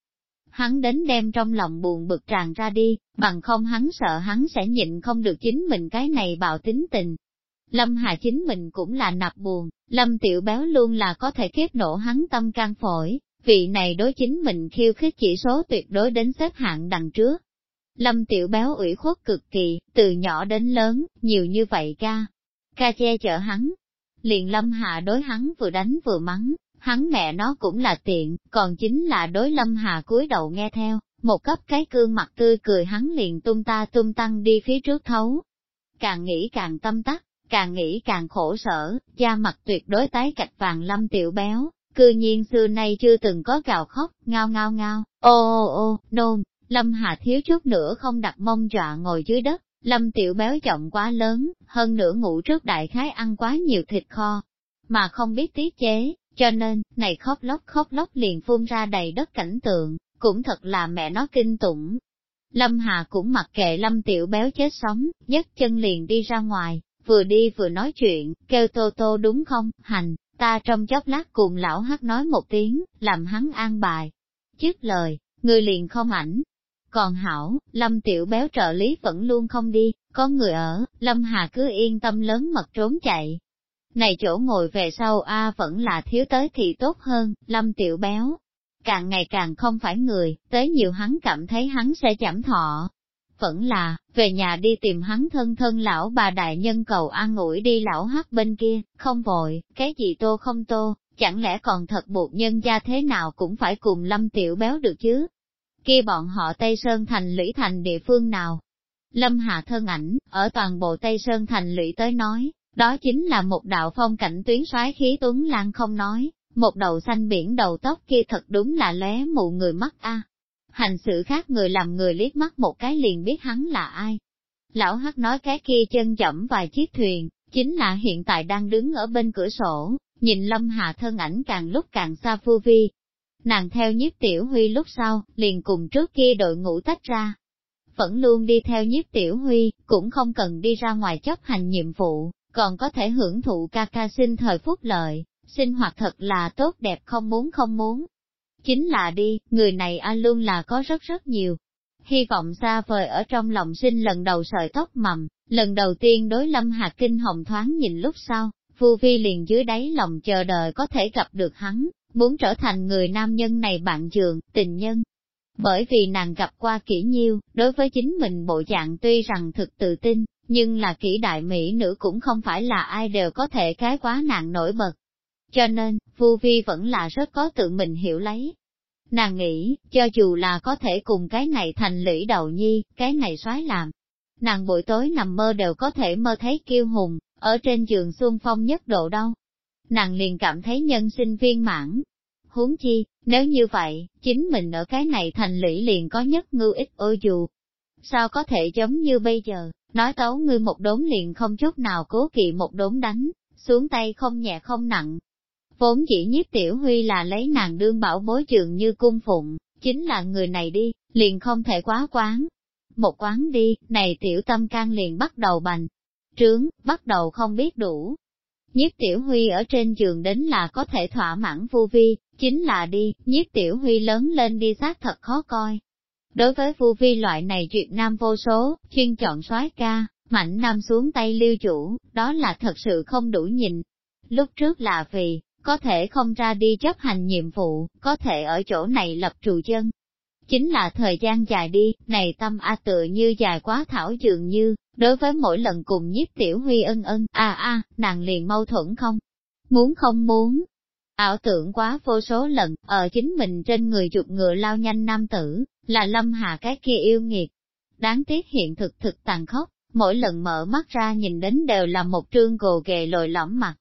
Hắn đến đem trong lòng buồn bực tràn ra đi, bằng không hắn sợ hắn sẽ nhịn không được chính mình cái này bạo tính tình. Lâm hạ chính mình cũng là nạp buồn, Lâm Tiểu Béo luôn là có thể kiếp nổ hắn tâm can phổi, vị này đối chính mình khiêu khích chỉ số tuyệt đối đến xếp hạng đằng trước. Lâm tiểu béo ủy khuất cực kỳ, từ nhỏ đến lớn, nhiều như vậy ca. Ca che chở hắn. Liền lâm hạ đối hắn vừa đánh vừa mắng, hắn mẹ nó cũng là tiện, còn chính là đối lâm hạ cúi đầu nghe theo, một cấp cái cương mặt tươi cười hắn liền tung ta tung tăng đi phía trước thấu. Càng nghĩ càng tâm tắc, càng nghĩ càng khổ sở, da mặt tuyệt đối tái cạch vàng lâm tiểu béo, cư nhiên xưa nay chưa từng có gào khóc, ngao ngao ngao, ô ô ô, nôn, Lâm Hà thiếu chút nữa không đặt mông dọa ngồi dưới đất, Lâm tiểu béo trọng quá lớn, hơn nữa ngủ trước đại khái ăn quá nhiều thịt kho, mà không biết tiết chế, cho nên, này khóc lóc khóc lóc liền phun ra đầy đất cảnh tượng, cũng thật là mẹ nó kinh tủng. Lâm Hà cũng mặc kệ Lâm tiểu béo chết sống, nhấc chân liền đi ra ngoài, vừa đi vừa nói chuyện, kêu tô tô đúng không, hành, ta trong chốc lát cùng lão hát nói một tiếng, làm hắn an bài. Trước lời, người liền không ảnh, còn hảo, Lâm tiểu béo trợ lý vẫn luôn không đi, có người ở, Lâm Hà cứ yên tâm lớn mật trốn chạy. Này chỗ ngồi về sau A vẫn là thiếu tới thì tốt hơn, lâm tiểu béo. Càng ngày càng không phải người, tới nhiều hắn cảm thấy hắn sẽ giảm thọ. Vẫn là, về nhà đi tìm hắn thân thân lão bà đại nhân cầu an ủi đi lão hắc bên kia, không vội, cái gì tô không tô, chẳng lẽ còn thật buộc nhân gia thế nào cũng phải cùng lâm tiểu béo được chứ? Kia bọn họ Tây Sơn thành lũy thành địa phương nào? Lâm Hạ thân ảnh, ở toàn bộ Tây Sơn thành lũy tới nói, đó chính là một đạo phong cảnh tuyến soái khí tuấn lan không nói, một đầu xanh biển đầu tóc kia thật đúng là lóe mụ người mắt a. Hành sự khác người làm người liếc mắt một cái liền biết hắn là ai. Lão Hắc nói cái kia chân chậm vài chiếc thuyền, chính là hiện tại đang đứng ở bên cửa sổ, nhìn Lâm Hạ thân ảnh càng lúc càng xa phu vi. Nàng theo nhiếp tiểu huy lúc sau, liền cùng trước kia đội ngũ tách ra. Vẫn luôn đi theo nhiếp tiểu huy, cũng không cần đi ra ngoài chấp hành nhiệm vụ, còn có thể hưởng thụ ca ca sinh thời phúc lợi, sinh hoạt thật là tốt đẹp không muốn không muốn. Chính là đi, người này a luôn là có rất rất nhiều. Hy vọng xa vời ở trong lòng sinh lần đầu sợi tóc mầm, lần đầu tiên đối lâm hạt kinh hồng thoáng nhìn lúc sau, Phu Vi liền dưới đáy lòng chờ đợi có thể gặp được hắn, muốn trở thành người nam nhân này bạn giường tình nhân. Bởi vì nàng gặp qua kỹ nhiêu, đối với chính mình bộ dạng tuy rằng thực tự tin, nhưng là kỹ đại mỹ nữ cũng không phải là ai đều có thể cái quá nàng nổi bật. Cho nên, Phu Vi vẫn là rất có tự mình hiểu lấy. Nàng nghĩ, cho dù là có thể cùng cái này thành lũy đầu nhi, cái này soái làm. Nàng buổi tối nằm mơ đều có thể mơ thấy kiêu hùng, ở trên giường xuân phong nhất độ đâu. Nàng liền cảm thấy nhân sinh viên mãn. Huống chi, nếu như vậy, chính mình ở cái này thành lũy liền có nhất ngưu ích ô dù. Sao có thể giống như bây giờ, nói tấu ngươi một đốn liền không chút nào cố kỵ một đốn đánh, xuống tay không nhẹ không nặng. Vốn chỉ nhiếp tiểu huy là lấy nàng đương bảo bối trường như cung phụng, chính là người này đi, liền không thể quá quán. Một quán đi, này tiểu tâm can liền bắt đầu bành, trướng, bắt đầu không biết đủ. Nhiếp tiểu huy ở trên giường đến là có thể thỏa mãn vô vi, chính là đi, nhiếp tiểu huy lớn lên đi xác thật khó coi. Đối với vô vi loại này duyệt Nam vô số, chuyên chọn soái ca, mạnh nam xuống tay lưu chủ, đó là thật sự không đủ nhìn. Lúc trước là vì, có thể không ra đi chấp hành nhiệm vụ, có thể ở chỗ này lập trụ chân. Chính là thời gian dài đi, này tâm A tựa như dài quá thảo dường như, Đối với mỗi lần cùng nhiếp tiểu huy ân ân, a a, nàng liền mâu thuẫn không? Muốn không muốn? Ảo tưởng quá vô số lần, ở chính mình trên người chụp ngựa lao nhanh nam tử, là lâm hà cái kia yêu nghiệt. Đáng tiếc hiện thực thực tàn khốc, mỗi lần mở mắt ra nhìn đến đều là một trương gồ ghề lồi lõm mặt.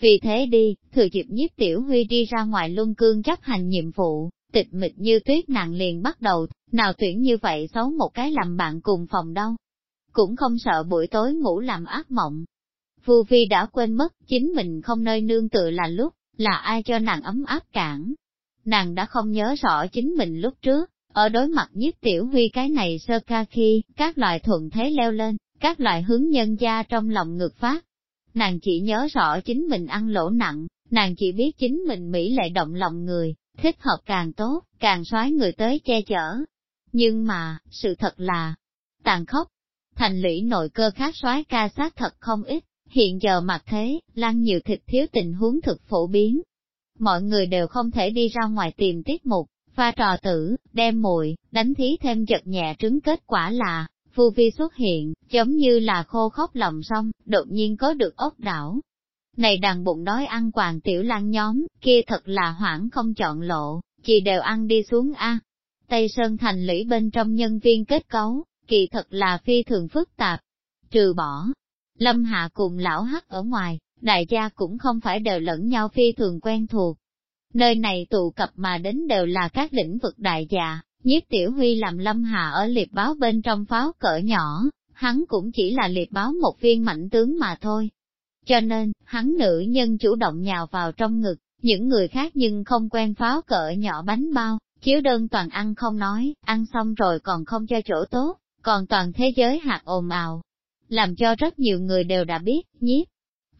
Vì thế đi, thừa dịp nhiếp tiểu huy đi ra ngoài luân cương chấp hành nhiệm vụ, tịch mịch như tuyết nàng liền bắt đầu, nào tuyển như vậy xấu một cái làm bạn cùng phòng đâu cũng không sợ buổi tối ngủ làm ác mộng. vu Vi đã quên mất, chính mình không nơi nương tựa là lúc, là ai cho nàng ấm áp cản. Nàng đã không nhớ rõ chính mình lúc trước, ở đối mặt nhiếp tiểu huy cái này sơ ca khi, các loại thuận thế leo lên, các loại hướng nhân gia trong lòng ngược phát. Nàng chỉ nhớ rõ chính mình ăn lỗ nặng, nàng chỉ biết chính mình mỹ lệ động lòng người, thích hợp càng tốt, càng soái người tới che chở. Nhưng mà, sự thật là, tàn khốc, thành lũy nội cơ khác soái ca sát thật không ít, hiện giờ mặt thế, lăng nhiều thịt thiếu tình huống thực phổ biến. Mọi người đều không thể đi ra ngoài tìm tiết mục, pha trò tử, đem mùi, đánh thí thêm giật nhẹ trứng kết quả là, phu vi xuất hiện, giống như là khô khóc lòng sông, đột nhiên có được ốc đảo. Này đàn bụng đói ăn quàng tiểu lang nhóm, kia thật là hoảng không chọn lộ, chỉ đều ăn đi xuống a. Tây Sơn thành lũy bên trong nhân viên kết cấu, kỳ thật là phi thường phức tạp. Trừ bỏ, lâm hạ cùng lão hắc ở ngoài, đại gia cũng không phải đều lẫn nhau phi thường quen thuộc. Nơi này tụ cập mà đến đều là các lĩnh vực đại gia, nhiếp tiểu huy làm lâm hạ ở liệp báo bên trong pháo cỡ nhỏ, hắn cũng chỉ là liệp báo một viên mạnh tướng mà thôi. Cho nên, hắn nữ nhân chủ động nhào vào trong ngực, những người khác nhưng không quen pháo cỡ nhỏ bánh bao, chiếu đơn toàn ăn không nói, ăn xong rồi còn không cho chỗ tốt, còn toàn thế giới hạt ồn ào, làm cho rất nhiều người đều đã biết, nhiếp.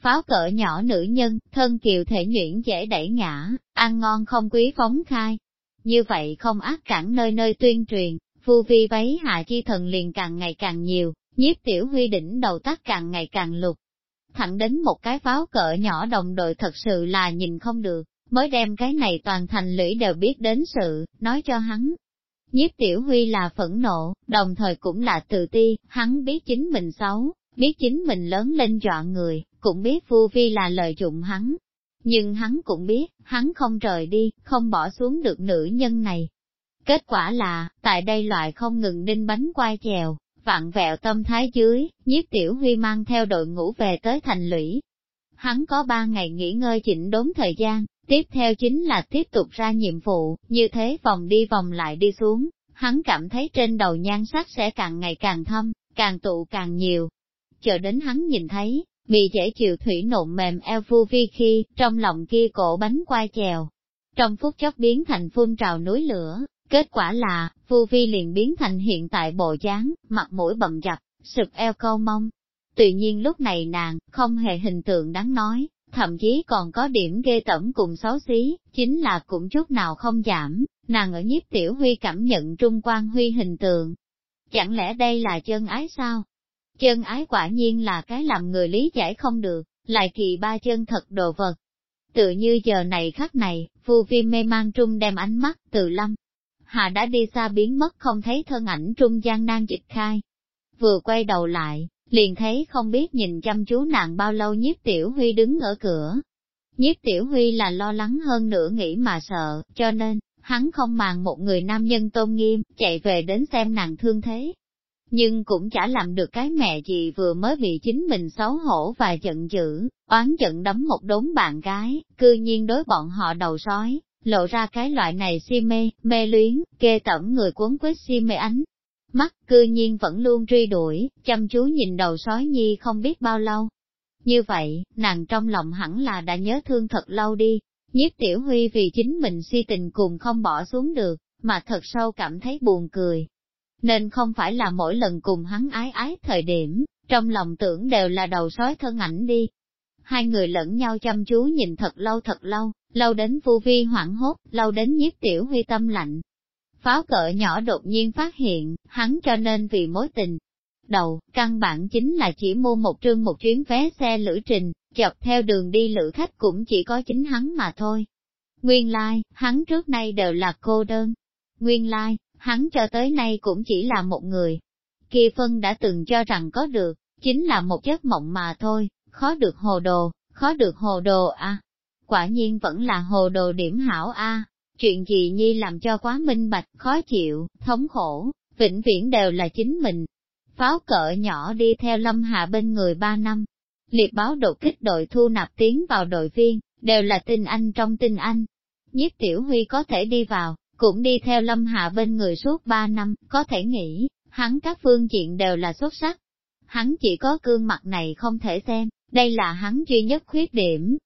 Pháo cỡ nhỏ nữ nhân, thân kiều thể nhuyễn dễ đẩy ngã, ăn ngon không quý phóng khai. Như vậy không ác cản nơi nơi tuyên truyền, phu vi váy hạ chi thần liền càng ngày càng nhiều, nhiếp tiểu huy đỉnh đầu tắt càng ngày càng lục thẳng đến một cái pháo cỡ nhỏ đồng đội thật sự là nhìn không được, mới đem cái này toàn thành lũy đều biết đến sự, nói cho hắn. Nhiếp tiểu huy là phẫn nộ, đồng thời cũng là tự ti, hắn biết chính mình xấu, biết chính mình lớn lên dọa người, cũng biết Vu Vi là lợi dụng hắn. Nhưng hắn cũng biết, hắn không rời đi, không bỏ xuống được nữ nhân này. Kết quả là, tại đây loại không ngừng đinh bánh quai chèo, vặn vẹo tâm thái dưới, nhiếp tiểu huy mang theo đội ngũ về tới thành lũy. Hắn có ba ngày nghỉ ngơi chỉnh đốn thời gian, tiếp theo chính là tiếp tục ra nhiệm vụ, như thế vòng đi vòng lại đi xuống, hắn cảm thấy trên đầu nhan sắc sẽ càng ngày càng thâm, càng tụ càng nhiều. Chờ đến hắn nhìn thấy, bị dễ chịu thủy nộn mềm eo phu vi khi, trong lòng kia cổ bánh qua chèo. Trong phút chốc biến thành phun trào núi lửa, kết quả là, Vu vi liền biến thành hiện tại bộ dáng, mặt mũi bầm dập, sực eo câu mông. Tuy nhiên lúc này nàng, không hề hình tượng đáng nói, thậm chí còn có điểm ghê tẩm cùng xấu xí, chính là cũng chút nào không giảm, nàng ở nhiếp tiểu huy cảm nhận trung quan huy hình tượng. Chẳng lẽ đây là chân ái sao? Chân ái quả nhiên là cái làm người lý giải không được, lại kỳ ba chân thật đồ vật. Tự như giờ này khắc này, phu vi mê mang trung đem ánh mắt từ lâm. Hà đã đi xa biến mất không thấy thân ảnh trung gian nan dịch khai. Vừa quay đầu lại, liền thấy không biết nhìn chăm chú nàng bao lâu nhiếp tiểu huy đứng ở cửa. Nhiếp tiểu huy là lo lắng hơn nữa nghĩ mà sợ, cho nên, hắn không màng một người nam nhân tôn nghiêm, chạy về đến xem nàng thương thế. Nhưng cũng chả làm được cái mẹ gì vừa mới bị chính mình xấu hổ và giận dữ, oán giận đấm một đống bạn gái, cư nhiên đối bọn họ đầu sói, lộ ra cái loại này si mê, mê luyến, kê tẩm người cuốn quýt si mê ánh, mắt cư nhiên vẫn luôn truy đuổi, chăm chú nhìn đầu sói nhi không biết bao lâu. Như vậy, nàng trong lòng hẳn là đã nhớ thương thật lâu đi, nhiếp tiểu huy vì chính mình si tình cùng không bỏ xuống được, mà thật sâu cảm thấy buồn cười. Nên không phải là mỗi lần cùng hắn ái ái thời điểm, trong lòng tưởng đều là đầu sói thân ảnh đi. Hai người lẫn nhau chăm chú nhìn thật lâu thật lâu, lâu đến vu vi hoảng hốt, lâu đến nhiếp tiểu huy tâm lạnh, pháo cỡ nhỏ đột nhiên phát hiện, hắn cho nên vì mối tình. Đầu, căn bản chính là chỉ mua một trương một chuyến vé xe lữ trình, dọc theo đường đi lữ khách cũng chỉ có chính hắn mà thôi. Nguyên lai, like, hắn trước nay đều là cô đơn. Nguyên lai, like, hắn cho tới nay cũng chỉ là một người. Kỳ phân đã từng cho rằng có được, chính là một giấc mộng mà thôi, khó được hồ đồ, khó được hồ đồ à? Quả nhiên vẫn là hồ đồ điểm hảo a. Chuyện gì Nhi làm cho quá minh bạch, khó chịu, thống khổ, vĩnh viễn đều là chính mình. Pháo cỡ nhỏ đi theo Lâm Hạ bên người ba năm. Liệt báo đột kích đội thu nạp tiến vào đội viên, đều là tinh anh trong tinh anh. Nhiếp Tiểu Huy có thể đi vào, cũng đi theo Lâm Hạ bên người suốt ba năm, có thể nghĩ, hắn các phương diện đều là xuất sắc. Hắn chỉ có gương mặt này không thể xem, đây là hắn duy nhất khuyết điểm.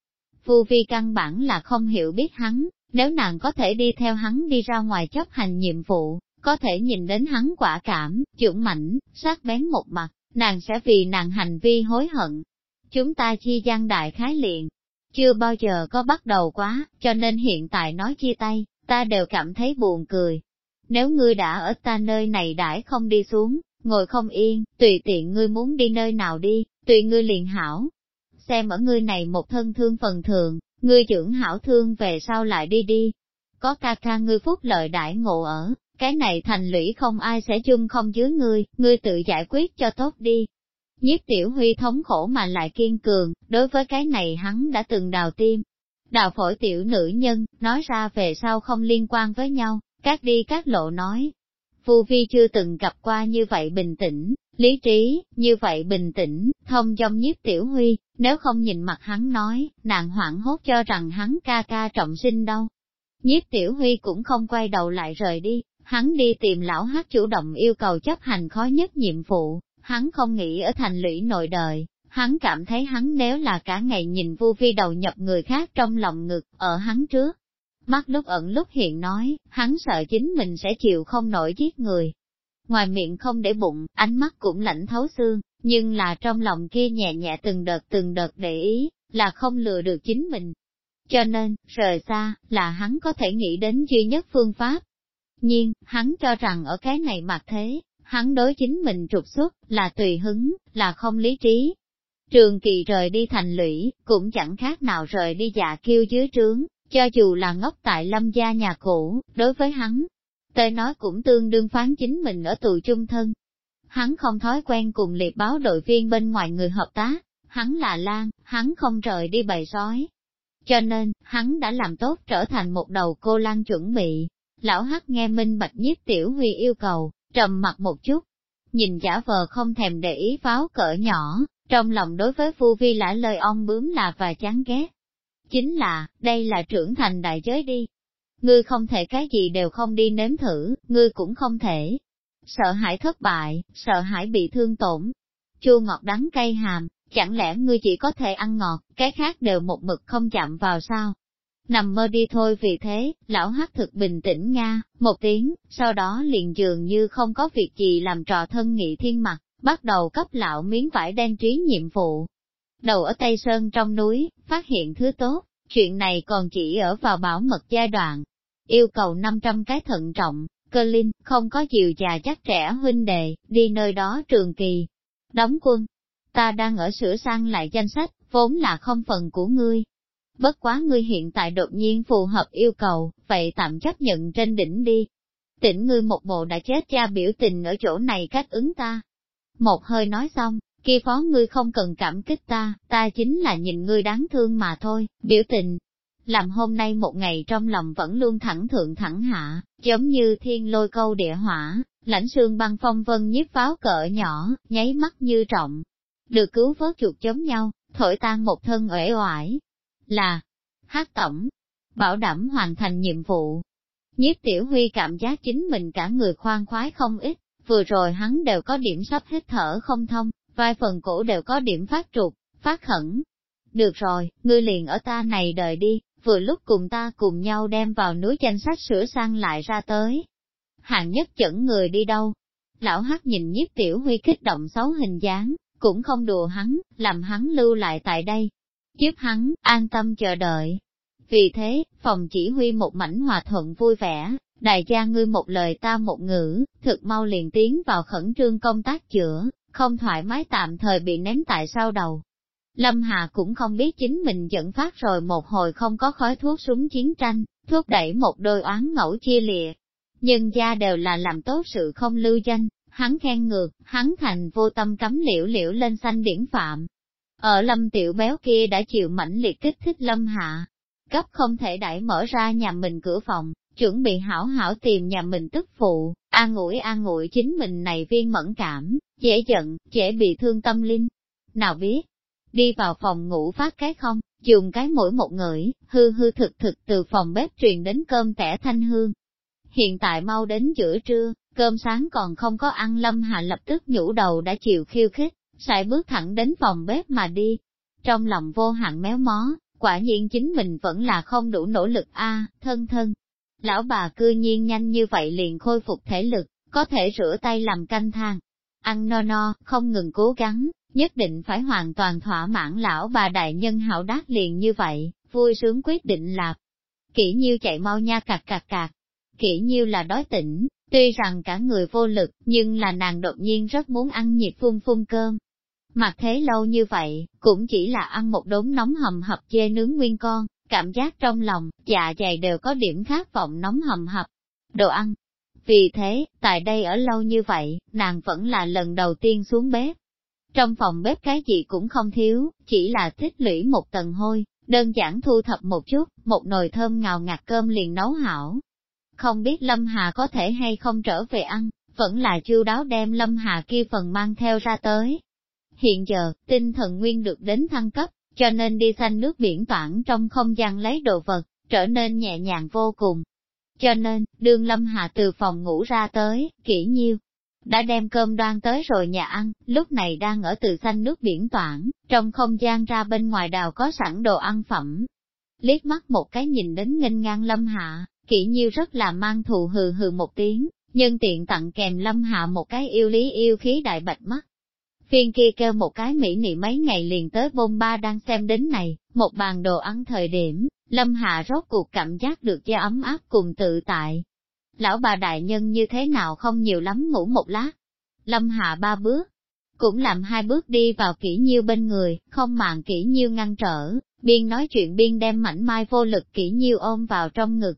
Phu Vi căn bản là không hiểu biết hắn, nếu nàng có thể đi theo hắn đi ra ngoài chấp hành nhiệm vụ, có thể nhìn đến hắn quả cảm, dũng mãnh, sát bén một mặt, nàng sẽ vì nàng hành vi hối hận. Chúng ta chi gian đại khái liền, chưa bao giờ có bắt đầu quá, cho nên hiện tại nói chia tay, ta đều cảm thấy buồn cười. Nếu ngươi đã ở ta nơi này đãi không đi xuống, ngồi không yên, tùy tiện ngươi muốn đi nơi nào đi, tùy ngươi liền hảo. Xem ở ngươi này một thân thương phần thường, Ngươi trưởng hảo thương về sau lại đi đi. Có ca ca ngươi phúc lợi đại ngộ ở, cái này thành lũy không ai sẽ chung không dưới ngươi, ngươi tự giải quyết cho tốt đi. Nhiếp tiểu huy thống khổ mà lại kiên cường, đối với cái này hắn đã từng đào tim. Đào phổi tiểu nữ nhân, nói ra về sau không liên quan với nhau, các đi các lộ nói. Phu Vi chưa từng gặp qua như vậy bình tĩnh, lý trí, như vậy bình tĩnh, thông dong nhiếp tiểu huy, nếu không nhìn mặt hắn nói, nàng hoảng hốt cho rằng hắn ca ca trọng sinh đâu. Nhiếp tiểu huy cũng không quay đầu lại rời đi, hắn đi tìm lão hát chủ động yêu cầu chấp hành khó nhất nhiệm vụ, hắn không nghĩ ở thành lũy nội đời, hắn cảm thấy hắn nếu là cả ngày nhìn vu vi đầu nhập người khác trong lòng ngực, ở hắn trước. Mắt lúc ẩn lúc hiện nói, hắn sợ chính mình sẽ chịu không nổi giết người, ngoài miệng không để bụng, ánh mắt cũng lạnh thấu xương, nhưng là trong lòng kia nhẹ nhẹ từng đợt từng đợt để ý, là không lừa được chính mình. Cho nên, rời xa, là hắn có thể nghĩ đến duy nhất phương pháp. nhiên hắn cho rằng ở cái này mặt thế, hắn đối chính mình trục xuất, là tùy hứng, là không lý trí. Trường kỳ rời đi thành lũy, cũng chẳng khác nào rời đi dạ kiêu dưới trướng, cho dù là ngốc tại lâm gia nhà cũ, đối với hắn, tôi nói cũng tương đương phán chính mình ở tù chung thân. Hắn không thói quen cùng liệt báo đội viên bên ngoài người hợp tác, hắn là Lan, hắn không rời đi bày sói. Cho nên, hắn đã làm tốt trở thành một đầu cô Lan chuẩn bị. Lão Hắc nghe Minh Bạch nhiếp tiểu huy yêu cầu, trầm mặt một chút. Nhìn giả vờ không thèm để ý pháo cỡ nhỏ, trong lòng đối với Phu Vi lã lời ong bướm là và chán ghét. Chính là, đây là trưởng thành đại giới đi. Ngươi không thể cái gì đều không đi nếm thử, ngươi cũng không thể. Sợ hãi thất bại, sợ hãi bị thương tổn. Chua ngọt đắng cay hàm, chẳng lẽ ngươi chỉ có thể ăn ngọt, cái khác đều một mực không chạm vào sao? Nằm mơ đi thôi vì thế, lão hát thực bình tĩnh nga, một tiếng, sau đó liền dường như không có việc gì làm trò thân nghị thiên mặt, bắt đầu cấp lão miếng vải đen trí nhiệm vụ. Đầu ở Tây Sơn trong núi, phát hiện thứ tốt, chuyện này còn chỉ ở vào bảo mật giai đoạn. Yêu cầu 500 cái thận trọng, cơ linh, không có chiều già chắc trẻ huynh đệ, đi nơi đó trường kỳ. Đóng quân, ta đang ở sửa sang lại danh sách, vốn là không phần của ngươi. Bất quá ngươi hiện tại đột nhiên phù hợp yêu cầu, vậy tạm chấp nhận trên đỉnh đi. Tỉnh ngươi một bộ đã chết cha biểu tình ở chỗ này cách ứng ta, một hơi nói xong, kia phó ngươi không cần cảm kích ta, ta chính là nhìn ngươi đáng thương mà thôi, biểu tình. Làm hôm nay một ngày trong lòng vẫn luôn thẳng thượng thẳng hạ, giống như thiên lôi câu địa hỏa, lãnh sương băng phong vân nhiếp pháo cỡ nhỏ, nháy mắt như trọng. Được cứu vớt chuột chống nhau, thổi tan một thân uể oải. Là, hát tổng, bảo đảm hoàn thành nhiệm vụ. Nhiếp tiểu huy cảm giác chính mình cả người khoan khoái không ít, vừa rồi hắn đều có điểm sắp hít thở không thông, vai phần cổ đều có điểm phát trục, phát khẩn. Được rồi, ngươi liền ở ta này đợi đi, vừa lúc cùng ta cùng nhau đem vào núi danh sách sửa sang lại ra tới. Hạng nhất chẩn người đi đâu? Lão Hắc nhìn nhiếp tiểu huy kích động xấu hình dáng, cũng không đùa hắn, làm hắn lưu lại tại đây. Giúp hắn, an tâm chờ đợi. Vì thế, phòng chỉ huy một mảnh hòa thuận vui vẻ, Đại gia ngươi một lời ta một ngữ, thực mau liền tiến vào khẩn trương công tác chữa, không thoải mái tạm thời bị ném tại sau đầu. Lâm Hà cũng không biết chính mình dẫn phát rồi một hồi không có khói thuốc súng chiến tranh, thuốc đẩy một đôi oán ngẫu chia lìa. Nhưng gia đều là làm tốt sự không lưu danh, hắn khen ngược, hắn thành vô tâm cấm liễu liễu lên xanh điển phạm. Ở lâm tiểu béo kia đã chịu mãnh liệt kích thích lâm hạ, cấp không thể đẩy mở ra nhà mình cửa phòng, chuẩn bị hảo hảo tìm nhà mình tức phụ, an ủi an ủi chính mình này viên mẫn cảm, dễ giận, dễ bị thương tâm linh. Nào biết, đi vào phòng ngủ phát cái không, dùng cái mũi một ngửi, hư hư thực thực từ phòng bếp truyền đến cơm tẻ thanh hương. Hiện tại mau đến giữa trưa, cơm sáng còn không có ăn lâm hạ lập tức nhũ đầu đã chịu khiêu khích, sải bước thẳng đến phòng bếp mà đi. Trong lòng vô hạn méo mó, quả nhiên chính mình vẫn là không đủ nỗ lực a thân thân, Lão bà cư nhiên nhanh như vậy liền khôi phục thể lực, có thể rửa tay làm canh thang. Ăn no no, không ngừng cố gắng, nhất định phải hoàn toàn thỏa mãn lão bà đại nhân hảo đát liền như vậy, vui sướng quyết định là. Kỷ nhiêu chạy mau nha cạc cạc cạc. Kỷ nhiêu là đói tỉnh, tuy rằng cả người vô lực, nhưng là nàng đột nhiên rất muốn ăn nhiệt phun phun cơm. Mặc thế lâu như vậy, cũng chỉ là ăn một đống nóng hầm hập chê nướng nguyên con, cảm giác trong lòng, dạ dày đều có điểm khát vọng nóng hầm hập. Đồ ăn. Vì thế, tại đây ở lâu như vậy, nàng vẫn là lần đầu tiên xuống bếp. Trong phòng bếp cái gì cũng không thiếu, chỉ là tích lũy một tầng hôi, đơn giản thu thập một chút, một nồi thơm ngào ngạt cơm liền nấu hảo. Không biết Lâm Hà có thể hay không trở về ăn, vẫn là chu đáo đem Lâm Hà kia phần mang theo ra tới. Hiện giờ, tinh thần nguyên được đến thăng cấp, cho nên đi xanh nước biển toảng trong không gian lấy đồ vật, trở nên nhẹ nhàng vô cùng. Cho nên, đương lâm Hà từ phòng ngủ ra tới, kỹ nhiêu, đã đem cơm đoan tới rồi nhà ăn, lúc này đang ở từ xanh nước biển toảng, trong không gian ra bên ngoài đào có sẵn đồ ăn phẩm. Liếc mắt một cái nhìn đến nghênh ngang lâm hạ, kỹ nhiêu rất là mang thù hừ hừ một tiếng, nhân tiện tặng kèm lâm hạ một cái yêu lý yêu khí đại bạch mắt. Phiên kia kêu một cái mỹ nị mấy ngày liền tới bôn ba đang xem đến này, một bàn đồ ăn thời điểm, Lâm Hạ rốt cuộc cảm giác được gia ấm áp cùng tự tại. Lão bà đại nhân như thế nào không nhiều lắm ngủ một lát. Lâm Hạ ba bước, cũng làm hai bước đi vào kỹ nhiêu bên người, không màng kỹ nhiêu ngăn trở, biên nói chuyện biên đem mảnh mai vô lực kỹ nhiêu ôm vào trong ngực.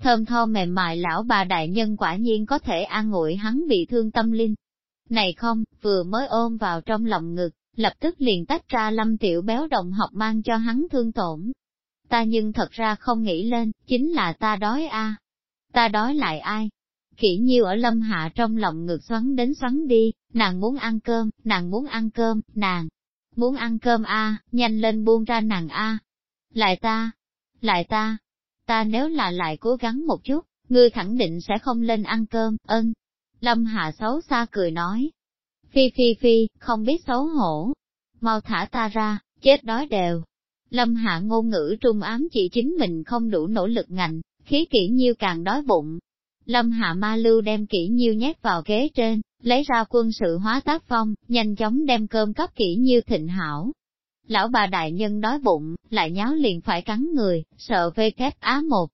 Thơm tho mềm mại lão bà đại nhân quả nhiên có thể an ủi hắn bị thương tâm linh. Này không, vừa mới ôm vào trong lòng ngực, lập tức liền tách ra lâm tiểu béo đồng học mang cho hắn thương tổn. Ta nhưng thật ra không nghĩ lên, chính là ta đói a Ta đói lại ai? Kỷ nhiêu ở lâm hạ trong lòng ngược xoắn đến xoắn đi, nàng muốn ăn cơm, nàng muốn ăn cơm, nàng muốn ăn cơm a nhanh lên buông ra nàng a Lại ta, lại ta, ta nếu là lại cố gắng một chút, ngươi khẳng định sẽ không lên ăn cơm, ân. Lâm Hạ xấu xa cười nói. Phi phi phi, không biết xấu hổ. Mau thả ta ra, chết đói đều. Lâm Hạ ngôn ngữ trung ám chỉ chính mình không đủ nỗ lực ngạnh, khí kỹ nhiêu càng đói bụng. Lâm Hạ ma lưu đem kỹ nhiêu nhét vào ghế trên, lấy ra quân sự hóa tác phong, nhanh chóng đem cơm cấp kỹ nhiêu thịnh hảo. Lão bà đại nhân đói bụng, lại nháo liền phải cắn người, sợ vê kép á một.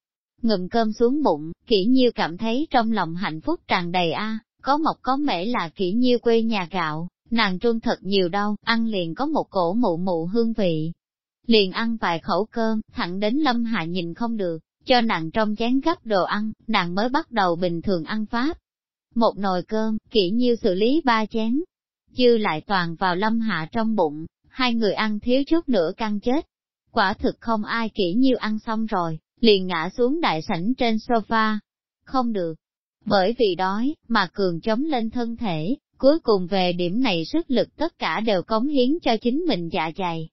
Ngừng cơm xuống bụng, kỹ nhiêu cảm thấy trong lòng hạnh phúc tràn đầy a có mộc có mễ là kỹ nhiêu quê nhà gạo, nàng trung thật nhiều đâu, ăn liền có một cổ mụ mụ hương vị. Liền ăn vài khẩu cơm, thẳng đến lâm hạ nhìn không được, cho nàng trong chén gấp đồ ăn, nàng mới bắt đầu bình thường ăn pháp. Một nồi cơm, kỹ nhiêu xử lý ba chén, dư lại toàn vào lâm hạ trong bụng, hai người ăn thiếu chút nữa căng chết. Quả thực không ai kỹ nhiêu ăn xong rồi, liền ngã xuống đại sảnh trên sofa. Không được, bởi vì đói, mà cường chống lên thân thể, cuối cùng về điểm này sức lực tất cả đều cống hiến cho chính mình dạ dày.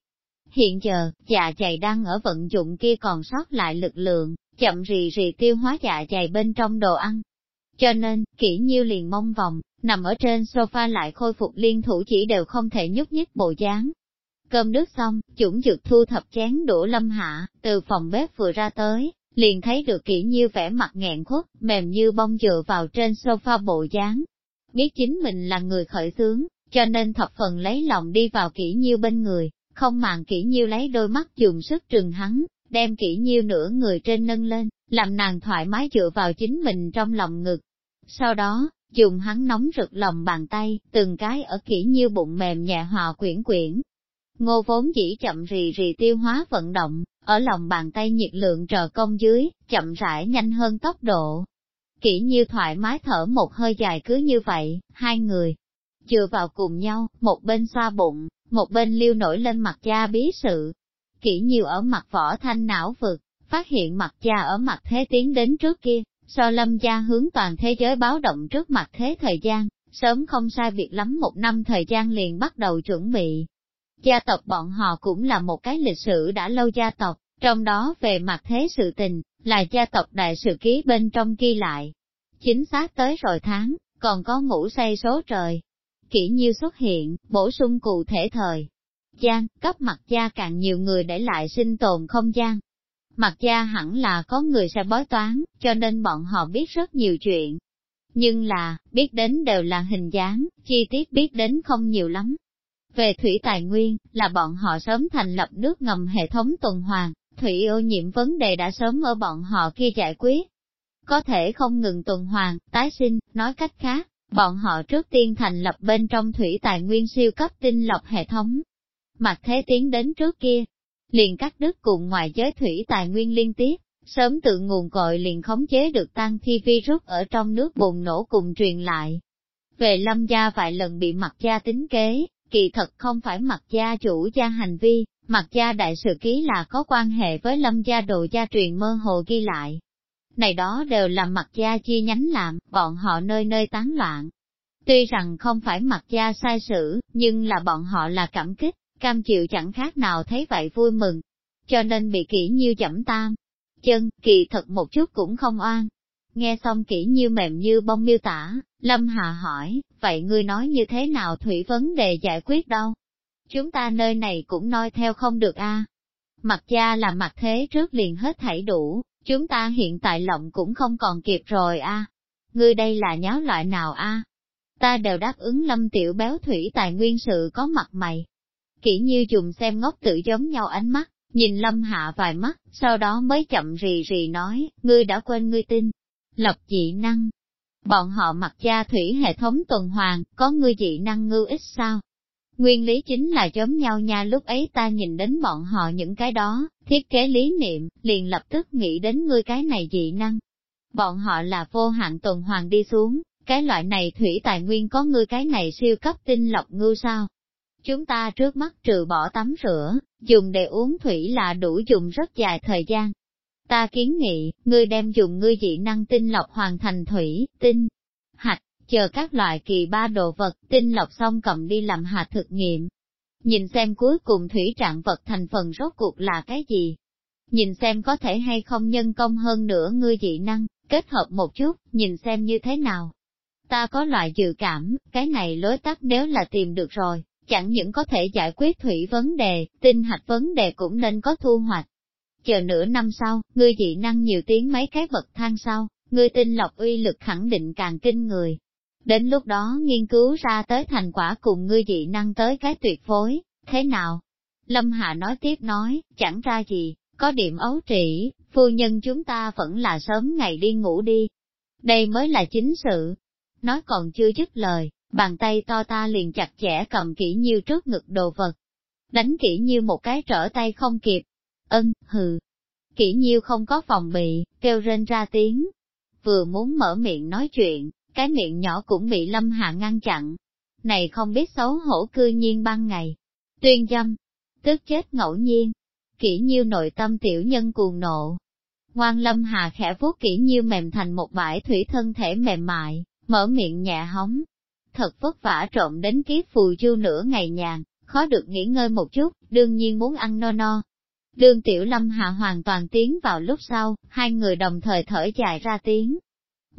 Hiện giờ, dạ dày đang ở vận dụng kia còn sót lại lực lượng, chậm rì rì tiêu hóa dạ dày bên trong đồ ăn. Cho nên, kỹ nhiêu liền mong vòng, nằm ở trên sofa lại khôi phục liên thủ chỉ đều không thể nhúc nhích bộ dáng. Cơm nước xong, chủng dược thu thập chén đũa lâm hạ, từ phòng bếp vừa ra tới, liền thấy được kỹ nhiêu vẻ mặt nghẹn khuất, mềm như bông dựa vào trên sofa bộ dáng. Biết chính mình là người khởi xướng, cho nên thập phần lấy lòng đi vào kỹ nhiêu bên người, không màng kỹ nhiêu lấy đôi mắt dùng sức trừng hắn, đem kỹ nhiêu nửa người trên nâng lên, làm nàng thoải mái dựa vào chính mình trong lòng ngực. Sau đó, dùng hắn nóng rực lòng bàn tay, từng cái ở kỹ nhiêu bụng mềm nhẹ hòa quyển quyển. Ngô vốn chỉ chậm rì rì tiêu hóa vận động, ở lòng bàn tay nhiệt lượng trờ công dưới, chậm rãi nhanh hơn tốc độ. Kỹ nhiêu thoải mái thở một hơi dài cứ như vậy, hai người, chừa vào cùng nhau, một bên xoa bụng, một bên liêu nổi lên mặt cha bí sự, kỹ nhiều ở mặt võ thanh não vực, phát hiện mặt cha ở mặt thế tiến đến trước kia, so lâm gia hướng toàn thế giới báo động trước mặt thế thời gian, sớm không sai việc lắm một năm thời gian liền bắt đầu chuẩn bị. Gia tộc bọn họ cũng là một cái lịch sử đã lâu gia tộc, trong đó về mặt thế sự tình, là gia tộc đại sự ký bên trong ghi lại. Chính xác tới rồi tháng, còn có ngủ say số trời. Kỹ nhiêu xuất hiện, bổ sung cụ thể thời, gian, cấp mặt gia càng nhiều người để lại sinh tồn không gian. Mặt gia hẳn là có người sẽ bói toán, cho nên bọn họ biết rất nhiều chuyện. Nhưng là, biết đến đều là hình dáng, chi tiết biết đến không nhiều lắm. Về thủy tài nguyên, là bọn họ sớm thành lập nước ngầm hệ thống tuần hoàn, thủy ô nhiễm vấn đề đã sớm ở bọn họ kia giải quyết. Có thể không ngừng tuần hoàn, tái sinh, nói cách khác, bọn họ trước tiên thành lập bên trong thủy tài nguyên siêu cấp tinh lọc hệ thống, Mặt thế tiến đến trước kia, liền cắt đứt cùng ngoài giới thủy tài nguyên liên tiếp, sớm tự nguồn cội liền khống chế được tăng thi virus ở trong nước bùng nổ cùng truyền lại. Về lâm gia vài lần bị mặt gia tính kế, kỳ thật không phải mặt gia chủ gia hành vi, mặt gia đại sự ký là có quan hệ với lâm gia đồ gia truyền mơ hồ ghi lại. Này đó đều là mặt gia chi nhánh làm, bọn họ nơi nơi tán loạn. Tuy rằng không phải mặt gia sai sử nhưng là bọn họ là cảm kích, cam chịu chẳng khác nào thấy vậy vui mừng, cho nên bị kỹ như chẩm tam. Chân, kỳ thật một chút cũng không oan. Nghe xong kỹ như mềm như bông miêu tả, Lâm Hà hỏi, vậy ngươi nói như thế nào thủy vấn đề giải quyết đâu? Chúng ta nơi này cũng nói theo không được a. Mặt gia là mặt thế trước liền hết thảy đủ, chúng ta hiện tại lộng cũng không còn kịp rồi a. Ngươi đây là nháo loại nào a? Ta đều đáp ứng lâm tiểu béo thủy tài nguyên sự có mặt mày, Kỹ như dùng xem ngốc tự giống nhau ánh mắt, nhìn lâm hạ vài mắt, sau đó mới chậm rì rì nói, ngươi đã quên ngươi tin. Lộc dị năng. Bọn họ mặc gia thủy hệ thống tuần hoàn, có ngươi dị năng ngưu ích sao? Nguyên lý chính là giống nhau nha lúc ấy ta nhìn đến bọn họ những cái đó, thiết kế lý niệm, liền lập tức nghĩ đến ngươi cái này dị năng. Bọn họ là vô hạn tuần hoàn đi xuống, cái loại này thủy tài nguyên có ngươi cái này siêu cấp tinh lọc ngưu sao. Chúng ta trước mắt trừ bỏ tắm rửa, dùng để uống thủy là đủ dùng rất dài thời gian. Ta kiến nghị, ngươi đem dùng ngươi dị năng tinh lọc hoàn thành thủy, tinh, chờ các loại kỳ ba đồ vật, tinh lọc xong cầm đi làm hạt thực nghiệm. Nhìn xem cuối cùng thủy trạng vật thành phần rốt cuộc là cái gì. Nhìn xem có thể hay không nhân công hơn nữa ngươi dị năng, kết hợp một chút, nhìn xem như thế nào. Ta có loại dự cảm, cái này lối tắt nếu là tìm được rồi, chẳng những có thể giải quyết thủy vấn đề, tinh hạch vấn đề cũng nên có thu hoạch. Chờ nửa năm sau, ngươi dị năng nhiều tiếng mấy cái bậc thang sau, ngươi tinh lọc uy lực khẳng định càng kinh người. Đến lúc đó nghiên cứu ra tới thành quả cùng ngươi dị năng tới cái tuyệt phối, thế nào? Lâm Hạ nói tiếp nói, chẳng ra gì, có điểm ấu trĩ, phu nhân chúng ta vẫn là sớm ngày đi ngủ đi. Đây mới là chính sự. Nói còn chưa dứt lời, bàn tay to ta liền chặt chẽ cầm kỹ như trước ngực đồ vật. Đánh kỹ như một cái trở tay không kịp. Ân, hừ. Kỹ nhiêu không có phòng bị, kêu rên ra tiếng. Vừa muốn mở miệng nói chuyện, cái miệng nhỏ cũng bị lâm hạ ngăn chặn. Này không biết xấu hổ cư nhiên ban ngày. Tuyên dâm, tức chết ngẫu nhiên. Kỹ nhiêu nội tâm tiểu nhân cuồng nộ. Ngoan lâm hạ khẽ vuốt kỹ nhiêu mềm thành một bãi thủy thân thể mềm mại, mở miệng nhẹ hóng, thật vất vả trộm đến kiếp phù chu nửa ngày nhàn, khó được nghỉ ngơi một chút, đương nhiên muốn ăn no no. Đương tiểu lâm hạ hoàn toàn tiến vào lúc sau, hai người đồng thời thở dài ra tiếng.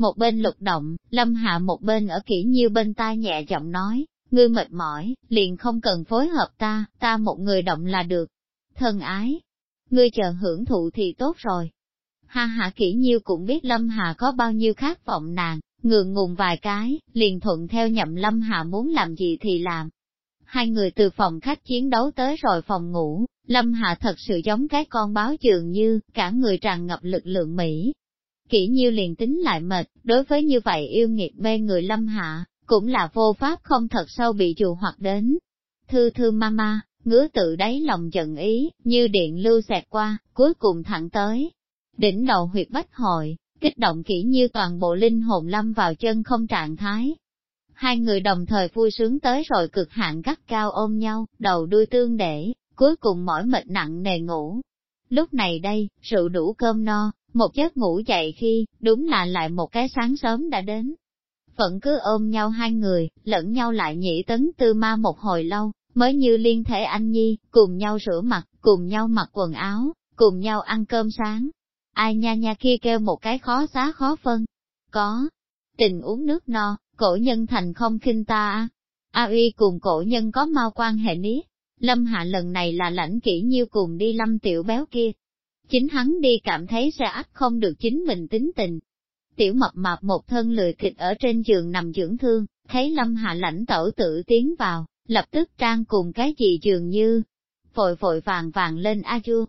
Một bên lục động, lâm hạ một bên ở kỹ nhiêu bên tai nhẹ giọng nói, ngươi mệt mỏi, liền không cần phối hợp ta, ta một người động là được. Thân ái, ngươi chờ hưởng thụ thì tốt rồi. Ha ha kỹ nhiêu cũng biết lâm hạ có bao nhiêu khát vọng nàng, ngượng ngùng vài cái, liền thuận theo nhậm lâm hạ muốn làm gì thì làm. Hai người từ phòng khách chiến đấu tới rồi phòng ngủ, lâm hạ thật sự giống cái con báo trường như, cả người tràn ngập lực lượng Mỹ. Kỹ nhiêu liền tính lại mệt, đối với như vậy yêu nghiệt mê người lâm hạ, cũng là vô pháp không thật sâu bị dù hoặc đến. Thư thư mama, ngứa tự đáy lòng giận ý, như điện lưu xẹt qua, cuối cùng thẳng tới. Đỉnh đầu huyệt bách hội, kích động kỹ như toàn bộ linh hồn lâm vào chân không trạng thái. Hai người đồng thời vui sướng tới rồi cực hạn gắt cao ôm nhau, đầu đuôi tương để, cuối cùng mỏi mệt nặng nề ngủ. Lúc này đây, rượu đủ cơm no, một giấc ngủ dậy khi, đúng là lại một cái sáng sớm đã đến. Vẫn cứ ôm nhau hai người, lẫn nhau lại nhị tấn tư ma một hồi lâu, mới như liên thể anh nhi, cùng nhau rửa mặt, cùng nhau mặc quần áo, cùng nhau ăn cơm sáng. Ai nha nha kia kêu một cái khó xá khó phân. Có, tình uống nước no, cổ nhân thành không khinh ta A uy cùng cổ nhân có mau quan hệ ní. Lâm hạ lần này là lãnh kỹ nhiêu cùng đi lâm tiểu béo kia. Chính hắn đi cảm thấy sẽ ắt không được chính mình tính tình. Tiểu mập mạp một thân lười thịt ở trên giường nằm dưỡng thương, thấy lâm hạ lãnh tẩu tự tiến vào, lập tức trang cùng cái gì dường như, vội vội vàng vàng lên a chu,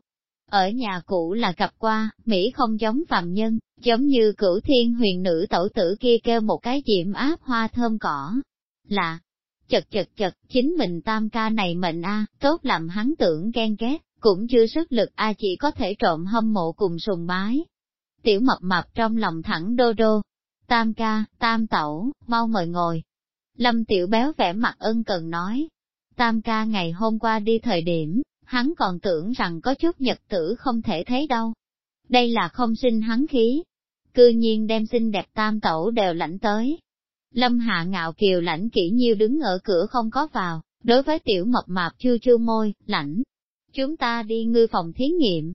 ở nhà cũ là gặp qua, Mỹ không giống phàm nhân, giống như cửu thiên huyền nữ tẩu tử kia kêu một cái diệm áp hoa thơm cỏ. Là, chật chật chật, chính mình tam ca này mệnh a tốt làm hắn tưởng ghen ghét, cũng chưa sức lực a chỉ có thể trộm hâm mộ cùng sùng bái. Tiểu mập mập trong lòng thẳng đô đô. Tam ca, tam tẩu, mau mời ngồi. Lâm tiểu béo vẻ mặt ân cần nói. Tam ca ngày hôm qua đi thời điểm, hắn còn tưởng rằng có chút nhật tử không thể thấy đâu. Đây là không sinh hắn khí. Cư nhiên đem xinh đẹp tam tẩu đều lãnh tới. Lâm hạ ngạo kiều lãnh kỹ nhiêu đứng ở cửa không có vào, đối với tiểu mập mạp chưa chưa môi, lãnh. Chúng ta đi ngư phòng thí nghiệm.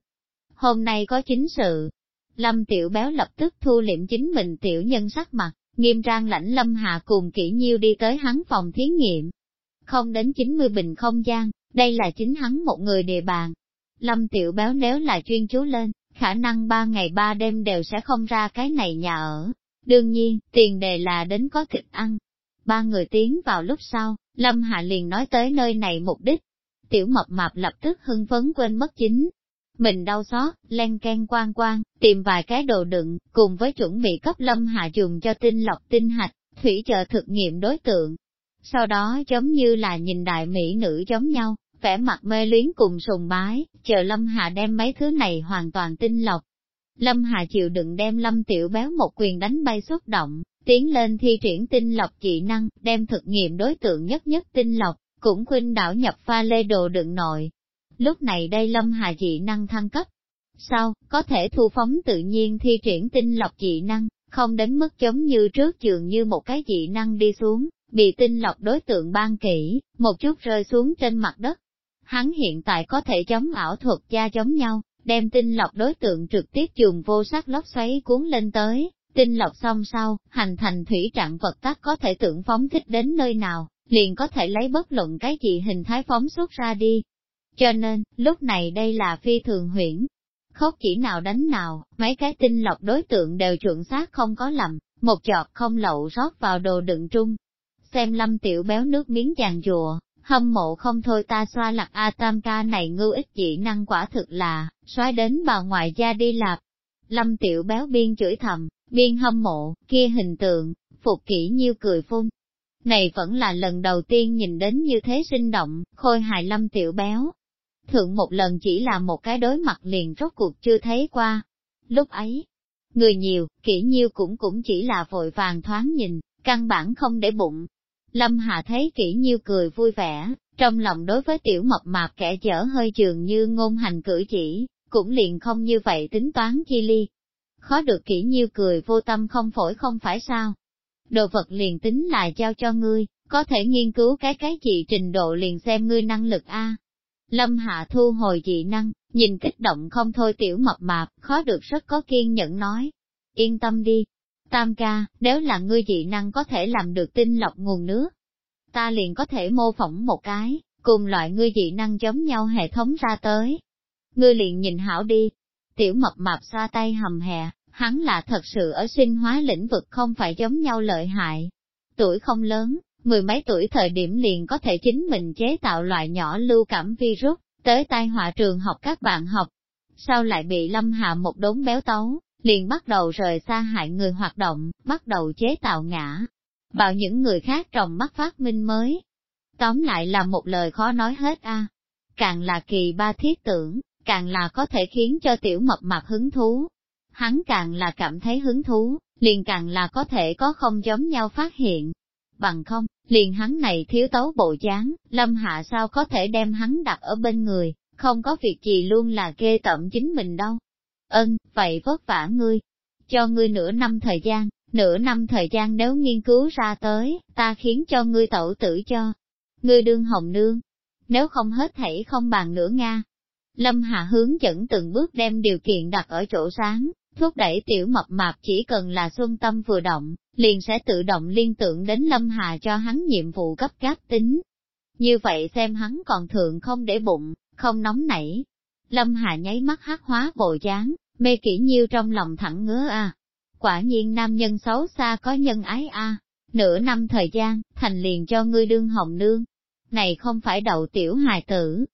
Hôm nay có chính sự. Lâm tiểu béo lập tức thu liệm chính mình tiểu nhân sắc mặt, nghiêm trang lãnh lâm hạ cùng kỹ nhiêu đi tới hắn phòng thí nghiệm. Không đến 90 bình không gian, đây là chính hắn một người địa bàn. Lâm tiểu béo nếu là chuyên chú lên, khả năng ba ngày ba đêm đều sẽ không ra cái này nhà ở. Đương nhiên, tiền đề là đến có thịt ăn. Ba người tiến vào lúc sau, Lâm Hạ liền nói tới nơi này mục đích. Tiểu mập mạp lập tức hưng phấn quên mất chính. Mình đau xót, len ken quan quan, tìm vài cái đồ đựng, cùng với chuẩn bị cấp Lâm Hạ dùng cho tinh lọc tinh hạch, thủy chờ thực nghiệm đối tượng. sau đó giống như là nhìn đại mỹ nữ giống nhau, vẻ mặt mê luyến cùng sùng bái, chờ Lâm Hà đem mấy thứ này hoàn toàn tinh lọc. Lâm Hà chịu đựng đem Lâm Tiểu Béo một quyền đánh bay xúc động, tiến lên thi triển tinh lọc dị năng, đem thực nghiệm đối tượng nhất nhất tinh lọc, cũng khuynh đảo nhập pha lê đồ đựng nội. Lúc này đây Lâm Hà dị năng thăng cấp. Sau, có thể thu phóng tự nhiên thi triển tinh lọc dị năng, không đến mức giống như trước dường như một cái dị năng đi xuống, bị tinh lọc đối tượng ban kỹ, một chút rơi xuống trên mặt đất. Hắn hiện tại có thể chống ảo thuật gia giống nhau, đem tinh lọc đối tượng trực tiếp dùng vô sắc lốc xoáy cuốn lên tới, tinh lọc xong sau, hành thành thủy trạng vật tắc có thể tưởng phóng thích đến nơi nào, liền có thể lấy bất luận cái gì hình thái phóng xuất ra đi. Cho nên, lúc này đây là phi thường huyễn. Khóc chỉ nào đánh nào, mấy cái tinh lọc đối tượng đều chuẩn xác không có lầm, một chọt không lậu rót vào đồ đựng trung. Xem lâm tiểu béo nước miếng chàng dùa, hâm mộ không thôi ta xoa lạc A tam ca này ngưu ích dị năng quả thực là, xoái đến bà ngoại gia đi lạp. Lâm tiểu béo biên chửi thầm, biên hâm mộ, kia hình tượng, phục kỹ nhiêu cười phun. Này vẫn là lần đầu tiên nhìn đến như thế sinh động, khôi hài lâm tiểu béo. Thượng một lần chỉ là một cái đối mặt liền rốt cuộc chưa thấy qua. Lúc ấy, người nhiều, kỹ nhiêu cũng cũng chỉ là vội vàng thoáng nhìn, căn bản không để bụng. Lâm Hạ thấy kỹ nhiêu cười vui vẻ, trong lòng đối với tiểu mập mạp kẻ dở hơi trường như ngôn hành cử chỉ, cũng liền không như vậy tính toán chi ly, khó được kỹ nhiêu cười vô tâm không phổi không phải sao. Đồ vật liền tính là giao cho ngươi, có thể nghiên cứu cái cái gì trình độ liền xem ngươi năng lực A. Lâm Hạ thu hồi dị năng, nhìn kích động không thôi tiểu mập mạp, khó được rất có kiên nhẫn nói. Yên tâm đi. Tam ca, nếu là ngươi dị năng có thể làm được tinh lọc nguồn nước, ta liền có thể mô phỏng một cái, cùng loại ngươi dị năng giống nhau hệ thống ra tới. Ngươi liền nhìn hảo đi. Tiểu mập mạp xoa tay hầm hè, hắn là thật sự ở sinh hóa lĩnh vực không phải giống nhau lợi hại. Tuổi không lớn, mười mấy tuổi thời điểm liền có thể chính mình chế tạo loại nhỏ lưu cảm virus, tới tai họa trường học các bạn học. Sau lại bị lâm hạ một đống béo tấu, liền bắt đầu rời xa hại người hoạt động, bắt đầu chế tạo ngã. Bảo những người khác trồng mắt phát minh mới. Tóm lại là một lời khó nói hết a. Càng là kỳ ba thiết tưởng, càng là có thể khiến cho tiểu mập mạp hứng thú hắn càng là cảm thấy hứng thú, liền càng là có thể có không giống nhau phát hiện. Bằng không, liền hắn này thiếu tấu bộ dáng, lâm hạ sao có thể đem hắn đặt ở bên người, không có việc gì luôn là ghê tẩm chính mình đâu. Ân, vậy vất vả ngươi, cho ngươi nửa năm thời gian, nửa năm thời gian nếu nghiên cứu ra tới, ta khiến cho ngươi tẩu tử cho. Ngươi đương hồng nương, nếu không hết thảy không bàn nữa Nga. Lâm Hạ hướng dẫn từng bước đem điều kiện đặt ở chỗ sáng, thúc đẩy tiểu mập mạp chỉ cần là xuân tâm vừa động, liền sẽ tự động liên tưởng đến Lâm Hà cho hắn nhiệm vụ cấp gáp tính. Như vậy xem hắn còn thường không để bụng, không nóng nảy. Lâm Hà nháy mắt hát hóa bộ dáng, mê kỹ nhiêu trong lòng thẳng ngứa a. Quả nhiên nam nhân xấu xa có nhân ái a. Nửa năm thời gian, thành liền cho ngươi đương hồng nương. Này không phải đậu tiểu hài tử.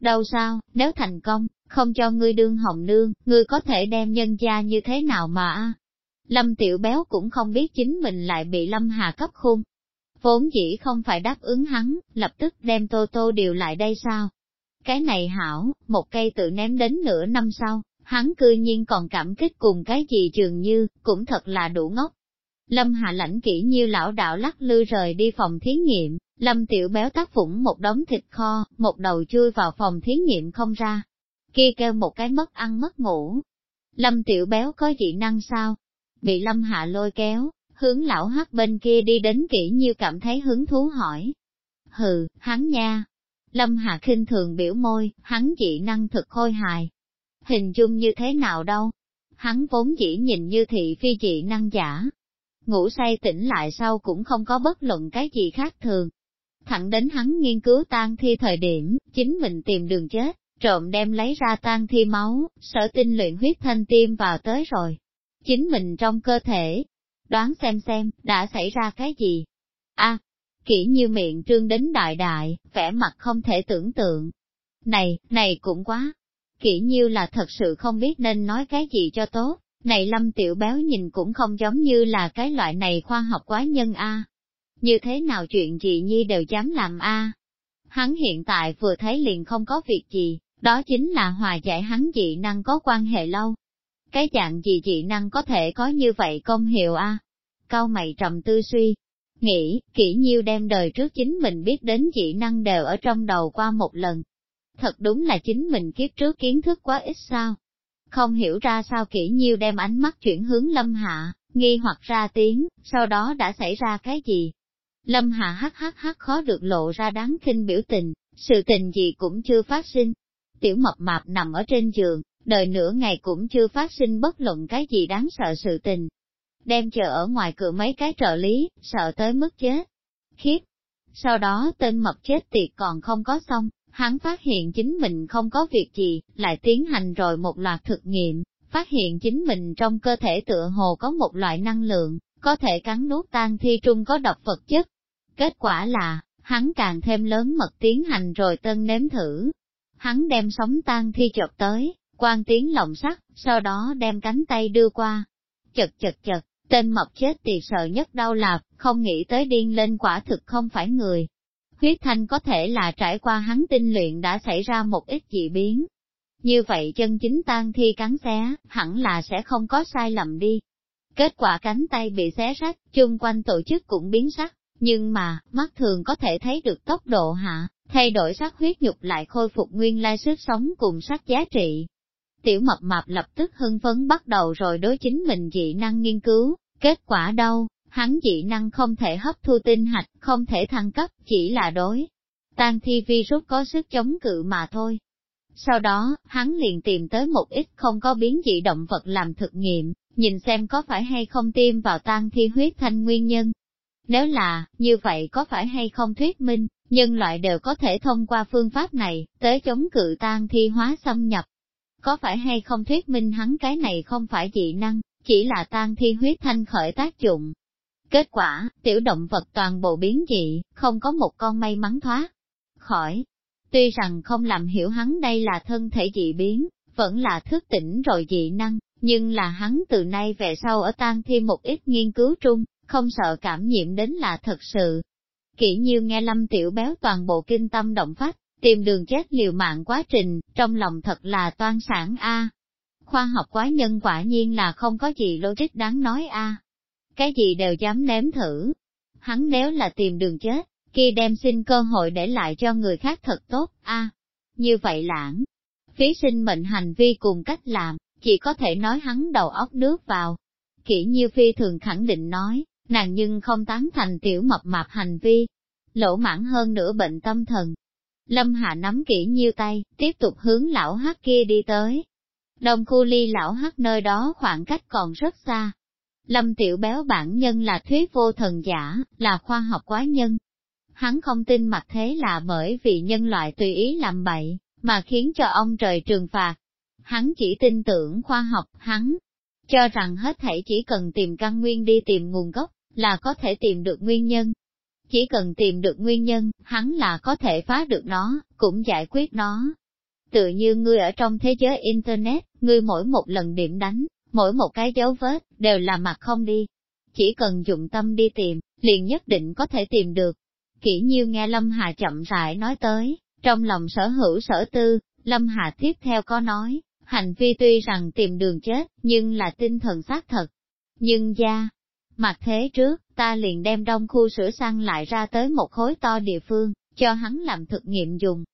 Đâu sao, nếu thành công, không cho ngươi đương hồng nương, ngươi có thể đem nhân gia như thế nào mà Lâm Tiểu Béo cũng không biết chính mình lại bị Lâm Hà cấp khung. Vốn dĩ không phải đáp ứng hắn, lập tức đem Tô Tô điều lại đây sao? Cái này hảo, một cây tự ném đến nửa năm sau, hắn cư nhiên còn cảm kích cùng cái gì trường như, cũng thật là đủ ngốc. Lâm Hà lãnh kỹ như lão đạo lắc lư rời đi phòng thí nghiệm, Lâm Tiểu Béo tác phủng một đống thịt kho, một đầu chui vào phòng thí nghiệm không ra, kia kêu một cái mất ăn mất ngủ. Lâm tiểu béo có dị năng sao? Bị lâm hạ lôi kéo, hướng lão hắc bên kia đi đến kỹ như cảm thấy hứng thú hỏi. Hừ, hắn nha. Lâm hạ khinh thường biểu môi, hắn dị năng thực khôi hài. Hình dung như thế nào đâu? Hắn vốn chỉ nhìn như thị phi dị năng giả. Ngủ say tỉnh lại sau cũng không có bất luận cái gì khác thường. Thẳng đến hắn nghiên cứu tan thi thời điểm, chính mình tìm đường chết, trộm đem lấy ra tan thi máu, sở tinh luyện huyết thanh tiêm vào tới rồi. Chính mình trong cơ thể, đoán xem xem, đã xảy ra cái gì? a à, kỹ như miệng trương đến đại đại, vẻ mặt không thể tưởng tượng. Này, này cũng quá. Kỹ nhiêu là thật sự không biết nên nói cái gì cho tốt, này lâm tiểu béo nhìn cũng không giống như là cái loại này khoa học quá nhân a. như thế nào chuyện gì nhi đều dám làm a Hắn hiện tại vừa thấy liền không có việc gì, đó chính là hòa giải hắn dị năng có quan hệ lâu. Cái dạng gì dị năng có thể có như vậy công hiệu a Cao mày trầm tư suy, nghĩ, kỹ nhiêu đem đời trước chính mình biết đến dị năng đều ở trong đầu qua một lần. Thật đúng là chính mình kiếp trước kiến thức quá ít sao. Không hiểu ra sao kỹ nhiêu đem ánh mắt chuyển hướng lâm hạ, nghi hoặc ra tiếng, sau đó đã xảy ra cái gì. Lâm hạ hắc hắc hắc khó được lộ ra đáng kinh biểu tình, sự tình gì cũng chưa phát sinh. Tiểu mập mạp nằm ở trên giường, đời nửa ngày cũng chưa phát sinh bất luận cái gì đáng sợ sự tình, đem chờ ở ngoài cửa mấy cái trợ lý, sợ tới mức chết. Khiếp! Sau đó tên mập chết tiệt còn không có xong, hắn phát hiện chính mình không có việc gì, lại tiến hành rồi một loạt thực nghiệm, phát hiện chính mình trong cơ thể tựa hồ có một loại năng lượng, có thể cắn nuốt tan thi trung có độc vật chất. Kết quả là, hắn càng thêm lớn mật tiến hành rồi tân nếm thử. Hắn đem sóng tan thi chợt tới, quan tiếng lồng sắt, sau đó đem cánh tay đưa qua. Chật chật chật, Tên mập chết tiệt sợ nhất đau lạp, không nghĩ tới điên lên quả thực không phải người. Huyết thanh có thể là trải qua hắn tinh luyện đã xảy ra một ít dị biến. Như vậy chân chính tan thi cắn xé, hẳn là sẽ không có sai lầm đi. Kết quả cánh tay bị xé rách, chung quanh tổ chức cũng biến sắc, nhưng mà, mắt thường có thể thấy được tốc độ hạ, thay đổi sắc huyết nhục lại khôi phục nguyên lai sức sống cùng sắc giá trị. Tiểu mập mạp lập tức hưng phấn bắt đầu rồi đối chính mình dị năng nghiên cứu, Kết quả đâu, hắn dị năng không thể hấp thu tinh hạch, không thể thăng cấp, chỉ là đối. Tan thi virus có sức chống cự mà thôi. Sau đó, hắn liền tìm tới một ít không có biến dị động vật làm thực nghiệm, nhìn xem có phải hay không tiêm vào tan thi huyết thanh nguyên nhân. Nếu là, như vậy có phải hay không thuyết minh, nhân loại đều có thể thông qua phương pháp này, tới chống cự tan thi hóa xâm nhập. Có phải hay không thuyết minh hắn cái này không phải dị năng, chỉ là tan thi huyết thanh khởi tác dụng. Kết quả, tiểu động vật toàn bộ biến dị, không có một con may mắn thoát khỏi. Tuy rằng không làm hiểu hắn đây là thân thể dị biến, vẫn là thức tỉnh rồi dị năng, nhưng là hắn từ nay về sau ở tan thi một ít nghiên cứu trung, không sợ cảm nhiễm đến là thật sự. Kỷ nhiêu nghe lâm tiểu béo toàn bộ kinh tâm động phách, tìm đường chết liều mạng quá trình, trong lòng thật là toan sản A, khoa học quái nhân quả nhiên là không có gì logic đáng nói a. Cái gì đều dám nếm thử. Hắn nếu là tìm đường chết, kia đem xin cơ hội để lại cho người khác thật tốt a. Như vậy lãng, phí sinh mệnh hành vi cùng cách làm, chỉ có thể nói hắn đầu óc nước vào. Kỷ Nhiêu Phi thường khẳng định nói, nàng nhưng không tán thành tiểu mập mạp hành vi, lỗ mãn hơn nữa bệnh tâm thần. Lâm Hạ nắm kỹ nhiêu tay, tiếp tục hướng lão hát kia đi tới, Đông khu ly lão hắc nơi đó khoảng cách còn rất xa. Lâm tiểu béo bản nhân là thuyết vô thần giả, là khoa học quái nhân. Hắn không tin mặt thế là bởi vì nhân loại tùy ý làm bậy, mà khiến cho ông trời trừng phạt. Hắn chỉ tin tưởng khoa học, hắn cho rằng hết thảy chỉ cần tìm căn nguyên đi tìm nguồn gốc, là có thể tìm được nguyên nhân. Chỉ cần tìm được nguyên nhân, hắn là có thể phá được nó, cũng giải quyết nó. Tự như ngươi ở trong thế giới Internet, ngươi mỗi một lần điểm đánh, mỗi một cái dấu vết, đều là mặt không đi. Chỉ cần dụng tâm đi tìm, liền nhất định có thể tìm được. Kỷ nhiêu nghe Lâm Hà chậm rãi nói tới, trong lòng sở hữu sở tư, Lâm Hà tiếp theo có nói, hành vi tuy rằng tìm đường chết, nhưng là tinh thần xác thật. Nhưng gia, mặt thế trước, ta liền đem đông khu sửa sang lại ra tới một khối to địa phương, cho hắn làm thực nghiệm dùng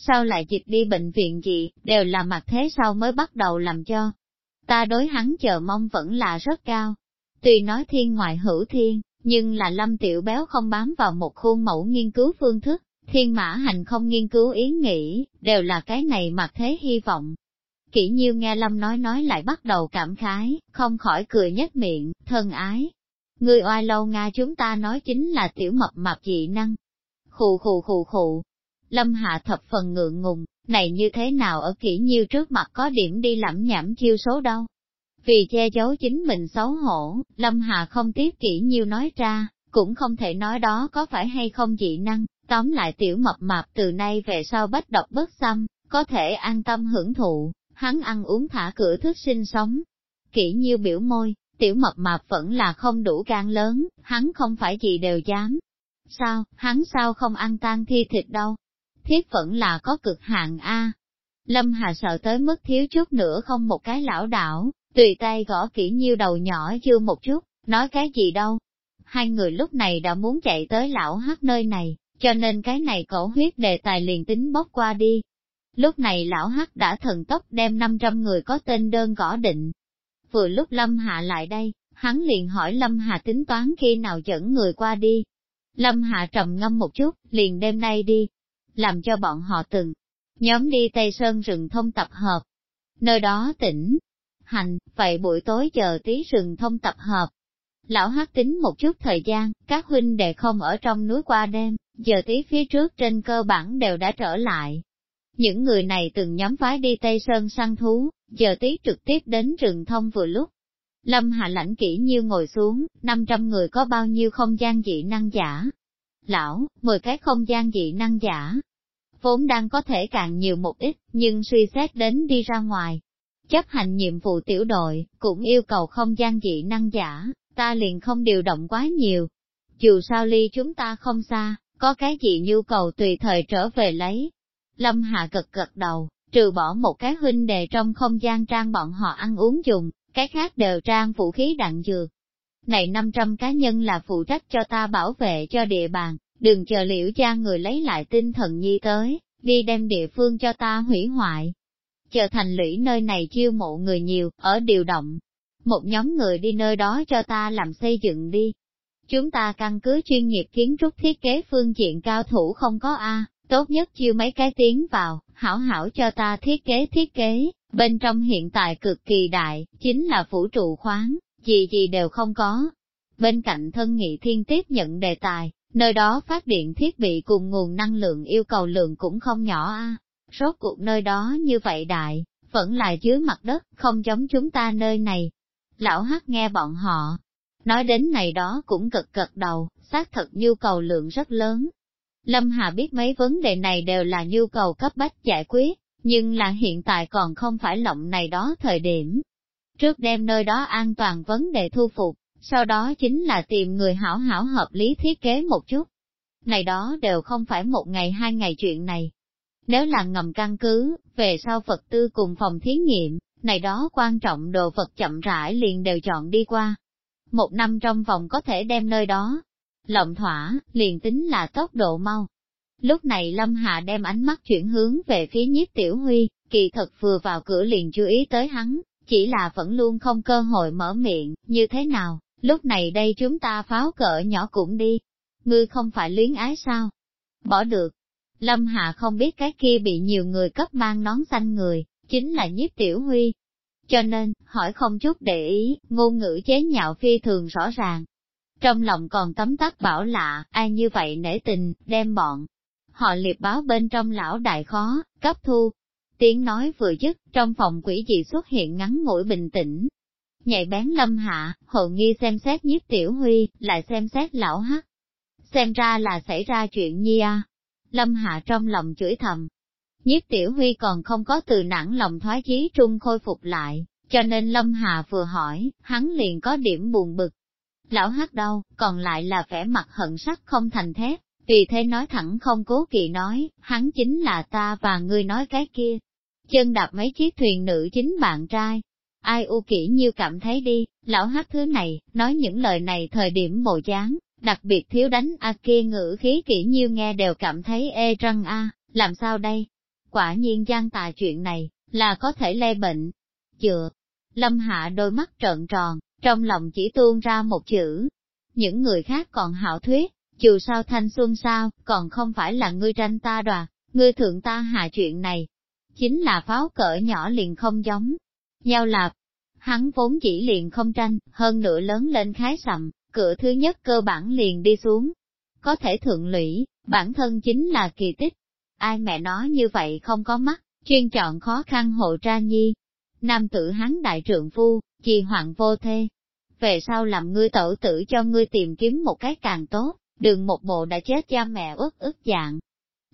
sau lại dịch đi bệnh viện gì, đều là mặt thế sau mới bắt đầu làm cho. Ta đối hắn chờ mong vẫn là rất cao. Tuy nói thiên ngoại hữu thiên, nhưng là lâm tiểu béo không bám vào một khuôn mẫu nghiên cứu phương thức, thiên mã hành không nghiên cứu ý nghĩ, đều là cái này mặt thế hy vọng. Kỷ nhiêu nghe lâm nói nói lại bắt đầu cảm khái, không khỏi cười nhất miệng, thân ái. Người oai lâu Nga chúng ta nói chính là tiểu mập mạp dị năng. Khù khù khù khù, Lâm Hạ thập phần ngượng ngùng, này như thế nào ở kỹ nhiêu trước mặt có điểm đi lẩm nhảm chiêu số đâu. Vì che giấu chính mình xấu hổ, Lâm Hạ không tiếp kỹ nhiêu nói ra, cũng không thể nói đó có phải hay không dị năng, tóm lại tiểu mập mạp từ nay về sau bách độc bất xâm, có thể an tâm hưởng thụ, hắn ăn uống thả cửa thức sinh sống. Kỹ nhiêu biểu môi, tiểu mập mạp vẫn là không đủ gan lớn, hắn không phải gì đều dám, Sao, hắn sao không ăn tan thi thịt đâu? Thiết vẫn là có cực hạn A. Lâm Hà sợ tới mức thiếu chút nữa không một cái lão đảo, tùy tay gõ kỹ nhiêu đầu nhỏ chưa một chút, nói cái gì đâu. Hai người lúc này đã muốn chạy tới lão hát nơi này, cho nên cái này cổ huyết đề tài liền tính bốc qua đi. Lúc này lão hắc đã thần tốc đem 500 người có tên đơn gõ định. Vừa lúc Lâm Hạ lại đây, hắn liền hỏi Lâm Hạ tính toán khi nào dẫn người qua đi. Lâm Hạ trầm ngâm một chút, liền đêm nay đi, làm cho bọn họ từng nhóm đi Tây Sơn rừng thông tập hợp. Nơi đó tỉnh, hành, vậy buổi tối chờ tí rừng thông tập hợp. Lão hát tính một chút thời gian, các huynh đệ không ở trong núi qua đêm, giờ tí phía trước trên cơ bản đều đã trở lại. Những người này từng nhóm phái đi Tây Sơn săn thú, giờ tí trực tiếp đến rừng thông vừa lúc. Lâm Hạ lãnh kỹ nhiêu ngồi xuống, 500 người có bao nhiêu không gian dị năng giả. Lão, 10 cái không gian dị năng giả. Vốn đang có thể càng nhiều một ít, nhưng suy xét đến đi ra ngoài. Chấp hành nhiệm vụ tiểu đội, cũng yêu cầu không gian dị năng giả, ta liền không điều động quá nhiều. Dù sao ly chúng ta không xa, có cái gì nhu cầu tùy thời trở về lấy. Lâm Hạ gật gật đầu, trừ bỏ một cái huynh đề trong không gian trang bọn họ ăn uống dùng, cái khác đều trang vũ khí đạn dược. Này 500 cá nhân là phụ trách cho ta bảo vệ cho địa bàn, đừng chờ liễu cha người lấy lại tinh thần nhi tới, đi đem địa phương cho ta hủy hoại. Chờ thành lũy nơi này chiêu mộ người nhiều, ở điều động. Một nhóm người đi nơi đó cho ta làm xây dựng đi, Chúng ta căn cứ chuyên nghiệp kiến trúc thiết kế phương diện cao thủ không có A, tốt nhất chiêu mấy cái tiếng vào, hảo hảo cho ta thiết kế thiết kế, bên trong hiện tại cực kỳ đại, chính là vũ trụ khoáng, gì gì đều không có. Bên cạnh thân nghị thiên tiếp nhận đề tài, nơi đó phát điện thiết bị cùng nguồn năng lượng yêu cầu lượng cũng không nhỏ a. Rốt cuộc nơi đó như vậy đại, vẫn là dưới mặt đất, không giống chúng ta nơi này. Lão hắc nghe bọn họ, Nói đến này đó cũng cực cực đầu, xác thật nhu cầu lượng rất lớn. Lâm Hà biết mấy vấn đề này đều là nhu cầu cấp bách giải quyết, nhưng là hiện tại còn không phải lộng này đó thời điểm. Trước đem nơi đó an toàn vấn đề thu phục, sau đó chính là tìm người hảo hảo hợp lý thiết kế một chút. Này đó đều không phải một ngày hai ngày chuyện này. Nếu là ngầm căn cứ, về sau Phật tư cùng phòng thí nghiệm, này đó quan trọng đồ vật chậm rãi liền đều chọn đi qua, một năm trong vòng có thể đem nơi đó. Lộng thỏa, liền tính là tốc độ mau. Lúc này Lâm Hạ đem ánh mắt chuyển hướng về phía nhiếp tiểu huy, kỳ thật vừa vào cửa liền chú ý tới hắn, chỉ là vẫn luôn không cơ hội mở miệng, như thế nào, lúc này đây chúng ta pháo cỡ nhỏ cũng đi. Ngươi không phải luyến ái sao? Bỏ được. Lâm Hạ không biết cái kia bị nhiều người cấp mang nón xanh người, chính là nhiếp tiểu huy, cho nên, hỏi không chút để ý, ngôn ngữ chế nhạo phi thường rõ ràng. Trong lòng còn tấm tắc bảo lạ, ai như vậy nể tình, đem bọn. Họ liệt báo bên trong lão đại khó, cấp thu. Tiếng nói vừa dứt, trong phòng quỷ dị xuất hiện ngắn ngủi bình tĩnh. Nhạy bén lâm hạ, hồ nghi xem xét nhiếp tiểu huy, lại xem xét lão hắc. Xem ra là xảy ra chuyện nhi à. Lâm hạ trong lòng chửi thầm, Nhiếp tiểu huy còn không có từ nản lòng thoái chí trung khôi phục lại, cho nên Lâm Hà vừa hỏi, hắn liền có điểm buồn bực. Lão hát đau, còn lại là vẻ mặt hận sắc không thành thép, vì thế nói thẳng không cố kỵ nói, hắn chính là ta và ngươi nói cái kia. Chân đạp mấy chiếc thuyền nữ chính bạn trai. Ai u kỹ nhiêu cảm thấy đi, lão hát thứ này, nói những lời này thời điểm bộ dáng, đặc biệt thiếu đánh a kia ngữ khí kỹ nhiêu nghe đều cảm thấy ê răng a, làm sao đây, Quả nhiên gian tà chuyện này, là có thể lây bệnh. Chừa. Lâm hạ đôi mắt trợn tròn, trong lòng chỉ tuôn ra một chữ. Những người khác còn hảo thuyết, dù sao thanh xuân sao, còn không phải là ngươi tranh ta đoạt, ngươi thượng ta hạ chuyện này. Chính là pháo cỡ nhỏ liền không giống. Nhau lạp, hắn vốn chỉ liền không tranh, hơn nữa lớn lên khái sầm, cửa thứ nhất cơ bản liền đi xuống. Có thể thượng lũy, bản thân chính là kỳ tích, ai mẹ nó như vậy không có mắt, chuyên chọn khó khăn hộ tra nhi. Nam tử hắn đại trượng phu, trì hoạn vô thê. Về sau làm ngươi tẩu tử cho ngươi tìm kiếm một cái càng tốt, đường một bộ đã chết cha mẹ ức ức dạng.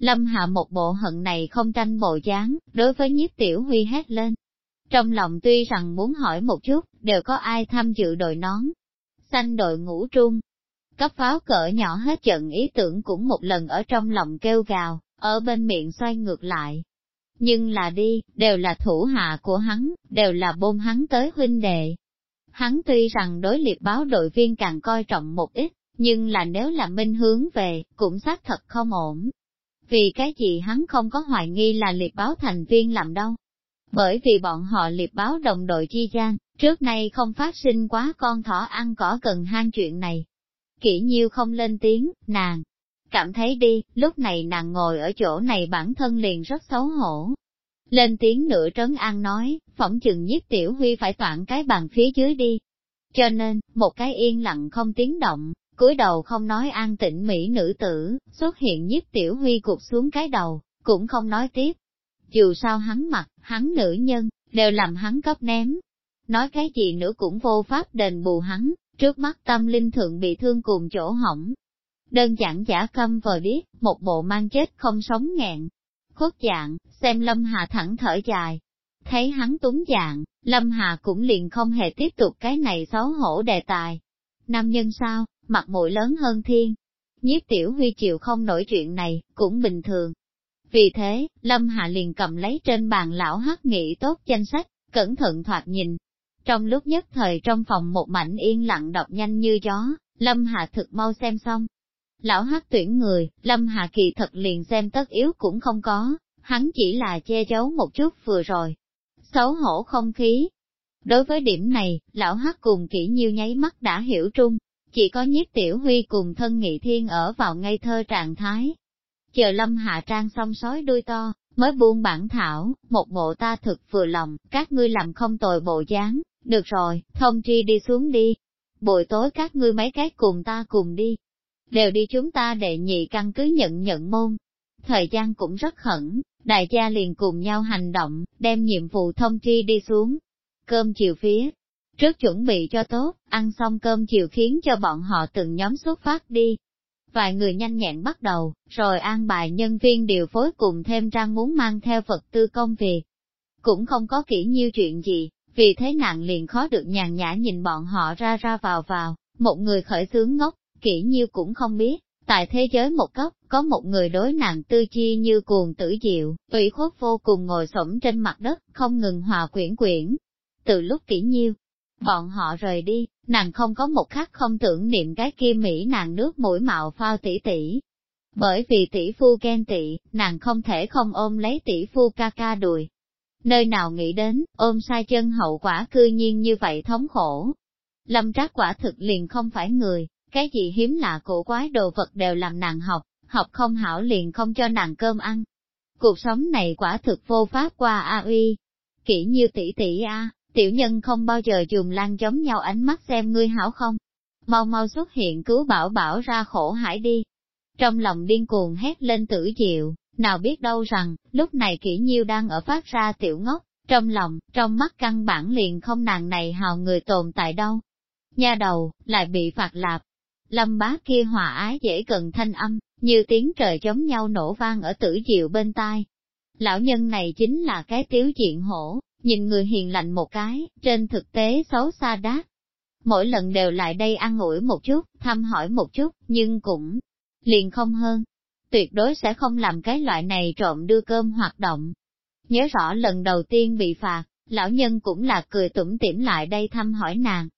Lâm hạ một bộ hận này không tranh bộ dáng, đối với nhiếp tiểu huy hét lên. Trong lòng tuy rằng muốn hỏi một chút, đều có ai tham dự đội nón, xanh đội ngũ trung. cấp pháo cỡ nhỏ hết trận ý tưởng cũng một lần ở trong lòng kêu gào, ở bên miệng xoay ngược lại. Nhưng là đi, đều là thủ hạ của hắn, đều là bôn hắn tới huynh đệ. Hắn tuy rằng đối liệt báo đội viên càng coi trọng một ít, nhưng là nếu là minh hướng về, cũng xác thật không ổn. Vì cái gì hắn không có hoài nghi là liệt báo thành viên làm đâu. Bởi vì bọn họ liệt báo đồng đội chi gian, trước nay không phát sinh quá con thỏ ăn cỏ cần hang chuyện này. Kỷ nhiêu không lên tiếng, nàng, cảm thấy đi, lúc này nàng ngồi ở chỗ này bản thân liền rất xấu hổ. Lên tiếng nửa trấn an nói, phỏng chừng nhiếp tiểu huy phải toạn cái bàn phía dưới đi. Cho nên, một cái yên lặng không tiếng động, cúi đầu không nói an tịnh mỹ nữ tử, xuất hiện nhiếp tiểu huy cục xuống cái đầu, cũng không nói tiếp. Dù sao hắn mặt, hắn nữ nhân, đều làm hắn cấp ném. Nói cái gì nữa cũng vô pháp đền bù hắn, trước mắt tâm linh thượng bị thương cùng chỗ hỏng, đơn giản giả câm vờ biết một bộ mang chết không sống nghẹn. Khuất dạng, xem Lâm Hà thẳng thở dài. Thấy hắn túng dạng, Lâm Hà cũng liền không hề tiếp tục cái này xấu hổ đề tài. Nam nhân sao, mặt mũi lớn hơn thiên. Nhiếp tiểu huy chịu không nổi chuyện này, cũng bình thường. Vì thế, Lâm Hà liền cầm lấy trên bàn lão hắc nghị tốt danh sách, cẩn thận thoạt nhìn. Trong lúc nhất thời trong phòng một mảnh yên lặng đọc nhanh như gió, Lâm Hà thực mau xem xong, Lão hát tuyển người, Lâm Hà Kỳ thật liền xem tất yếu cũng không có, hắn chỉ là che giấu một chút vừa rồi. Xấu hổ không khí. Đối với điểm này, lão hát cùng kỹ nhiêu nháy mắt đã hiểu trung, chỉ có nhiếp tiểu huy cùng thân nghị thiên ở vào ngây thơ trạng thái. Chờ Lâm Hạ Trang xong sói đuôi to, mới buông bản thảo, một bộ ta thực vừa lòng, các ngươi làm không tồi bộ dáng, được rồi, thông tri đi xuống đi. Buổi tối các ngươi mấy cái cùng ta cùng đi, đều đi chúng ta đệ nhị căn cứ nhận nhận môn. Thời gian cũng rất khẩn, đại gia liền cùng nhau hành động, đem nhiệm vụ thông tri đi xuống. Cơm chiều phía, trước chuẩn bị cho tốt, ăn xong cơm chiều khiến cho bọn họ từng nhóm xuất phát đi. Vài người nhanh nhẹn bắt đầu, rồi an bài nhân viên điều phối cùng thêm trang muốn mang theo vật tư công việc. Cũng không có kỹ nhiêu chuyện gì, vì thế nạn liền khó được nhàn nhã nhìn bọn họ ra ra vào vào, một người khởi xướng ngốc, kỹ nhiêu cũng không biết, tại thế giới một góc có một người đối nàng tư chi như cuồng tử diệu, ủy khuất vô cùng ngồi xổm trên mặt đất, không ngừng hòa quyển quyển. Từ lúc kỹ nhiêu, bọn họ rời đi, nàng không có một khắc không tưởng niệm cái kia Mỹ nàng nước mũi mạo phao tỷ tỷ. Bởi vì tỷ phu ghen tị, nàng không thể không ôm lấy tỷ phu ca ca đùi. Nơi nào nghĩ đến, ôm sai chân hậu quả cư nhiên như vậy thống khổ. Lâm trác quả thực liền không phải người, cái gì hiếm lạ cổ quái đồ vật đều làm nàng học, học không hảo liền không cho nàng cơm ăn. Cuộc sống này quả thực vô pháp qua a uy. Kỹ như tỷ tỷ a, tiểu nhân không bao giờ dùng lan giống nhau ánh mắt xem ngươi hảo không. Mau mau xuất hiện cứu bảo bảo ra khổ hải đi. Trong lòng điên cuồng hét lên tử diệu, nào biết đâu rằng, lúc này kỹ nhiêu đang ở phát ra tiểu ngốc, trong lòng, trong mắt căn bản liền không nàng này hào người tồn tại đâu. Nha đầu, lại bị phạt lạp, Lâm bá kia hòa ái dễ cần thanh âm, như tiếng trời giống nhau nổ vang ở tử diệu bên tai. Lão nhân này chính là cái tiếu diện hổ, nhìn người hiền lành một cái, trên thực tế xấu xa đát. Mỗi lần đều lại đây ăn ủi một chút, thăm hỏi một chút, nhưng cũng liền không hơn. Tuyệt đối sẽ không làm cái loại này trộm đưa cơm hoạt động. Nhớ rõ lần đầu tiên bị phạt, lão nhân cũng là cười tủm tỉm lại đây thăm hỏi nàng,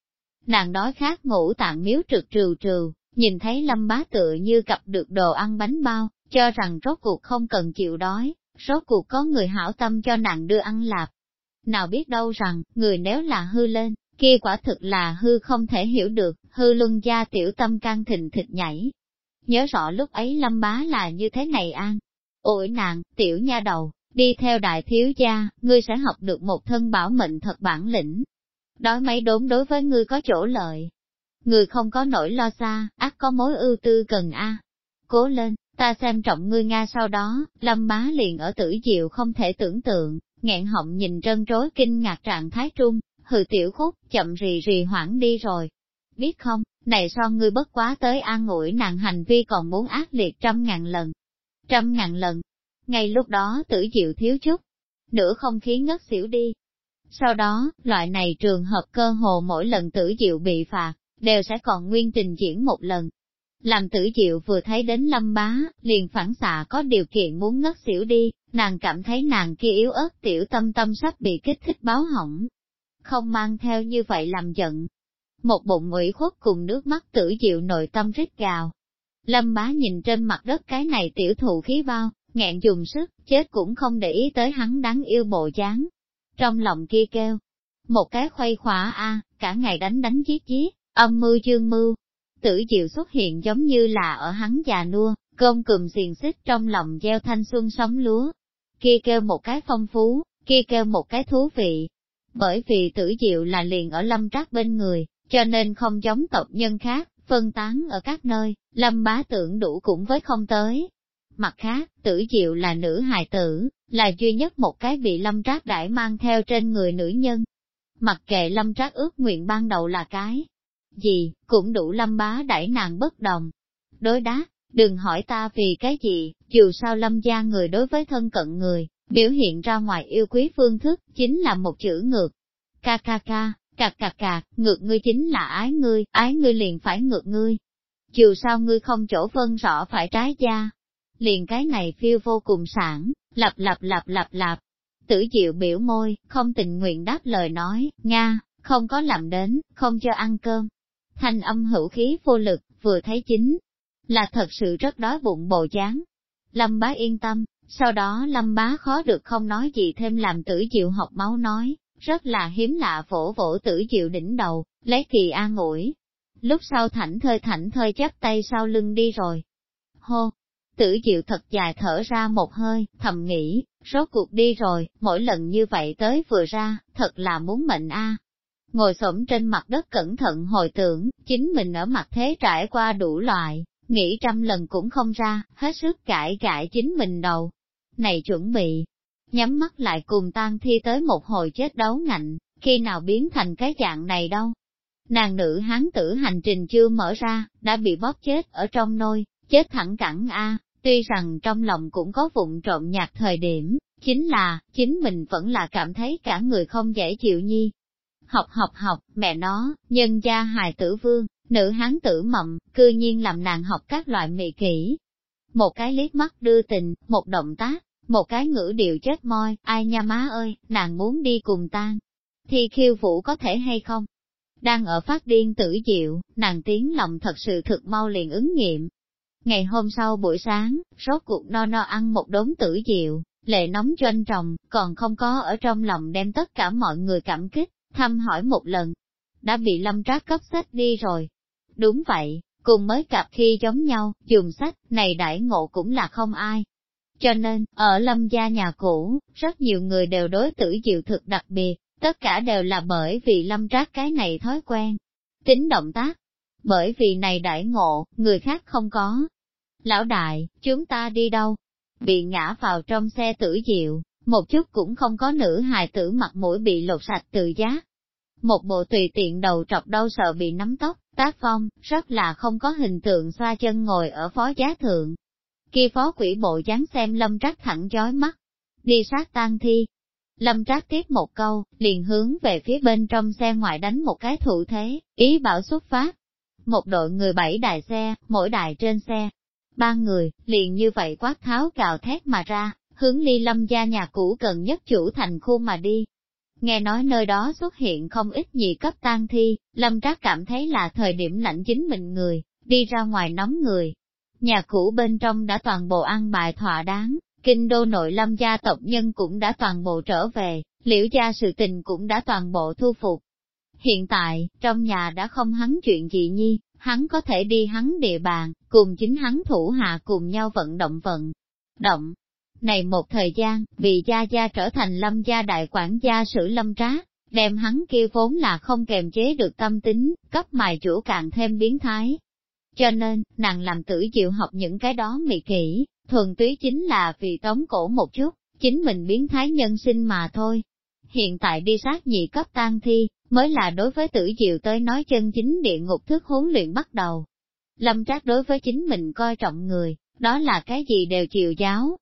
Nàng đói khát ngủ tạng miếu trực trừ trừ, nhìn thấy lâm bá tựa như cặp được đồ ăn bánh bao, cho rằng rốt cuộc không cần chịu đói, rốt cuộc có người hảo tâm cho nàng đưa ăn lạp. Nào biết đâu rằng, người nếu là hư lên, kia quả thực là hư không thể hiểu được, hư luân gia tiểu tâm can thình thịt nhảy. Nhớ rõ lúc ấy lâm bá là như thế này an. Ôi nàng, tiểu nha đầu, đi theo đại thiếu gia, ngươi sẽ học được một thân bảo mệnh thật bản lĩnh, Đói mấy đốn đối với ngươi có chỗ lợi. Người không có nỗi lo xa, ác có mối ưu tư cần a. Cố lên, ta xem trọng ngươi Nga sau đó, lâm bá liền ở tử diệu không thể tưởng tượng, nghẹn họng nhìn trân trối kinh ngạc trạng thái trung, hừ tiểu khúc, chậm rì rì hoảng đi rồi. Biết không, này so ngươi bất quá tới an ủi nàng hành vi còn muốn ác liệt trăm ngàn lần. Trăm ngàn lần. Ngay lúc đó tử diệu thiếu chút, nửa không khí ngất xỉu đi, sau đó, loại này trường hợp cơ hồ mỗi lần tử diệu bị phạt, đều sẽ còn nguyên trình diễn một lần. Làm tử diệu vừa thấy đến lâm bá, liền phản xạ có điều kiện muốn ngất xỉu đi, nàng cảm thấy nàng kia yếu ớt tiểu tâm tâm sắp bị kích thích báo hỏng. Không mang theo như vậy làm giận. Một bụng ủy khuất cùng nước mắt tử diệu nội tâm rít gào. Lâm bá nhìn trên mặt đất cái này tiểu thụ khí bao, nghẹn dùng sức, chết cũng không để ý tới hắn đáng yêu bộ dáng. Trong lòng kia kêu, một cái khuây khỏa a, cả ngày đánh đánh giết giết, âm mưu dương mưu. Tử diệu xuất hiện giống như là ở hắn già nua, cơm cùm xiềng xích trong lòng gieo thanh xuân sống lúa. Kia kêu một cái phong phú, kia kêu một cái thú vị. Bởi vì tử diệu là liền ở lâm trác bên người, cho nên không giống tộc nhân khác, phân tán ở các nơi, lâm bá tưởng đủ cũng với không tới. Mặt khác, tử diệu là nữ hài tử, là duy nhất một cái bị lâm trác đãi mang theo trên người nữ nhân. Mặc kệ lâm trác ước nguyện ban đầu là cái gì, cũng đủ lâm bá đẩy nàng bất đồng. Đối đáp, đừng hỏi ta vì cái gì, dù sao lâm gia người đối với thân cận người, biểu hiện ra ngoài yêu quý phương thức, chính là một chữ ngược. Ca ca ca, cạc cạc cạc, ngược ngươi chính là ái ngươi, ái ngươi liền phải ngược ngươi. Dù sao ngươi không chỗ phân rõ phải trái gia. Liền cái này phiêu vô cùng sản, lặp lặp lặp lặp lặp. Tử diệu biểu môi, không tình nguyện đáp lời nói, Nga, không có làm đến, không cho ăn cơm. Thanh âm hữu khí vô lực, vừa thấy chính, là thật sự rất đói bụng bồ dáng. Lâm bá yên tâm, sau đó lâm bá khó được không nói gì thêm làm tử diệu học máu nói, rất là hiếm lạ vỗ vỗ tử diệu đỉnh đầu, lấy kỳ an ủi. Lúc sau thảnh thơi thảnh thơi chắp tay sau lưng đi rồi. Hô! Tử diệu thật dài thở ra một hơi, thầm nghĩ, rốt cuộc đi rồi, mỗi lần như vậy tới vừa ra, thật là muốn mệnh a. Ngồi xổm trên mặt đất cẩn thận hồi tưởng, chính mình ở mặt thế trải qua đủ loại, nghĩ trăm lần cũng không ra, hết sức cãi cãi chính mình đầu. Này chuẩn bị, nhắm mắt lại cùng tan thi tới một hồi chết đấu ngạnh, khi nào biến thành cái dạng này đâu. Nàng nữ hán tử hành trình chưa mở ra, đã bị bóp chết ở trong nôi, chết thẳng cẳng A, tuy rằng trong lòng cũng có vụng trộm nhạt thời điểm, chính là, chính mình vẫn là cảm thấy cả người không dễ chịu nhi. Học học học, mẹ nó, nhân gia hài tử vương, nữ hán tử mậm, cư nhiên làm nàng học các loại mị kỹ. Một cái liếc mắt đưa tình, một động tác, một cái ngữ điệu chết moi, ai nha má ơi, nàng muốn đi cùng tan. Thì khiêu vũ có thể hay không? Đang ở phát điên tử diệu, nàng tiếng lòng thật sự thực mau liền ứng nghiệm. Ngày hôm sau buổi sáng, rốt cuộc no no ăn một đốn tử diệu, lệ nóng doanh tròng, còn không có ở trong lòng đem tất cả mọi người cảm kích, thăm hỏi một lần. Đã bị lâm trác cấp sách đi rồi. Đúng vậy, cùng mới cặp khi giống nhau, dùng sách, này đãi ngộ cũng là không ai, cho nên, ở lâm gia nhà cũ, rất nhiều người đều đối tử diệu thực đặc biệt, tất cả đều là bởi vì lâm trác cái này thói quen. Tính động tác, bởi vì này đại ngộ, người khác không có. Lão đại, chúng ta đi đâu? Bị ngã vào trong xe tử diệu, một chút cũng không có nữ hài tử mặt mũi bị lột sạch tự giá, Một bộ tùy tiện đầu trọc đau sợ bị nắm tóc, tác phong, rất là không có hình tượng xoa chân ngồi ở phó giá thượng, Kia phó quỷ bộ dáng xem lâm trác thẳng chói mắt. Đi sát tang thi. Lâm trác tiếp một câu, liền hướng về phía bên trong xe ngoài đánh một cái thủ thế, ý bảo xuất phát. Một đội người bảy đài xe, mỗi đài trên xe. Ba người, liền như vậy quát tháo cào thét mà ra, hướng ly lâm gia nhà cũ gần nhất chủ thành khu mà đi. Nghe nói nơi đó xuất hiện không ít nhị cấp tang thi, lâm trác cảm thấy là thời điểm lạnh chính mình người, đi ra ngoài nóng người, Nhà cũ bên trong đã toàn bộ ăn bài thỏa đáng, kinh đô nội lâm gia tộc nhân cũng đã toàn bộ trở về, liễu gia sự tình cũng đã toàn bộ thu phục. Hiện tại, trong nhà đã không hắn chuyện gì nhi, hắn có thể đi hắn địa bàn, cùng chính hắn thủ hạ cùng nhau vận động vận. Động. Này một thời gian, vì gia gia trở thành lâm gia đại quản gia sử lâm trá, đem hắn kia vốn là không kềm chế được tâm tính, cấp mài chủ càng thêm biến thái. Cho nên, nàng làm tử chịu học những cái đó mị kỹ, thuần túy chính là vì tống cổ một chút, chính mình biến thái nhân sinh mà thôi. Hiện tại đi sát nhị cấp tan thi, mới là đối với tử diệu tới nói chân chính địa ngục thức huấn luyện bắt đầu. Lâm trác đối với chính mình coi trọng người, đó là cái gì đều chịu giáo.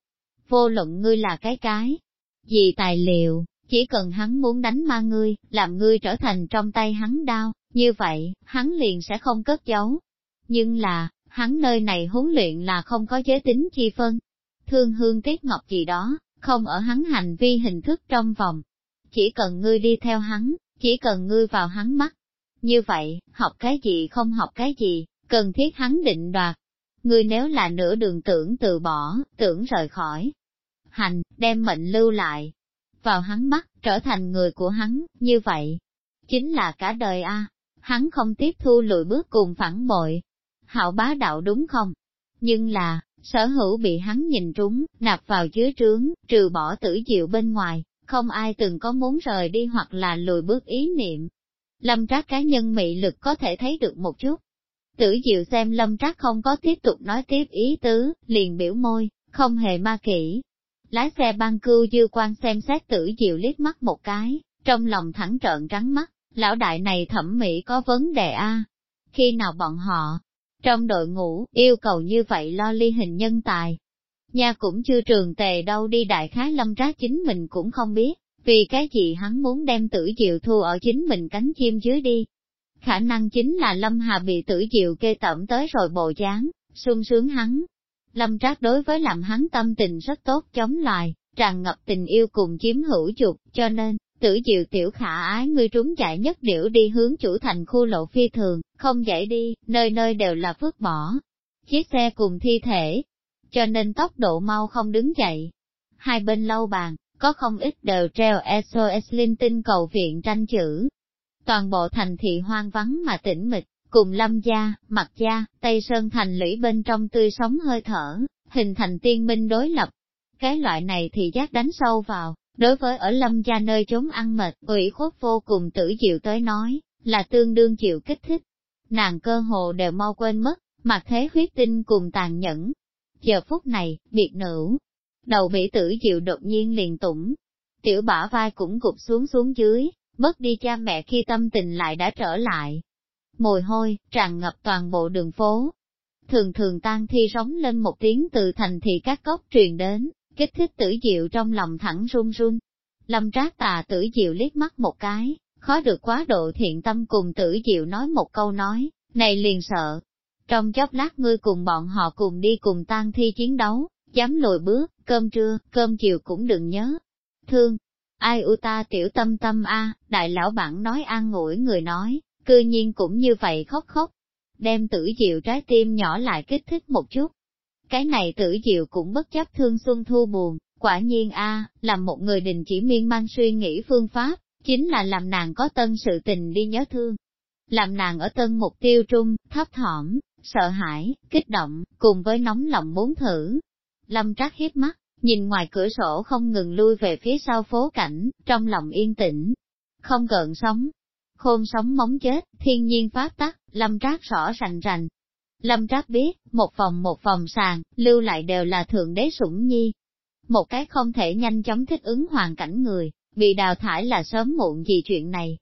Vô luận ngươi là cái cái, gì tài liệu, chỉ cần hắn muốn đánh ma ngươi, làm ngươi trở thành trong tay hắn đau, như vậy, hắn liền sẽ không cất giấu, nhưng là, Hắn nơi này huấn luyện là không có giới tính chi phân. Thương hương tiết ngọc gì đó, không ở hắn hành vi hình thức trong vòng. Chỉ cần ngươi đi theo hắn, chỉ cần ngươi vào hắn mắt. Như vậy, học cái gì không học cái gì, cần thiết hắn định đoạt. Ngươi nếu là nửa đường tưởng từ bỏ, tưởng rời khỏi. Hành, đem mệnh lưu lại. Vào hắn mắt, trở thành người của hắn, như vậy. Chính là cả đời a Hắn không tiếp thu lùi bước cùng phản bội. Hạo bá đạo đúng không? Nhưng là, sở hữu bị hắn nhìn trúng, nạp vào dưới trướng, trừ bỏ tử diệu bên ngoài, không ai từng có muốn rời đi hoặc là lùi bước ý niệm. Lâm trác cá nhân mị lực có thể thấy được một chút. Tử diệu xem lâm trác không có tiếp tục nói tiếp ý tứ, liền biểu môi, không hề ma kỹ. Lái xe ban cưu dư quan xem xét tử diệu liếc mắt một cái, trong lòng thẳng trợn trắng mắt, lão đại này thẩm mỹ có vấn đề a Khi nào bọn họ, trong đội ngũ, yêu cầu như vậy lo ly hình nhân tài. Nha cũng chưa trường tề đâu đi đại khái lâm trác chính mình cũng không biết, vì cái gì hắn muốn đem tử diệu thu ở chính mình cánh chim dưới đi. Khả năng chính là lâm hà bị tử diệu kê tẩm tới rồi bộ dáng, sung sướng hắn. Lâm trác đối với làm hắn tâm tình rất tốt chống lại, tràn ngập tình yêu cùng chiếm hữu chuột cho nên, Tử diệu tiểu khả ái ngươi trúng chạy nhất điểu đi hướng chủ thành khu lộ phi thường, không dễ đi, nơi nơi đều là phước bỏ. Chiếc xe cùng thi thể, cho nên tốc độ mau không đứng dậy. Hai bên lâu bàn, có không ít đều treo SOS linh tinh cầu viện tranh chữ. Toàn bộ thành thị hoang vắng mà tĩnh mịch, cùng lâm gia, mặt gia, tây sơn thành lũy bên trong tươi sống hơi thở, hình thành tiên minh đối lập. Cái loại này thì giác đánh sâu vào, Đối với ở lâm gia nơi trốn ăn mệt, ủy khuất vô cùng tử diệu tới nói, là tương đương chịu kích thích. Nàng cơ hồ đều mau quên mất, mặt thế huyết tinh cùng tàn nhẫn. Giờ phút này, biệt nữ, đầu bị tử diệu đột nhiên liền tủng, tiểu bả vai cũng gục xuống xuống dưới, mất đi cha mẹ khi tâm tình lại đã trở lại. Mùi hôi, tràn ngập toàn bộ đường phố. Thường thường tan thi rống lên một tiếng từ thành thị các cốc truyền đến, kích thích tử diệu trong lòng thẳng run run. Lâm trác tà tử diệu liếc mắt một cái, khó được quá độ thiện tâm cùng tử diệu nói một câu nói, này liền sợ. Trong chốc lát ngươi cùng bọn họ cùng đi cùng tan thi chiến đấu, dám lùi bước, cơm trưa, cơm chiều cũng đừng nhớ. Thương, ai u ta tiểu tâm tâm a đại lão bản nói an ngủi người nói, cư nhiên cũng như vậy khóc khóc. Đem tử diệu trái tim nhỏ lại kích thích một chút, cái này tử diệu cũng bất chấp thương xuân thu buồn, quả nhiên a làm một người đình chỉ miên man suy nghĩ phương pháp, chính là làm nàng có tân sự tình đi nhớ thương. Làm nàng ở tân mục tiêu trung, thấp thỏm, sợ hãi, kích động, cùng với nóng lòng muốn thử. Lâm trác hiếp mắt, nhìn ngoài cửa sổ không ngừng lui về phía sau phố cảnh, trong lòng yên tĩnh, không gợn sóng. Khôn sống móng chết, thiên nhiên phát tắc, lâm trác rõ rành rành, Lâm Trác biết, một vòng một vòng sàn, lưu lại đều là thượng đế sủng nhi. Một cái không thể nhanh chóng thích ứng hoàn cảnh người, bị đào thải là sớm muộn gì chuyện này.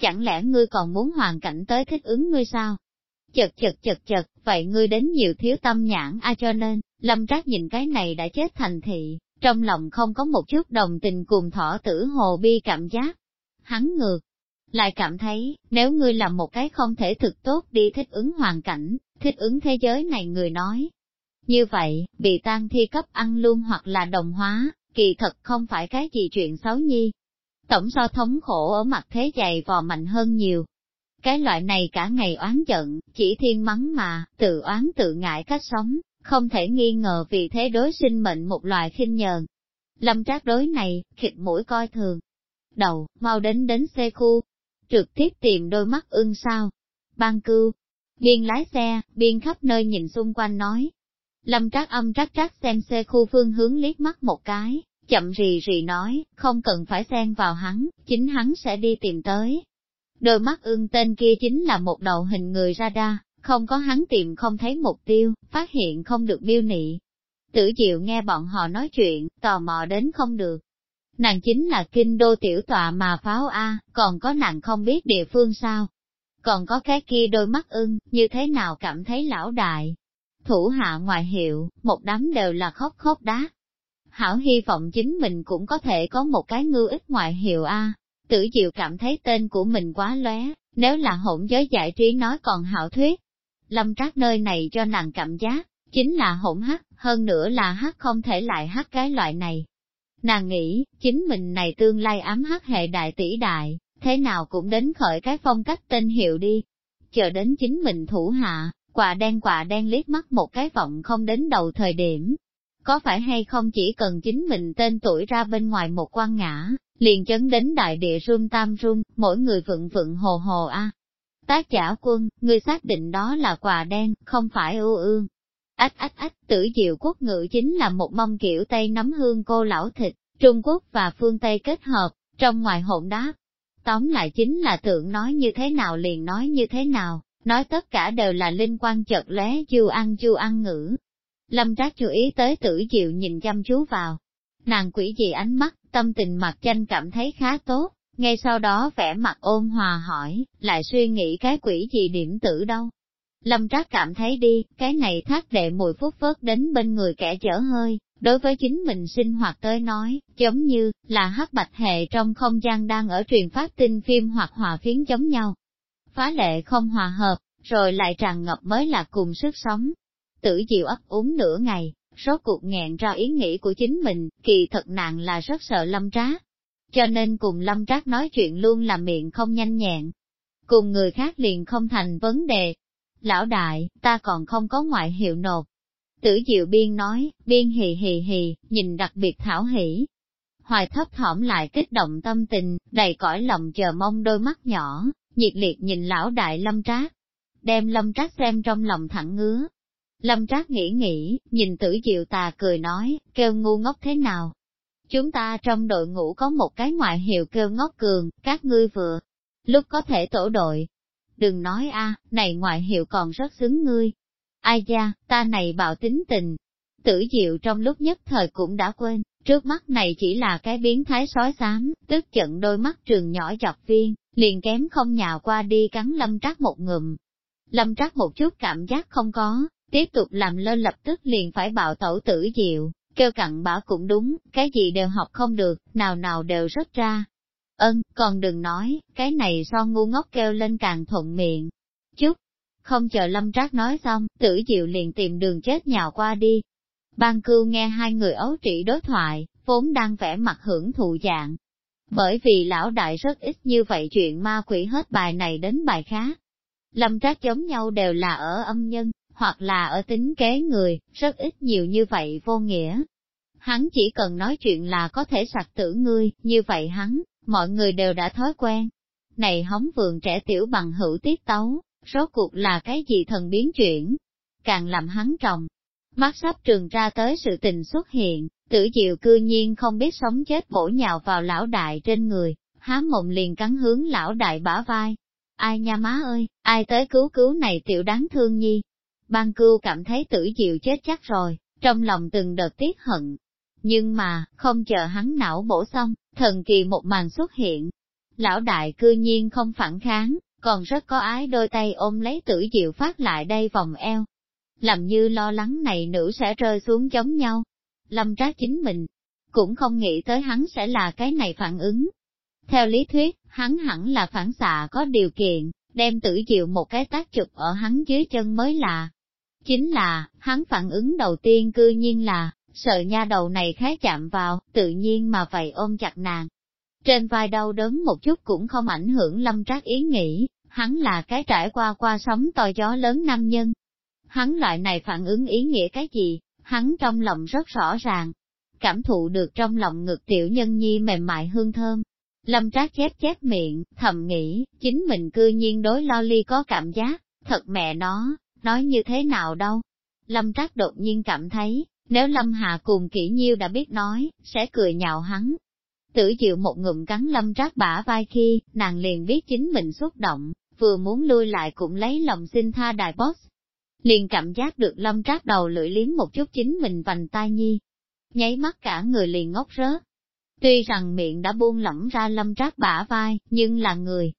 Chẳng lẽ ngươi còn muốn hoàn cảnh tới thích ứng ngươi sao? Chật chật chật chật, vậy ngươi đến nhiều thiếu tâm nhãn a cho nên, Lâm Trác nhìn cái này đã chết thành thị, trong lòng không có một chút đồng tình cùng thỏ tử hồ bi cảm giác. Hắn ngược, lại cảm thấy, nếu ngươi làm một cái không thể thực tốt đi thích ứng hoàn cảnh, thích ứng thế giới này người nói. Như vậy, bị tan thi cấp ăn luôn hoặc là đồng hóa, kỳ thật không phải cái gì chuyện xấu nhi. Tổng so thống khổ ở mặt thế dày vò mạnh hơn nhiều. Cái loại này cả ngày oán giận, chỉ thiên mắng mà, tự oán tự ngại cách sống, không thể nghi ngờ vì thế đối sinh mệnh một loài khinh nhờn. Lâm trác đối này, khịt mũi coi thường. Đầu, mau đến đến xe khu, trực tiếp tìm đôi mắt ưng sao. Ban cưu, biên lái xe, biên khắp nơi nhìn xung quanh nói. Lâm trác âm trác trác xem xe khu phương hướng liếc mắt một cái, chậm rì rì nói, không cần phải xen vào hắn, chính hắn sẽ đi tìm tới. Đôi mắt ưng tên kia chính là một đầu hình người ra không có hắn tìm không thấy mục tiêu, phát hiện không được miêu nị. Tử diệu nghe bọn họ nói chuyện, tò mò đến không được, nàng chính là kinh đô tiểu tọa mà pháo A, còn có nàng không biết địa phương sao. Còn có cái kia đôi mắt ưng, như thế nào cảm thấy lão đại. Thủ hạ ngoại hiệu, một đám đều là khóc khóc đá. Hảo hy vọng chính mình cũng có thể có một cái ngư ích ngoại hiệu A. Tử diệu cảm thấy tên của mình quá lóe, nếu là hỗn giới giải trí nói còn hảo thuyết. Lâm Trác nơi này cho nàng cảm giác, chính là hỗn hắc, hơn nữa là hắc không thể lại hắc cái loại này. Nàng nghĩ, chính mình này tương lai ám hắc hệ đại tỷ đại, thế nào cũng đến khởi cái phong cách tên hiệu đi. Chờ đến chính mình thủ hạ, quả đen quả đen liếc mắt một cái vọng không đến đầu thời điểm. Có phải hay không chỉ cần chính mình tên tuổi ra bên ngoài một quan ngã, liền chấn đến đại địa run tam run, mỗi người vựng vựng hồ hồ a. À. Tác giả quân, người xác định đó là quà đen, không phải ưu ương. Ách ách ách, tử diệu quốc ngữ chính là một mâm kiểu Tây nấm hương cô lão thịt, Trung Quốc và phương Tây kết hợp, trong ngoài hỗn đáp. Tóm lại chính là tượng nói như thế nào liền nói như thế nào, nói tất cả đều là linh quan chợt lóe chu ăn chu ăn ngữ. Lâm Trác chú ý tới tử diệu nhìn chăm chú vào. Nàng quỷ gì ánh mắt, tâm tình mặt tranh cảm thấy khá tốt, ngay sau đó vẻ mặt ôn hòa hỏi, lại suy nghĩ cái quỷ gì điểm tử đâu. Lâm Trác cảm thấy đi, cái này thác đệ mùi phút vớt đến bên người kẻ chở hơi, đối với chính mình sinh hoạt tới nói, giống như là hắc bạch hệ trong không gian đang ở truyền phát tin phim hoặc hòa phiến giống nhau. Phá lệ không hòa hợp, rồi lại tràn ngập mới là cùng sức sống. Tử diệu ấp uống nửa ngày, rốt cuộc nghẹn ra ý nghĩ của chính mình, kỳ thật nàng là rất sợ lâm trác. Cho nên cùng lâm trác nói chuyện luôn là miệng không nhanh nhẹn. Cùng người khác liền không thành vấn đề. Lão đại, ta còn không có ngoại hiệu nộp. Tử diệu biên nói, biên hì hì hì, nhìn đặc biệt thảo hỉ. Hoài thấp thỏm lại kích động tâm tình, đầy cõi lòng chờ mong đôi mắt nhỏ, nhiệt liệt nhìn lão đại lâm trác. Đem lâm trác xem trong lòng thẳng ngứa, Lâm Trác nghĩ nghĩ, nhìn tử diệu tà cười nói, kêu ngu ngốc thế nào? Chúng ta trong đội ngũ có một cái ngoại hiệu kêu ngốc cường, các ngươi vừa, lúc có thể tổ đội. Đừng nói a, này ngoại hiệu còn rất xứng ngươi. Ai da, ta này bạo tính tình. Tử diệu trong lúc nhất thời cũng đã quên, trước mắt này chỉ là cái biến thái sói xám, tức giận đôi mắt trường nhỏ chọc viên, liền kém không nhào qua đi cắn lâm trác một ngụm. Lâm trác một chút cảm giác không có, tiếp tục làm lên lập tức liền phải bạo tẩu tử diệu, kêu cặn bã cũng đúng, cái gì đều học không được, nào nào đều rất ra. Ân, còn đừng nói, cái này so ngu ngốc kêu lên càng thuận miệng. Chút, không chờ lâm trác nói xong, tử diệu liền tìm đường chết nhào qua đi. Ban cưu nghe hai người ấu trị đối thoại, vốn đang vẽ mặt hưởng thụ dạng. Bởi vì lão đại rất ít như vậy chuyện ma quỷ hết bài này đến bài khác. Lâm trác giống nhau đều là ở âm nhân, hoặc là ở tính kế người, rất ít nhiều như vậy vô nghĩa. Hắn chỉ cần nói chuyện là có thể sặc tử ngươi, như vậy hắn, mọi người đều đã thói quen. Này hóng vườn trẻ tiểu bằng hữu tiết tấu, rốt cuộc là cái gì thần biến chuyển, càng làm hắn trồng. Mắt sắp trường ra tới sự tình xuất hiện, tử diệu cư nhiên không biết sống chết bổ nhào vào lão đại trên người, há mộng liền cắn hướng lão đại bả vai. Ai nha má ơi, ai tới cứu cứu này tiểu đáng thương nhi, Ban cưu cảm thấy tử diệu chết chắc rồi, trong lòng từng đợt tiếc hận. Nhưng mà, không chờ hắn não bổ xong, thần kỳ một màn xuất hiện. Lão đại cư nhiên không phản kháng, còn rất có ái đôi tay ôm lấy tử diệu phát lại đây vòng eo. Làm như lo lắng này nữ sẽ rơi xuống giống nhau. Lâm trác chính mình, cũng không nghĩ tới hắn sẽ là cái này phản ứng. Theo lý thuyết, hắn hẳn là phản xạ có điều kiện, đem tử diệu một cái tác chụp ở hắn dưới chân mới là. Chính là, hắn phản ứng đầu tiên cư nhiên là, sợ nha đầu này khá chạm vào, tự nhiên mà vậy ôm chặt nàng. Trên vai đau đớn một chút cũng không ảnh hưởng lâm trác ý nghĩ, hắn là cái trải qua qua sóng to gió lớn nam nhân. Hắn loại này phản ứng ý nghĩa cái gì, hắn trong lòng rất rõ ràng. Cảm thụ được trong lòng ngực tiểu nhân nhi mềm mại hương thơm. Lâm trác chép chép miệng, thầm nghĩ, chính mình cư nhiên đối lo ly có cảm giác, thật mẹ nó, nói như thế nào đâu. Lâm Trác đột nhiên cảm thấy, nếu Lâm Hà cùng kỹ nhiêu đã biết nói, sẽ cười nhạo hắn. Tử chịu một ngụm cắn Lâm Trác bả vai khi, nàng liền biết chính mình xúc động, vừa muốn lui lại cũng lấy lòng xin tha đài boss. Liền cảm giác được Lâm Trác đầu lưỡi liếm một chút chính mình vành tai nhi. Nháy mắt cả người liền ngốc rớt. Tuy rằng miệng đã buông lỏng ra Lâm Trác bả vai, nhưng là người,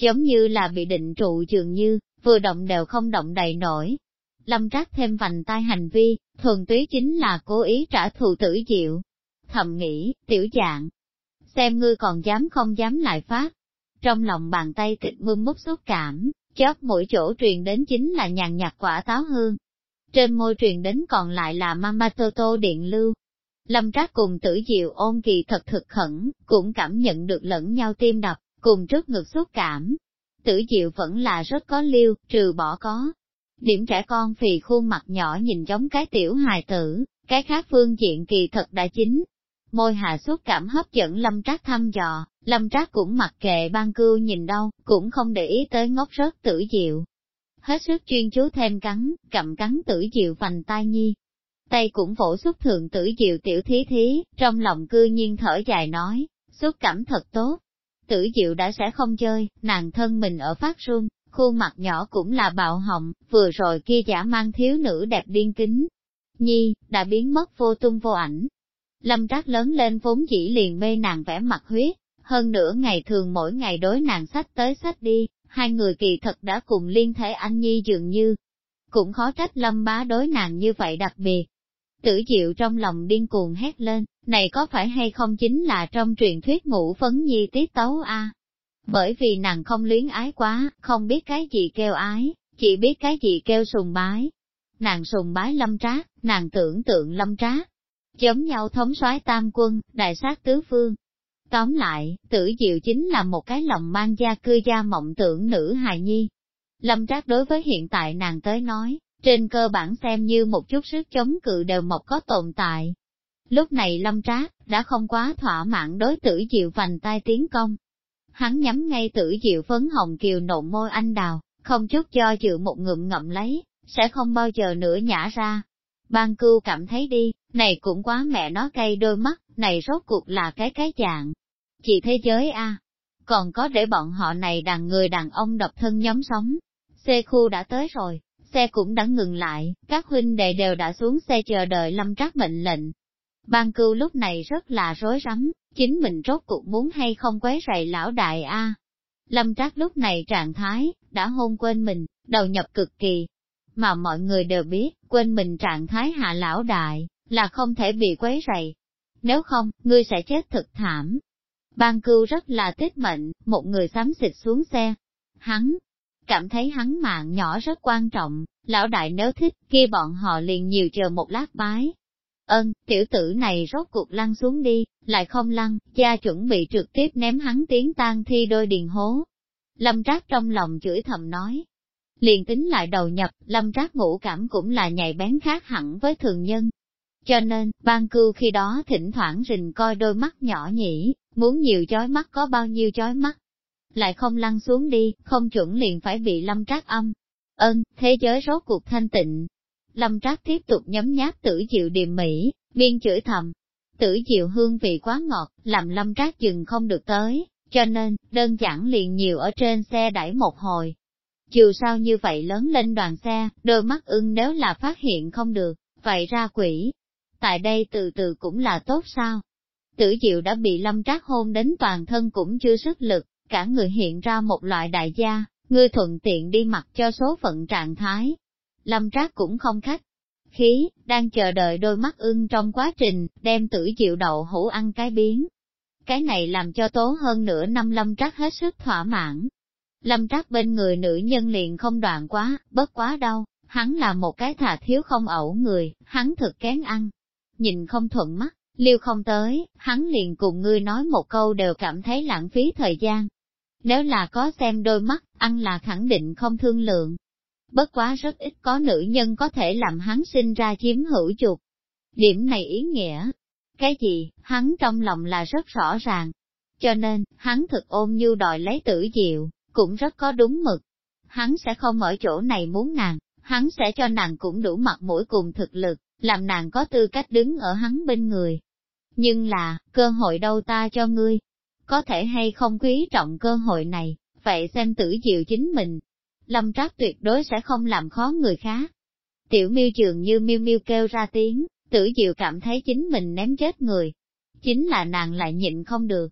giống như là bị định trụ dường như, vừa động đều không động đầy nổi. Lâm trác thêm vành tai hành vi, thuần túy chính là cố ý trả thù tử diệu. Thầm nghĩ, tiểu dạng, xem ngươi còn dám không dám lại phát. Trong lòng bàn tay tịch mưng mút xúc cảm, chóp mỗi chỗ truyền đến chính là nhàn nhạt quả táo hương. Trên môi truyền đến còn lại là mama tô tô điện lưu. Lâm Trác cùng tử diệu ôn kỳ thật thực khẩn, cũng cảm nhận được lẫn nhau tim đập, cùng trước ngực xúc cảm. Tử diệu vẫn là rất có liêu, trừ bỏ có. Điểm trẻ con phì khuôn mặt nhỏ nhìn giống cái tiểu hài tử, cái khác phương diện kỳ thật đã chính. Môi hạ xúc cảm hấp dẫn lâm trác thăm dò, lâm trác cũng mặc kệ ban cưu nhìn đâu, cũng không để ý tới ngốc rớt tử diệu. Hết sức chuyên chú thêm cắn, cầm cắn tử diệu vành tai nhi. Tay cũng phổ xúc thượng tử diệu tiểu thí thí, trong lòng cư nhiên thở dài nói, xúc cảm thật tốt. Tử diệu đã sẽ không chơi, nàng thân mình ở phát run, khuôn mặt nhỏ cũng là bạo hồng, vừa rồi kia giả mang thiếu nữ đẹp điên kính, Nhi, đã biến mất vô tung vô ảnh. Lâm trác lớn lên vốn chỉ liền mê nàng vẽ mặt huyết, hơn nữa ngày thường mỗi ngày đối nàng sách tới sách đi, hai người kỳ thật đã cùng liên thể anh Nhi dường như. Cũng khó trách lâm bá đối nàng như vậy đặc biệt. Tử diệu trong lòng điên cuồng hét lên, này có phải hay không chính là trong truyền thuyết ngũ phấn nhi tiết tấu a Bởi vì nàng không luyến ái quá, không biết cái gì kêu ái, chỉ biết cái gì kêu sùng bái, nàng sùng bái lâm trác, nàng tưởng tượng lâm trác, giống nhau thống soái tam quân, đại sát tứ phương. Tóm lại, tử diệu chính là một cái lòng mang gia cư gia mộng tưởng nữ hài nhi. Lâm trác đối với hiện tại nàng tới nói, trên cơ bản xem như một chút sức chống cự đều một có tồn tại. Lúc này lâm trác, đã không quá thỏa mãn đối tử diệu vành tay tiến công. Hắn nhắm ngay tử diệu phấn hồng kiều nộn môi anh đào, không chút cho chịu một ngụm ngậm lấy, sẽ không bao giờ nữa nhả ra. Ban cưu cảm thấy đi, này cũng quá mẹ nó cay đôi mắt, này rốt cuộc là cái cái dạng. Chỉ thế giới a còn có để bọn họ này đàn người đàn ông độc thân nhóm sống. Xe khu đã tới rồi, xe cũng đã ngừng lại, các huynh đệ đều đã xuống xe chờ đợi lâm trác mệnh lệnh. Ban cưu lúc này rất là rối rắm, chính mình rốt cuộc muốn hay không quấy rầy lão đại a. Lâm trác lúc này trạng thái, đã hôn quên mình, đầu nhập cực kỳ, mà mọi người đều biết, quên mình trạng thái hạ lão đại, là không thể bị quấy rầy. Nếu không, ngươi sẽ chết thực thảm. Ban cưu rất là tích mệnh, một người xám xịt xuống xe. Hắn, cảm thấy hắn mạng nhỏ rất quan trọng, lão đại nếu thích, kia bọn họ liền nhiều chờ một lát bái. Ơn, tiểu tử này rốt cuộc lăn xuống đi, lại không lăn, cha chuẩn bị trực tiếp ném hắn tiếng tan thi đôi điền hố. Lâm Trác trong lòng chửi thầm nói, liền tính lại đầu nhập, lâm trác ngũ cảm cũng là nhạy bén khác hẳn với thường nhân. Cho nên, ban cưu khi đó thỉnh thoảng rình coi đôi mắt nhỏ nhỉ, muốn nhiều chói mắt có bao nhiêu chói mắt. Lại không lăn xuống đi, không chuẩn liền phải bị lâm trác âm. Ơn, thế giới rốt cuộc thanh tịnh. Lâm trác tiếp tục nhấm nháp tử diệu điềm mỹ, biên chửi thầm. Tử diệu hương vị quá ngọt, làm lâm trác dừng không được tới, cho nên, đơn giản liền nhiều ở trên xe đẩy một hồi, dù sao như vậy lớn lên đoàn xe, đôi mắt ưng nếu là phát hiện không được, vậy ra quỷ. Tại đây từ từ cũng là tốt sao? Tử diệu đã bị lâm trác hôn đến toàn thân cũng chưa sức lực, cả người hiện ra một loại đại gia, ngươi thuận tiện đi mặc cho số phận trạng thái. Lâm trác cũng không khách. Khí, đang chờ đợi đôi mắt ưng trong quá trình, đem tử diệu đậu hũ ăn cái biến. Cái này làm cho tố hơn nửa năm lâm trác hết sức thỏa mãn, Lâm trác bên người nữ nhân liền không đoạn quá, bất quá đâu, hắn là một cái thà thiếu không ẩu người, hắn thực kén ăn. Nhìn không thuận mắt, liêu không tới, hắn liền cùng ngươi nói một câu đều cảm thấy lãng phí thời gian. Nếu là có xem đôi mắt, ăn là khẳng định không thương lượng. Bất quá rất ít có nữ nhân có thể làm hắn sinh ra chiếm hữu chuột. Điểm này ý nghĩa. Cái gì, hắn trong lòng là rất rõ ràng. Cho nên, hắn thực ôm như đòi lấy tử diệu, cũng rất có đúng mực. Hắn sẽ không ở chỗ này muốn nàng, hắn sẽ cho nàng cũng đủ mặt mũi cùng thực lực, làm nàng có tư cách đứng ở hắn bên người. Nhưng là, cơ hội đâu ta cho ngươi, có thể hay không quý trọng cơ hội này, vậy xem tử diệu chính mình. Lâm trác tuyệt đối sẽ không làm khó người khác. Tiểu miêu trường như miêu miêu kêu ra tiếng, tử diệu cảm thấy chính mình ném chết người. Chính là nàng lại nhịn không được.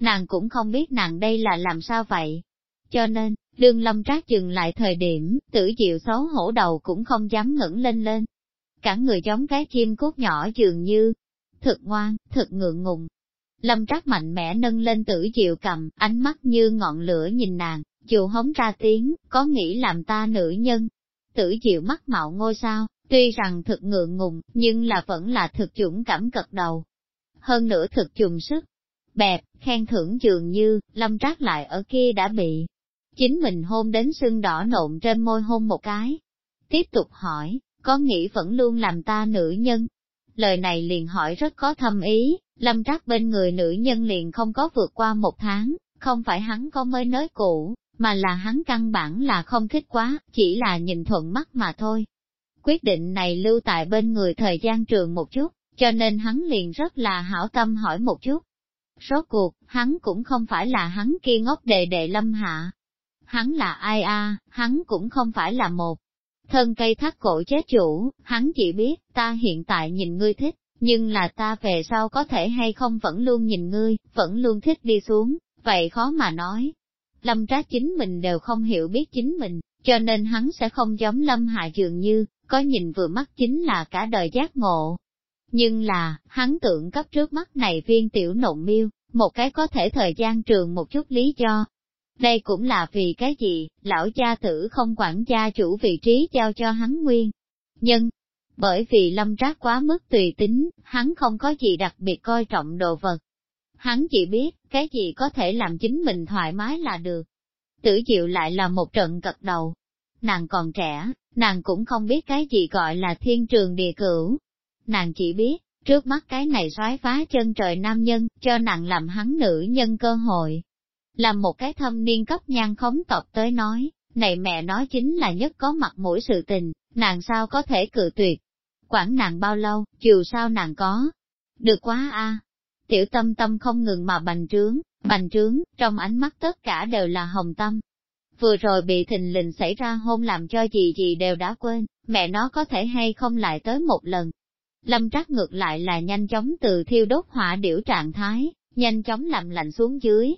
Nàng cũng không biết nàng đây là làm sao vậy. Cho nên, đương lâm trác dừng lại thời điểm, tử diệu xấu hổ đầu cũng không dám ngẩng lên lên. Cả người giống cái chim cút nhỏ dường như, thực ngoan, thực ngượng ngùng. Lâm trác mạnh mẽ nâng lên tử diệu cầm, ánh mắt như ngọn lửa nhìn nàng, dù hống ra tiếng, có nghĩ làm ta nữ nhân. Tử Diệu mắt mạo ngôi sao, tuy rằng thực ngượng ngùng, nhưng là vẫn là thực dũng cảm cật đầu. Hơn nữa thực dùng sức. Bẹp, khen thưởng dường như, lâm trác lại ở kia đã bị. Chính mình hôn đến sưng đỏ nộn trên môi hôn một cái. Tiếp tục hỏi, có nghĩ vẫn luôn làm ta nữ nhân? Lời này liền hỏi rất có thâm ý, lâm trác bên người nữ nhân liền không có vượt qua một tháng, không phải hắn có mới nới cũ, mà là hắn căn bản là không thích quá, chỉ là nhìn thuận mắt mà thôi. Quyết định này lưu tại bên người thời gian trường một chút, cho nên hắn liền rất là hảo tâm hỏi một chút. Rốt cuộc, hắn cũng không phải là hắn kia ngốc đệ đệ lâm hạ. Hắn là ai a? hắn cũng không phải là một thân cây thắt cổ chết chủ, hắn chỉ biết, ta hiện tại nhìn ngươi thích, nhưng là ta về sau có thể hay không vẫn luôn nhìn ngươi, vẫn luôn thích đi xuống, vậy khó mà nói. Lâm trác chính mình đều không hiểu biết chính mình, cho nên hắn sẽ không giống lâm hạ dường như, có nhìn vừa mắt chính là cả đời giác ngộ. Nhưng là, hắn tưởng cấp trước mắt này viên tiểu nộn miêu, một cái có thể thời gian trường một chút lý do, đây cũng là vì cái gì, lão cha tử không quản gia chủ vị trí giao cho hắn nguyên. Nhưng, bởi vì lâm trác quá mức tùy tính, hắn không có gì đặc biệt coi trọng đồ vật. Hắn chỉ biết, cái gì có thể làm chính mình thoải mái là được. Tử diệu lại là một trận cật đầu. Nàng còn trẻ, nàng cũng không biết cái gì gọi là thiên trường địa cửu. Nàng chỉ biết, trước mắt cái này xoái phá chân trời nam nhân, cho nàng làm hắn nữ nhân cơ hội. Làm một cái thâm niên cấp nhan khống tộc tới nói, này mẹ nói chính là nhất có mặt mũi sự tình, nàng sao có thể cự tuyệt. Quản nàng bao lâu, chiều sao nàng có. Được quá a Tiểu tâm tâm không ngừng mà bành trướng, bành trướng, trong ánh mắt tất cả đều là hồng tâm. Vừa rồi bị thình lình xảy ra hôn làm cho gì gì đều đã quên, mẹ nó có thể hay không lại tới một lần. Lâm trắc ngược lại là nhanh chóng từ thiêu đốt hỏa điểu trạng thái, nhanh chóng làm lạnh xuống dưới,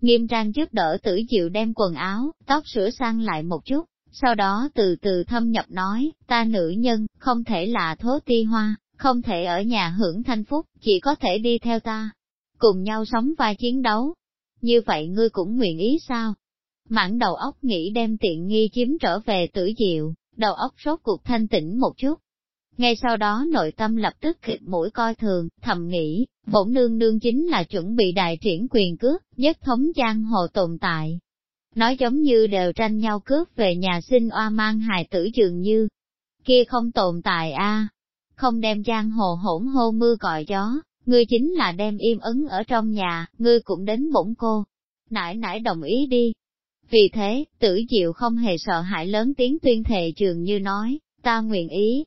Nghiêm trang giúp đỡ tử diệu đem quần áo, tóc sửa sang lại một chút, sau đó từ từ thâm nhập nói, ta nữ nhân, không thể là thố ti hoa, không thể ở nhà hưởng thanh phúc, chỉ có thể đi theo ta, cùng nhau sống và chiến đấu. Như vậy ngươi cũng nguyện ý sao? Mãn đầu óc nghĩ đem tiện nghi chiếm trở về tử diệu, đầu óc rốt cuộc thanh tĩnh một chút, ngay sau đó nội tâm lập tức khịt mũi coi thường, thầm nghĩ, bổn nương nương chính là chuẩn bị đại triển quyền cướp, nhất thống giang hồ tồn tại. Nói giống như đều tranh nhau cướp về nhà sinh oa mang hài tử dường như. Kia không tồn tại a không đem giang hồ hỗn hô mưa còi gió, ngươi chính là đem im ấn ở trong nhà, ngươi cũng đến bổn cô. Nãi nãi đồng ý đi. Vì thế, tử diệu không hề sợ hãi lớn tiếng tuyên thệ trường như nói, ta nguyện ý,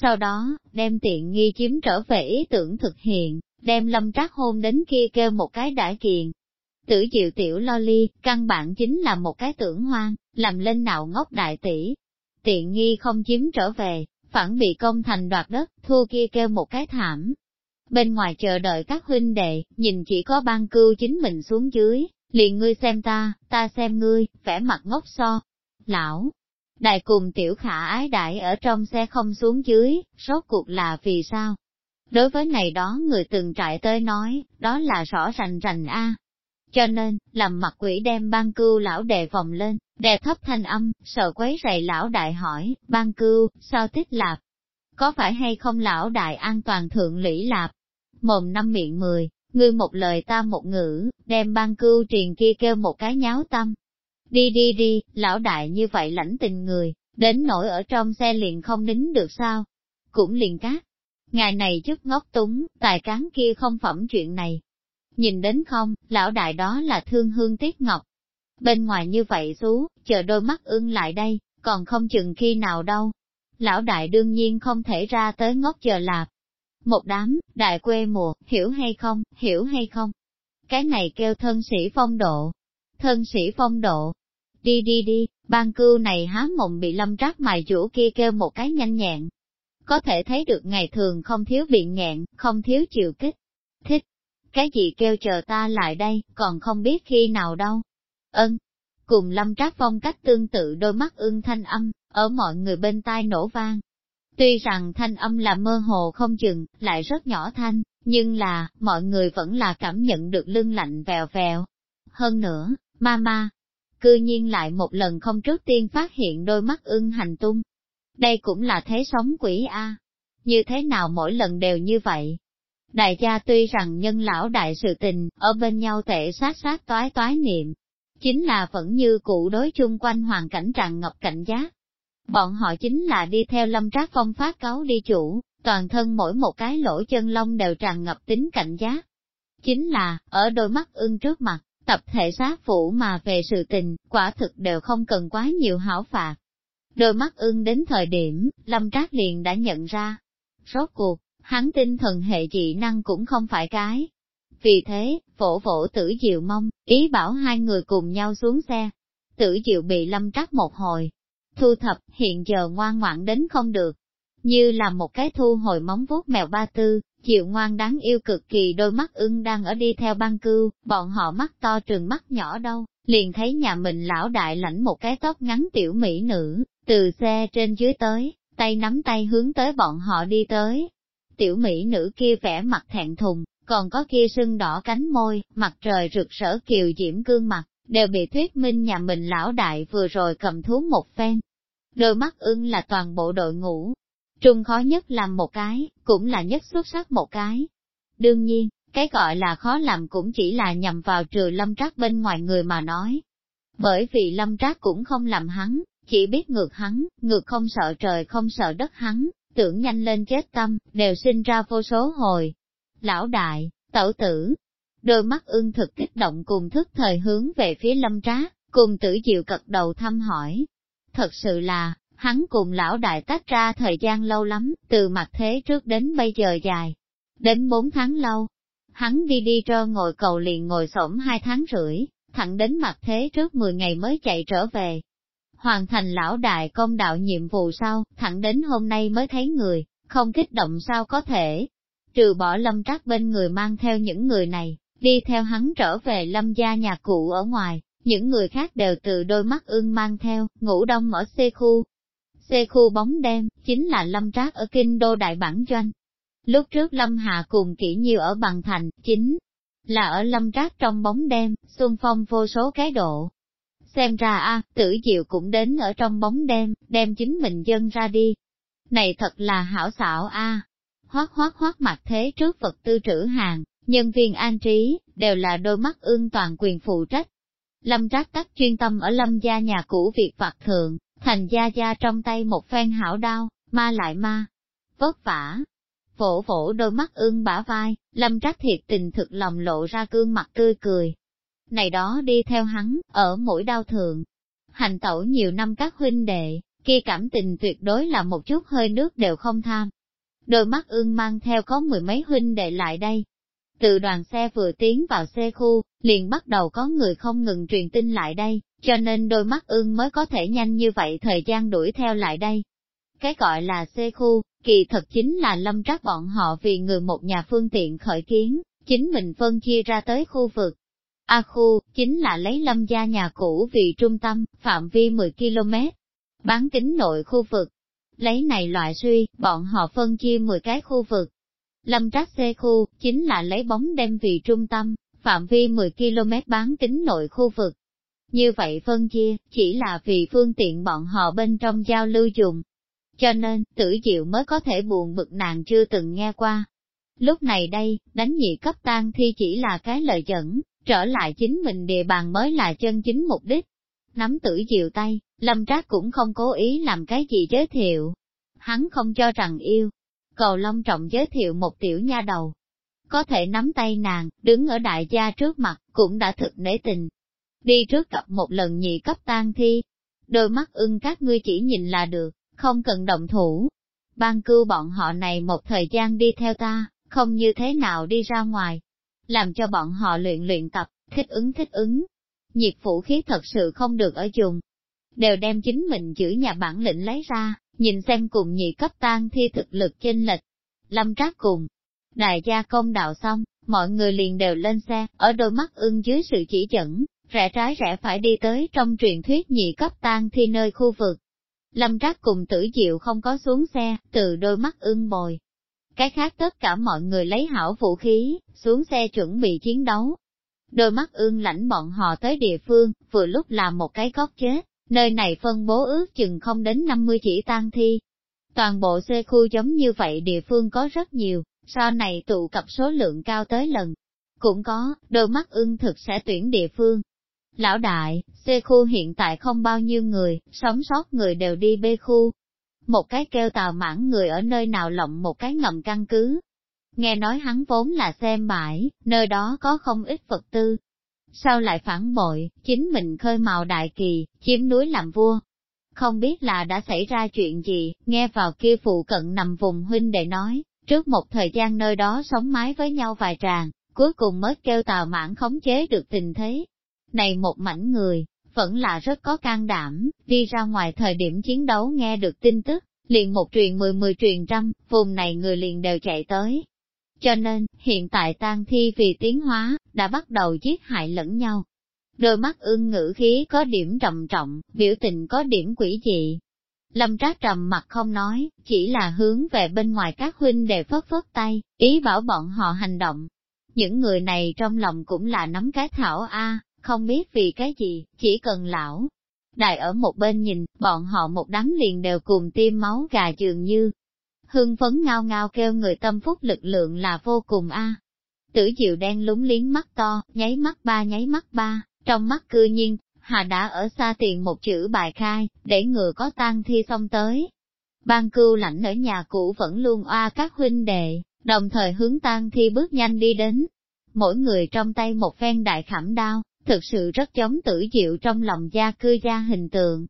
sau đó, đem tiện nghi chiếm trở về ý tưởng thực hiện, đem lâm trác hôn đến kia kêu một cái đại kiền. Tử diệu tiểu lo ly, căn bản chính là một cái tưởng hoang, làm lên nào ngốc đại tỷ. Tiện nghi không chiếm trở về, phản bị công thành đoạt đất, thua kia kêu một cái thảm. Bên ngoài chờ đợi các huynh đệ, nhìn chỉ có ban cưu chính mình xuống dưới, liền ngươi xem ta, ta xem ngươi, vẻ mặt ngốc so. Lão, Đại cùng tiểu khả ái đại ở trong xe không xuống dưới, rốt cuộc là vì sao? Đối với này đó người từng trại tới nói, đó là rõ rành rành a. Cho nên, làm mặt quỷ đem ban cưu lão đề vòng lên, đè thấp thanh âm, sợ quấy rầy lão đại hỏi, ban cưu, sao tích lạp? Có phải hay không lão đại an toàn thượng lũy lạp? Mồm năm miệng mười, ngươi một lời ta một ngữ, đem ban cưu truyền kia kêu một cái nháo tâm, Đi đi đi, lão đại như vậy lãnh tình người, đến nỗi ở trong xe liền không nín được sao. Cũng liền cát. Ngài này chút ngốc túng, tài cán kia không phẩm chuyện này. Nhìn đến không, lão đại đó là thương hương tiết ngọc. Bên ngoài như vậy xú, chờ đôi mắt ưng lại đây, còn không chừng khi nào đâu. Lão đại đương nhiên không thể ra tới ngốc chờ lạp. Một đám, đại quê mùa, hiểu hay không, hiểu hay không? Cái này kêu thân sĩ phong độ. Thân sĩ phong độ, Đi đi đi, ban cưu này há mộng bị lâm trác mài chủ kia kêu một cái nhanh nhẹn. Có thể thấy được ngày thường không thiếu biện nghẹn, không thiếu chịu kích. Thích, cái gì kêu chờ ta lại đây, còn không biết khi nào đâu. Ân, cùng lâm trác phong cách tương tự đôi mắt ưng thanh âm, ở mọi người bên tai nổ vang. Tuy rằng thanh âm là mơ hồ không chừng, lại rất nhỏ thanh, nhưng là, mọi người vẫn là cảm nhận được lưng lạnh vèo vèo. Hơn nữa, ma ma, cư nhiên lại một lần không trước tiên phát hiện đôi mắt ưng hành tung. Đây cũng là thế sống quỷ A. Như thế nào mỗi lần đều như vậy? Đại gia tuy rằng nhân lão đại sự tình, ở bên nhau tệ sát sát toái toái niệm, chính là vẫn như cụ đối chung quanh hoàn cảnh tràn ngập cảnh giác. Bọn họ chính là đi theo lâm trác phong phát cáo đi chủ, toàn thân mỗi một cái lỗ chân lông đều tràn ngập tính cảnh giác. Chính là, ở đôi mắt ưng trước mặt, tập thể sát phủ mà về sự tình, quả thực đều không cần quá nhiều hảo phạt. Đôi mắt ưng đến thời điểm, lâm trác liền đã nhận ra. Rốt cuộc, hắn tinh thần hệ dị năng cũng không phải cái. Vì thế, phổ phổ tử diệu mong, ý bảo hai người cùng nhau xuống xe. Tử diệu bị lâm trác một hồi. Thu thập, hiện giờ ngoan ngoãn đến không được. Như là một cái thu hồi móng vuốt mèo ba tư, chịu ngoan đáng yêu cực kỳ đôi mắt ưng đang ở đi theo băng cưu, bọn họ mắt to trường mắt nhỏ đâu, liền thấy nhà mình lão đại lãnh một cái tóc ngắn tiểu mỹ nữ, từ xe trên dưới tới, tay nắm tay hướng tới bọn họ đi tới, Tiểu mỹ nữ kia vẻ mặt thẹn thùng, còn có kia sưng đỏ cánh môi, mặt trời rực rỡ kiều diễm gương mặt, đều bị thuyết minh nhà mình lão đại vừa rồi cầm thú một phen. Đôi mắt ưng là toàn bộ đội ngũ. Trung khó nhất làm một cái, cũng là nhất xuất sắc một cái. Đương nhiên, cái gọi là khó làm cũng chỉ là nhằm vào trừ lâm trác bên ngoài người mà nói. Bởi vì lâm trác cũng không làm hắn, chỉ biết ngược hắn, ngược không sợ trời không sợ đất hắn, tưởng nhanh lên chết tâm, đều sinh ra vô số hồi. Lão đại, tẩu tử, đôi mắt ưng thực kích động cùng thức thời hướng về phía lâm trác, cùng tử diệu cật đầu thăm hỏi. Thật sự là, hắn cùng lão đại tách ra thời gian lâu lắm, từ mặt thế trước đến bây giờ dài, đến bốn tháng lâu. Hắn đi đi trơ ngồi cầu liền ngồi xổm hai tháng rưỡi, thẳng đến mặt thế trước 10 ngày mới chạy trở về, hoàn thành lão đại công đạo nhiệm vụ sau, thẳng đến hôm nay mới thấy người, không kích động sao có thể. Trừ bỏ lâm trác bên người mang theo những người này, đi theo hắn trở về lâm gia nhà cụ ở ngoài, những người khác đều từ đôi mắt ưng mang theo, ngủ đông ở xê khu. C khu bóng đêm, chính là lâm trác ở kinh đô đại bản doanh. Lúc trước lâm hạ cùng kỹ nhiêu ở bằng thành, chính là ở lâm trác trong bóng đêm, xuân phong vô số cái độ, xem ra a tử diệu cũng đến ở trong bóng đêm, đem chính mình dân ra đi. Này thật là hảo xảo a à. hoác hoác hoác mặt thế trước vật tư trữ hàng, nhân viên an trí, đều là đôi mắt ương toàn quyền phụ trách. Lâm trác tắc chuyên tâm ở lâm gia nhà cũ việc vặt thượng, thành gia gia trong tay một phen hảo đao, ma lại ma. Vất vả. vỗ vỗ đôi mắt ương bả vai, lâm trác thiệt tình thực lòng lộ ra gương mặt tươi cười, này đó đi theo hắn, ở mỗi đau thượng. Hành tẩu nhiều năm các huynh đệ, kia cảm tình tuyệt đối là một chút hơi nước đều không tham. Đôi mắt ương mang theo có mười mấy huynh đệ lại đây. Từ đoàn xe vừa tiến vào xe khu, liền bắt đầu có người không ngừng truyền tin lại đây, cho nên đôi mắt ương mới có thể nhanh như vậy thời gian đuổi theo lại đây. Cái gọi là xe khu, kỳ thật chính là lâm trắc bọn họ vì người một nhà phương tiện khởi kiến, chính mình phân chia ra tới khu vực, A khu, chính là lấy lâm gia nhà cũ vì trung tâm, phạm vi 10 km, bán kính nội khu vực. Lấy này loại suy, bọn họ phân chia 10 cái khu vực. Lâm trắc xê khu, chính là lấy bóng đem vì trung tâm, phạm vi 10 km bán kính nội khu vực. Như vậy phân chia, chỉ là vì phương tiện bọn họ bên trong giao lưu dùng. Cho nên, tử diệu mới có thể buồn bực nàng chưa từng nghe qua. Lúc này đây, đánh nhị cấp tan thi chỉ là cái lời dẫn, trở lại chính mình địa bàn mới là chân chính mục đích. Nắm tử diệu tay, Lâm Trác cũng không cố ý làm cái gì giới thiệu. Hắn không cho rằng yêu. Cầu Long trọng giới thiệu một tiểu nha đầu. Có thể nắm tay nàng, đứng ở đại gia trước mặt, cũng đã thực nể tình. Đi trước gặp một lần nhị cấp tan thi. Đôi mắt ưng các ngươi chỉ nhìn là được, không cần động thủ. Ban cưu bọn họ này một thời gian đi theo ta, không như thế nào đi ra ngoài, làm cho bọn họ luyện luyện tập, thích ứng thích ứng. Nhiệt phủ khí thật sự không được ở dùng. Đều đem chính mình giữ nhà bản lĩnh lấy ra, nhìn xem cùng nhị cấp tan thi thực lực chênh lệch. Lâm trác cùng, đại gia công đạo xong, mọi người liền đều lên xe, ở đôi mắt ưng dưới sự chỉ dẫn, rẽ trái rẽ phải đi tới trong truyền thuyết nhị cấp tang thi nơi khu vực. Lâm trác cùng tử diệu không có xuống xe, từ đôi mắt ưng bồi, cái khác tất cả mọi người lấy hảo vũ khí, xuống xe chuẩn bị chiến đấu. Đôi mắt ương lãnh bọn họ tới địa phương, vừa lúc là một cái góc chết, nơi này phân bố ước chừng không đến 50 chỉ tang thi. Toàn bộ xe khu giống như vậy địa phương có rất nhiều, sau này tụ cập số lượng cao tới lần. Cũng có, đôi mắt ưng thực sẽ tuyển địa phương. Lão đại, C khu hiện tại không bao nhiêu người, sống sót người đều đi B khu. Một cái kêu tào mãn người ở nơi nào lộng một cái ngầm căn cứ. Nghe nói hắn vốn là xem bãi, nơi đó có không ít vật tư. Sao lại phản bội, chính mình khơi màu đại kỳ, chiếm núi làm vua. Không biết là đã xảy ra chuyện gì, nghe vào kia phụ cận nằm vùng huynh để nói, Trước một thời gian nơi đó sống mái với nhau vài tràng, cuối cùng mới kêu tào mãn khống chế được tình thế. Này một mảnh người, vẫn là rất có can đảm, đi ra ngoài thời điểm chiến đấu nghe được tin tức, liền một truyền mười mười truyền trăm, vùng này người liền đều chạy tới. Cho nên, hiện tại tang thi vì tiến hóa, đã bắt đầu giết hại lẫn nhau. Đôi mắt ưng ngữ khí có điểm trầm trọng, biểu tình có điểm quỷ dị, Lâm trác trầm mặt không nói, chỉ là hướng về bên ngoài các huynh để phất phất tay, ý bảo bọn họ hành động. Những người này trong lòng cũng là nắm cái thảo A, không biết vì cái gì, chỉ cần lão. Đại ở một bên nhìn, bọn họ một đám liền đều cùng tiêm máu gà dường như. Hương phấn ngao ngao kêu người tâm phúc lực lượng là vô cùng A. Tử diệu đen lúng liếng mắt to, nháy mắt ba nháy mắt ba, trong mắt cư nhiên, Hà đã ở xa tiền một chữ bài khai, để ngừa có tang thi xong tới. Ban cưu lãnh ở nhà cũ vẫn luôn oa các huynh đệ, đồng thời hướng tang thi bước nhanh đi đến. Mỗi người trong tay một phen đại khảm đao, thực sự rất giống tử diệu trong lòng gia cư gia hình tượng.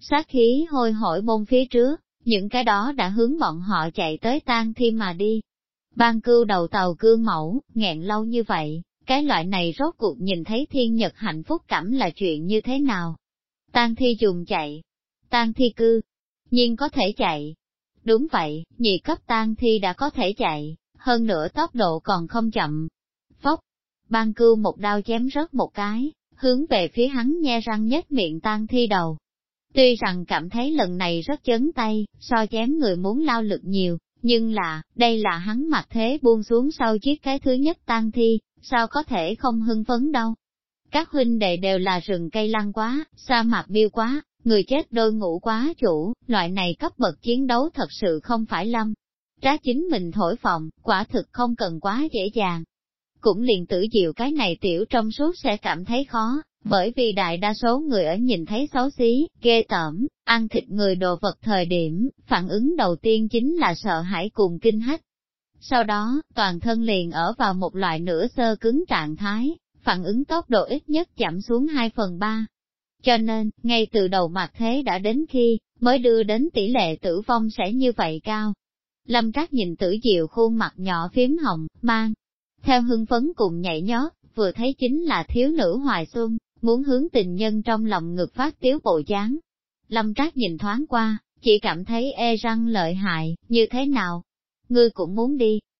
Sát khí hôi hổi bôn phía trước, những cái đó đã hướng bọn họ chạy tới tan thi mà đi. Ban cưu đầu tàu cương mẫu, nghẹn lâu như vậy, cái loại này rốt cuộc nhìn thấy thiên nhật hạnh phúc cảm là chuyện như thế nào? Tan thi dùng chạy, tan thi cư, nhưng có thể chạy. Đúng vậy, nhị cấp tan thi đã có thể chạy, hơn nữa tốc độ còn không chậm. Phốc, ban cưu một đao chém rớt một cái, hướng về phía hắn nhe răng nhếch miệng tan thi đầu. Tuy rằng cảm thấy lần này rất chấn tay, so chém người muốn lao lực nhiều, nhưng là, đây là hắn mặt thế buông xuống sau chiếc cái thứ nhất tan thi, sao có thể không hưng phấn đâu. Các huynh đệ đều là rừng cây lăng quá, sa mạc biêu quá, người chết đôi ngủ quá chủ, loại này cấp bậc chiến đấu thật sự không phải lâm. Trá chính mình thổi phòng, quả thực không cần quá dễ dàng. Cũng liền tử diệu cái này tiểu trong suốt sẽ cảm thấy khó, bởi vì đại đa số người ở nhìn thấy xấu xí, ghê tởm, ăn thịt người đồ vật thời điểm, phản ứng đầu tiên chính là sợ hãi cùng kinh hách sau đó, toàn thân liền ở vào một loại nửa sơ cứng trạng thái, phản ứng tốc độ ít nhất giảm xuống 2 phần 3. Cho nên, ngay từ đầu mặt thế đã đến khi, mới đưa đến tỷ lệ tử vong sẽ như vậy cao. Lâm Trác nhìn tử diệu khuôn mặt nhỏ phím hồng, mang, theo hưng phấn cùng nhảy nhót, vừa thấy chính là thiếu nữ hoài xuân, muốn hướng tình nhân trong lòng ngực phát tiếu bộ dáng. Lâm Trác nhìn thoáng qua, chỉ cảm thấy e răng lợi hại, như thế nào, ngươi cũng muốn đi.